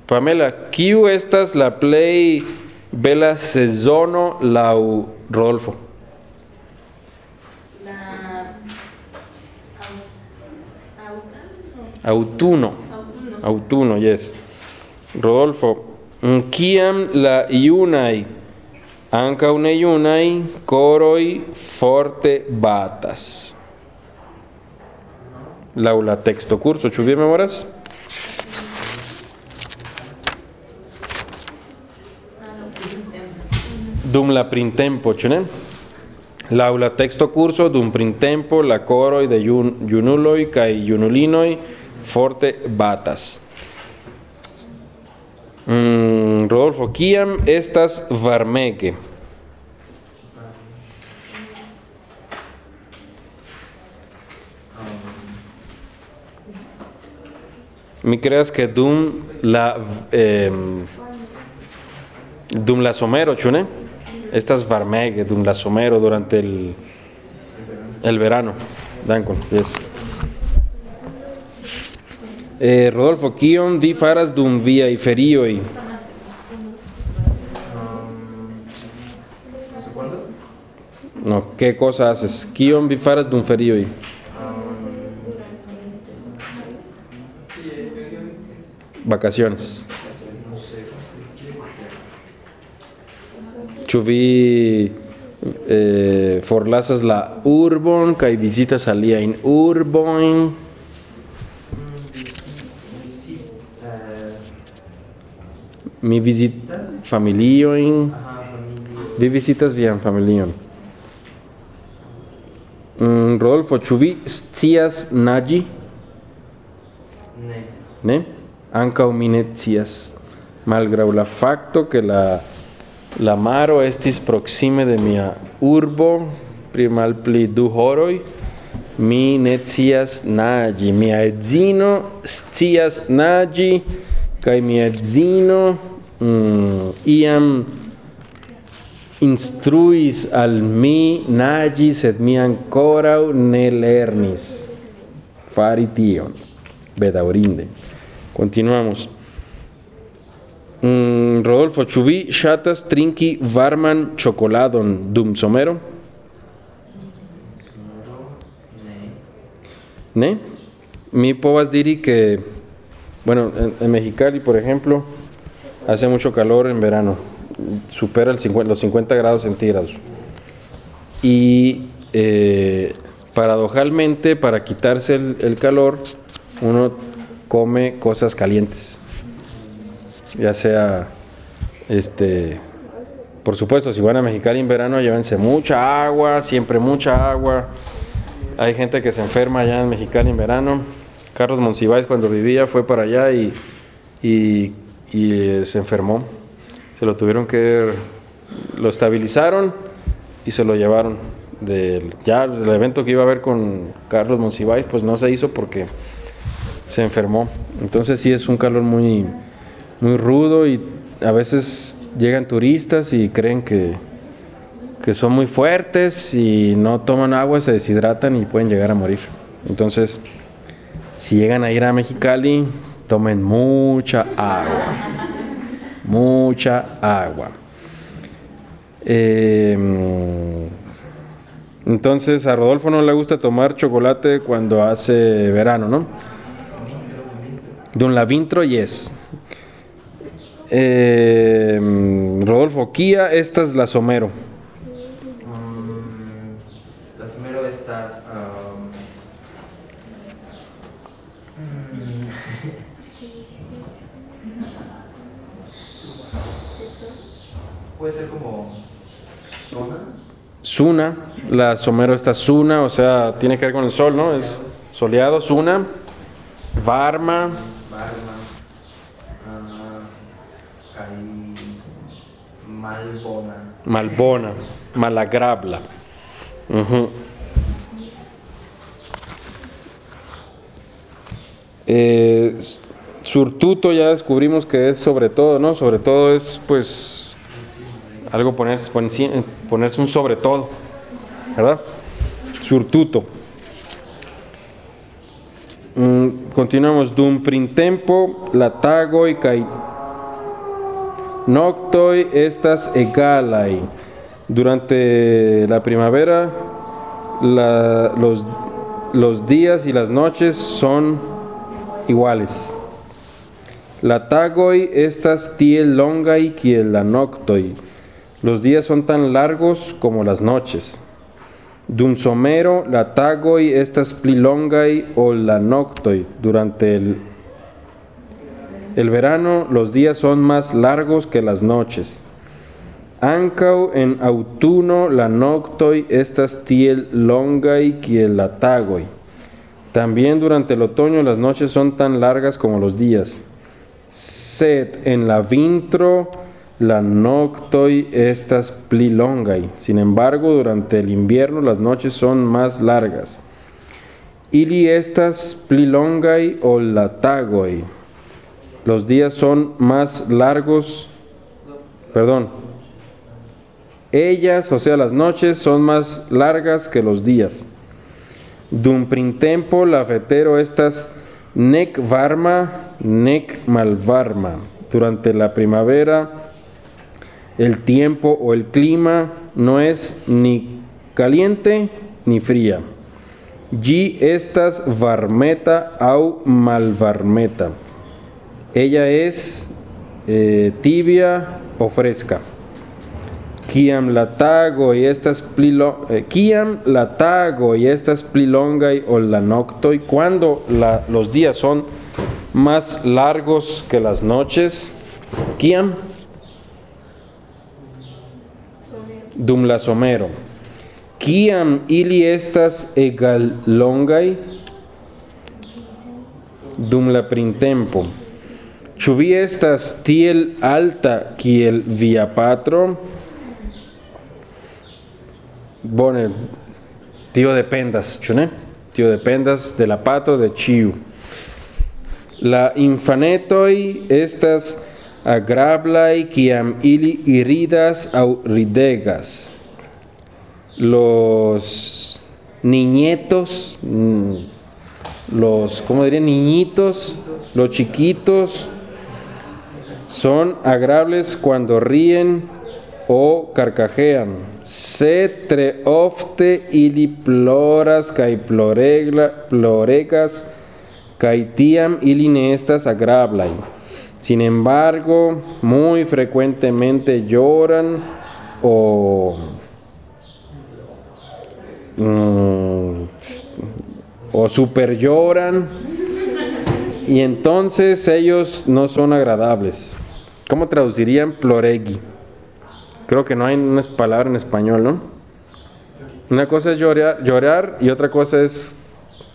Pamela, kiu estas la play bella sezono lau Rodolfo? La. Autuno. Autuno. Autuno, yes. Rodolfo, mm, kiam la iunai ankaŭ ne junai koroj forte batas. Laŭ la teksto kurso, ĉu vi memoras? Dum la printempo, ĉu ne? Laŭ la teksto kurso dum printempo la koroj de jun, junuloj kaj forte batas. Mm, Rodolfo, kiam estas varmege? Mi creas que dum la em, dum la somero, chune? Estas varmege dum la somero durante el el verano. Dankon, yes. Eh, Rodolfo, kion vi faras dum viaj ferioj? No, ¿qué cosa haces? Kion vi faras dum ferioj? Vacaciones. Ĉu vi eh, forlasas la urbon kaj vizitas aliajn urbojn? mi vizitas familiojn. Vi visitas vian familion. Mm, Rodolfo, ĉu vi scias naĝi? Ne. Ne? Ankaŭ mi ne scias. Malgraŭ la fakto ke la la maro estis proksime de mia urbo pri malpli du horoj, mi ne scias naĝi. Mia edzino scias naĝi kaj mia edzino mm, iam instruis al mi naĝi, sed mi ankoraŭ ne lernis fari tion. Bedaŭrinde. Continuamos. Mm, Rodolfo, ĉu vi ŝatas trinki varman ĉokoladon dum somero? Ne. Mi povas diri que, bueno, en, en Mexicali, por ejemplo, hace mucho calor en verano, supera el 50 los 50 grados centígrados. Y eh, paradojalmente, para quitarse el, calor, uno come cosas calientes. Ya sea, este, por supuesto, si van a Mexicali en verano, llévense mucha agua, siempre mucha agua. Hay gente que se enferma allá en Mexicali en verano. Carlos Monsiváis cuando vivía fue para allá y, y, eh, se enfermó. Se lo tuvieron que... Lo estabilizaron y se lo llevaron. Del, ya el evento que iba a haber con Carlos Monsiváis, pues no se hizo porque se enfermó. Entonces sí es un calor muy, muy rudo y a veces llegan turistas y creen que, que son muy fuertes y no toman agua, se deshidratan y pueden llegar a morir. Entonces, si llegan a ir a Mexicali, tomen mucha agua. Mucha agua. Eh, entonces, a Rodolfo no le gusta tomar chocolate cuando hace verano, ¿no? Don Lavintro, yes. Eh, Rodolfo Kia, esta es la Somero. Mm, las mero estas. am, mm, puede ser como zona. Suna, la Somero está Suna, o sea, tiene que ver con el sol, ¿no? Es soleado, Suna. Varma, ah, Malbona. Malbona, Malagrabla. Eh, s- surtuto ya descubrimos que es sobre todo, ¿no? Sobre todo es pues algo ponerse, ponerse un sobre todo, ¿verdad? Surtuto. Mm, continuamos. Dum printempo, latagoi, kai Noctoi estas egalai. Durante la primavera, los, los días y las noches son iguales. La tagoi estas tiel longai kiel la noctoi. Los días son tan largos como las noches. Dum somero la tagoi estas pli longai o la noctoi. Durante el el verano los días son más largos que las noches. Ancau en autuno la noctoi estas tiel longai kiel la tagoi. También durante el otoño las noches son tan largas como los días. Sed en la vintro la noctoi estas pli longai. Sin embargo, durante el invierno las noches son más largas. Ili estas pli longai o la tagoi. Los días son más largos, perdón. Ellas, o sea, las noches son más largas que los días. Dum printempo la fetero estas nec varma, nec malvarma. Durante la primavera el tiempo o el clima no es ni caliente ni fría. Gi estas varmeta au malvarmeta. Ella es eh, tibia o fresca. Kiam la tago y estas plilo, eh, la tago y estas plilongay o la noctoi, cuando la- los días son más largos que las noches, kiam dum la somero. Kiam ili estas egal longai dum la printempo. Ĉu estas tiel alta kiel via patro? Bone, tio dependas, ĉu ne? Tio dependas de la patro de ĉiu. La infanetoj estas agrablaj kiam ili iridas aŭ ridegas. Los niñetos, mm, los, ¿cómo diría? Niñitos, los chiquitos, son agradables cuando ríen o carcajean. Se tre ofte ili ploras ploregla, ploregas kaj tiam ili ne estas agrablaj. Sin embargo, muy frecuentemente lloran o mm, o super lloran y entonces ellos no son agradables. ¿Cómo traducirían ploregui? Creo que no hay una palabra en español, ¿no? Una cosa es llorar, llorar y otra cosa es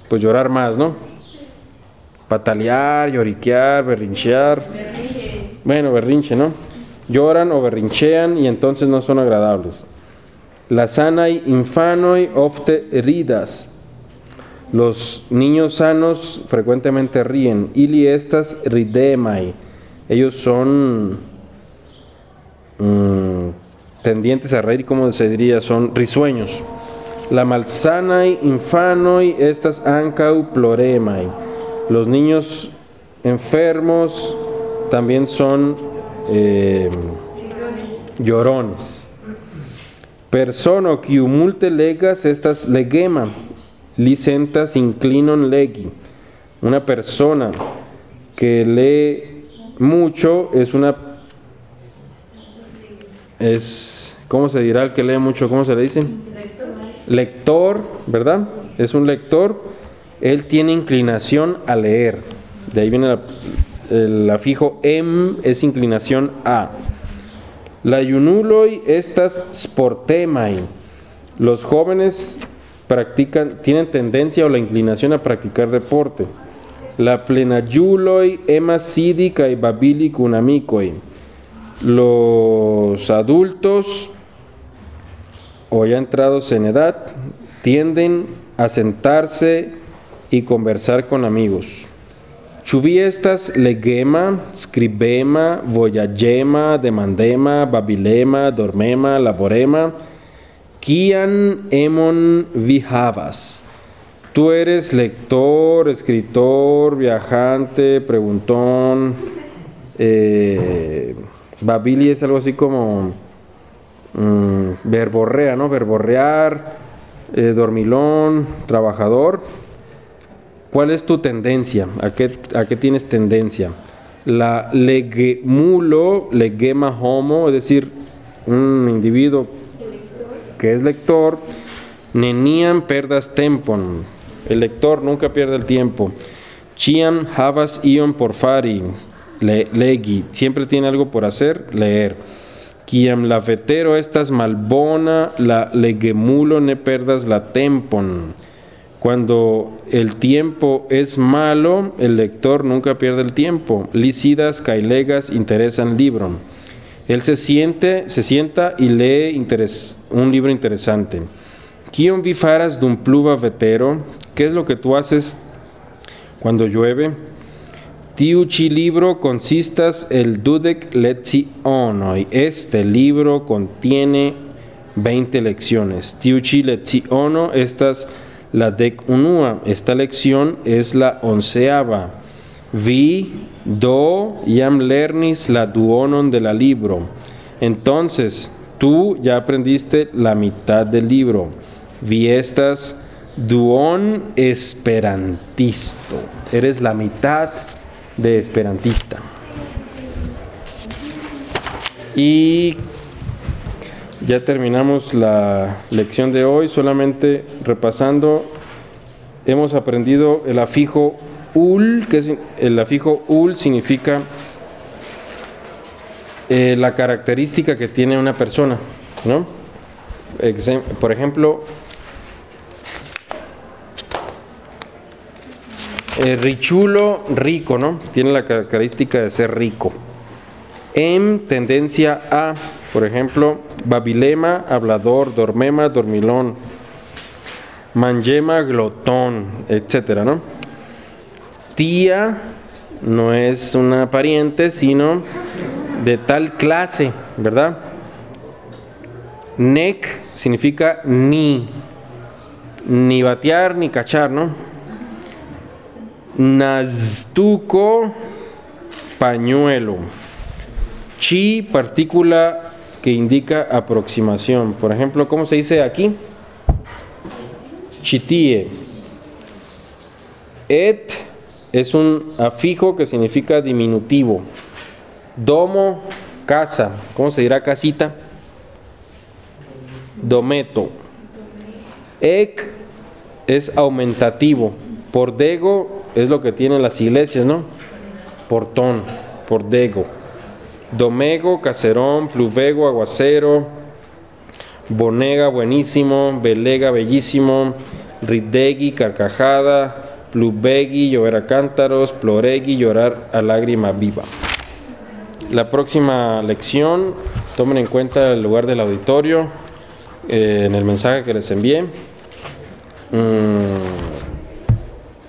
pues llorar más, ¿no? Patalear, lloriquear, berrinchear. Bueno, berrinche, ¿no? Lloran o berrinchean y entonces no son agradables. La sanai infanoi ofte ridas. Los niños sanos frecuentemente ríen. Ili estas ridemai. Ellos son mm, tendientes a reír, como se diría, son risueños. La malsanai infanoi estas ancau ploremai. Los niños enfermos también son eh, llorones. Persono qui multe legas estas legema, licentas inclinon legi. Una persona que lee mucho es una es ¿cómo se dirá el que lee mucho? ¿Cómo se le dice? Lector, ¿verdad? Es un lector. Él tiene inclinación a leer. De ahí viene la, el afijo em es inclinación a. La yunuloi estas sportemai. Los jóvenes practican, tienen tendencia o la inclinación a practicar deporte. La plenayuloi emas sidica y babili kunamikoi. Los adultos o ya entrados en edad tienden a sentarse y conversar con amigos. Chuvi estas legema, scribema, voyagema, demandema, babilema, dormema, laborema, kian emon vihavas. Tú eres lector, escritor, viajante, preguntón. Eh, babili es algo así como mm, verborrea, ¿no? Verborrear, eh, dormilón, trabajador. ¿Cuál es tu tendencia? ¿A qué, a qué tienes tendencia? La legemulo, legema homo, es decir, un individuo que es lector, neniam perdas tempon. El lector nunca pierde el tiempo. Chiam havas ion porfari, le, legi, siempre tiene algo por hacer, leer. Quiam la vetero estas malbona, la legemulo ne perdas la tempon. Cuando el tiempo es malo, el lector nunca pierde el tiempo. Licidas, cailegas, interesan libro. Él se siente, se sienta y lee interes, un libro interesante. Kion vi faras dum pluva vetero? ¿Qué es lo que tú haces cuando llueve? Tiu chi libro consistas el dudec lecionoi. Este libro contiene 20 lecciones. Tiu chi leciono, estas la dec unua. Esta lección es la onceava. Vi do iam lernis la duonon de la libro. Entonces, tú ya aprendiste la mitad del libro. Vi estas duon esperantisto. Eres la mitad de esperantista. Y ya terminamos la lección de hoy, solamente repasando, hemos aprendido el afijo ul, que es el afijo ul significa eh, la característica que tiene una persona, ¿no? Por ejemplo, eh, richulo, rico, ¿no? Tiene la característica de ser rico. En tendencia a, por ejemplo, babilema, hablador, dormema, dormilón, manjema, glotón, etcétera, ¿no? Tía no es una pariente, sino de tal clase, ¿verdad? Nec significa ni, ni batear ni cachar, ¿no? Naztuco, pañuelo. Chi, partícula que indica aproximación. Por ejemplo, ¿cómo se dice aquí? Chitie. Et es un afijo que significa diminutivo. Domo, casa. ¿Cómo se dirá casita? Dometo. Ec es aumentativo. Pordego es lo que tienen las iglesias, ¿no? Portón, pordego. Domego, caserón, pluvego, aguacero, bonega, buenísimo, belega, bellísimo, ridegui, carcajada, plubegui, llover a cántaros, ploregui, llorar a lágrima viva. La próxima lección, tomen en cuenta el lugar del auditorio eh, en el mensaje que les envié. Mm,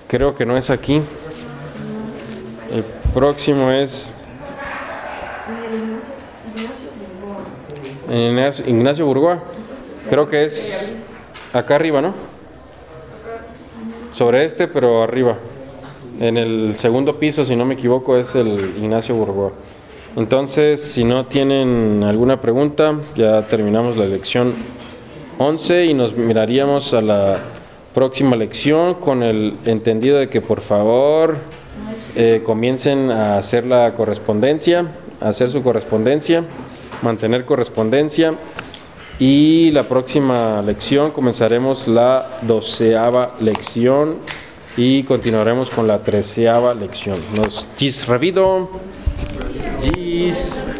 creo que no es aquí. El próximo es En el Ignacio, Ignacio Burgoa. en Ignacio- Ignacio Burgoa. Creo que es acá arriba, ¿no? Sobre este, pero arriba. En el segundo piso, si no me equivoco, es el Ignacio Burgoa. Entonces, si no tienen alguna pregunta, ya terminamos la lección 11 y nos miraríamos a la próxima lección con el entendido de que por favor eh, comiencen a hacer la correspondencia, a hacer su correspondencia, mantener correspondencia y la próxima lección comenzaremos la doceava lección y continuaremos con la treceava lección. Revido. Gis.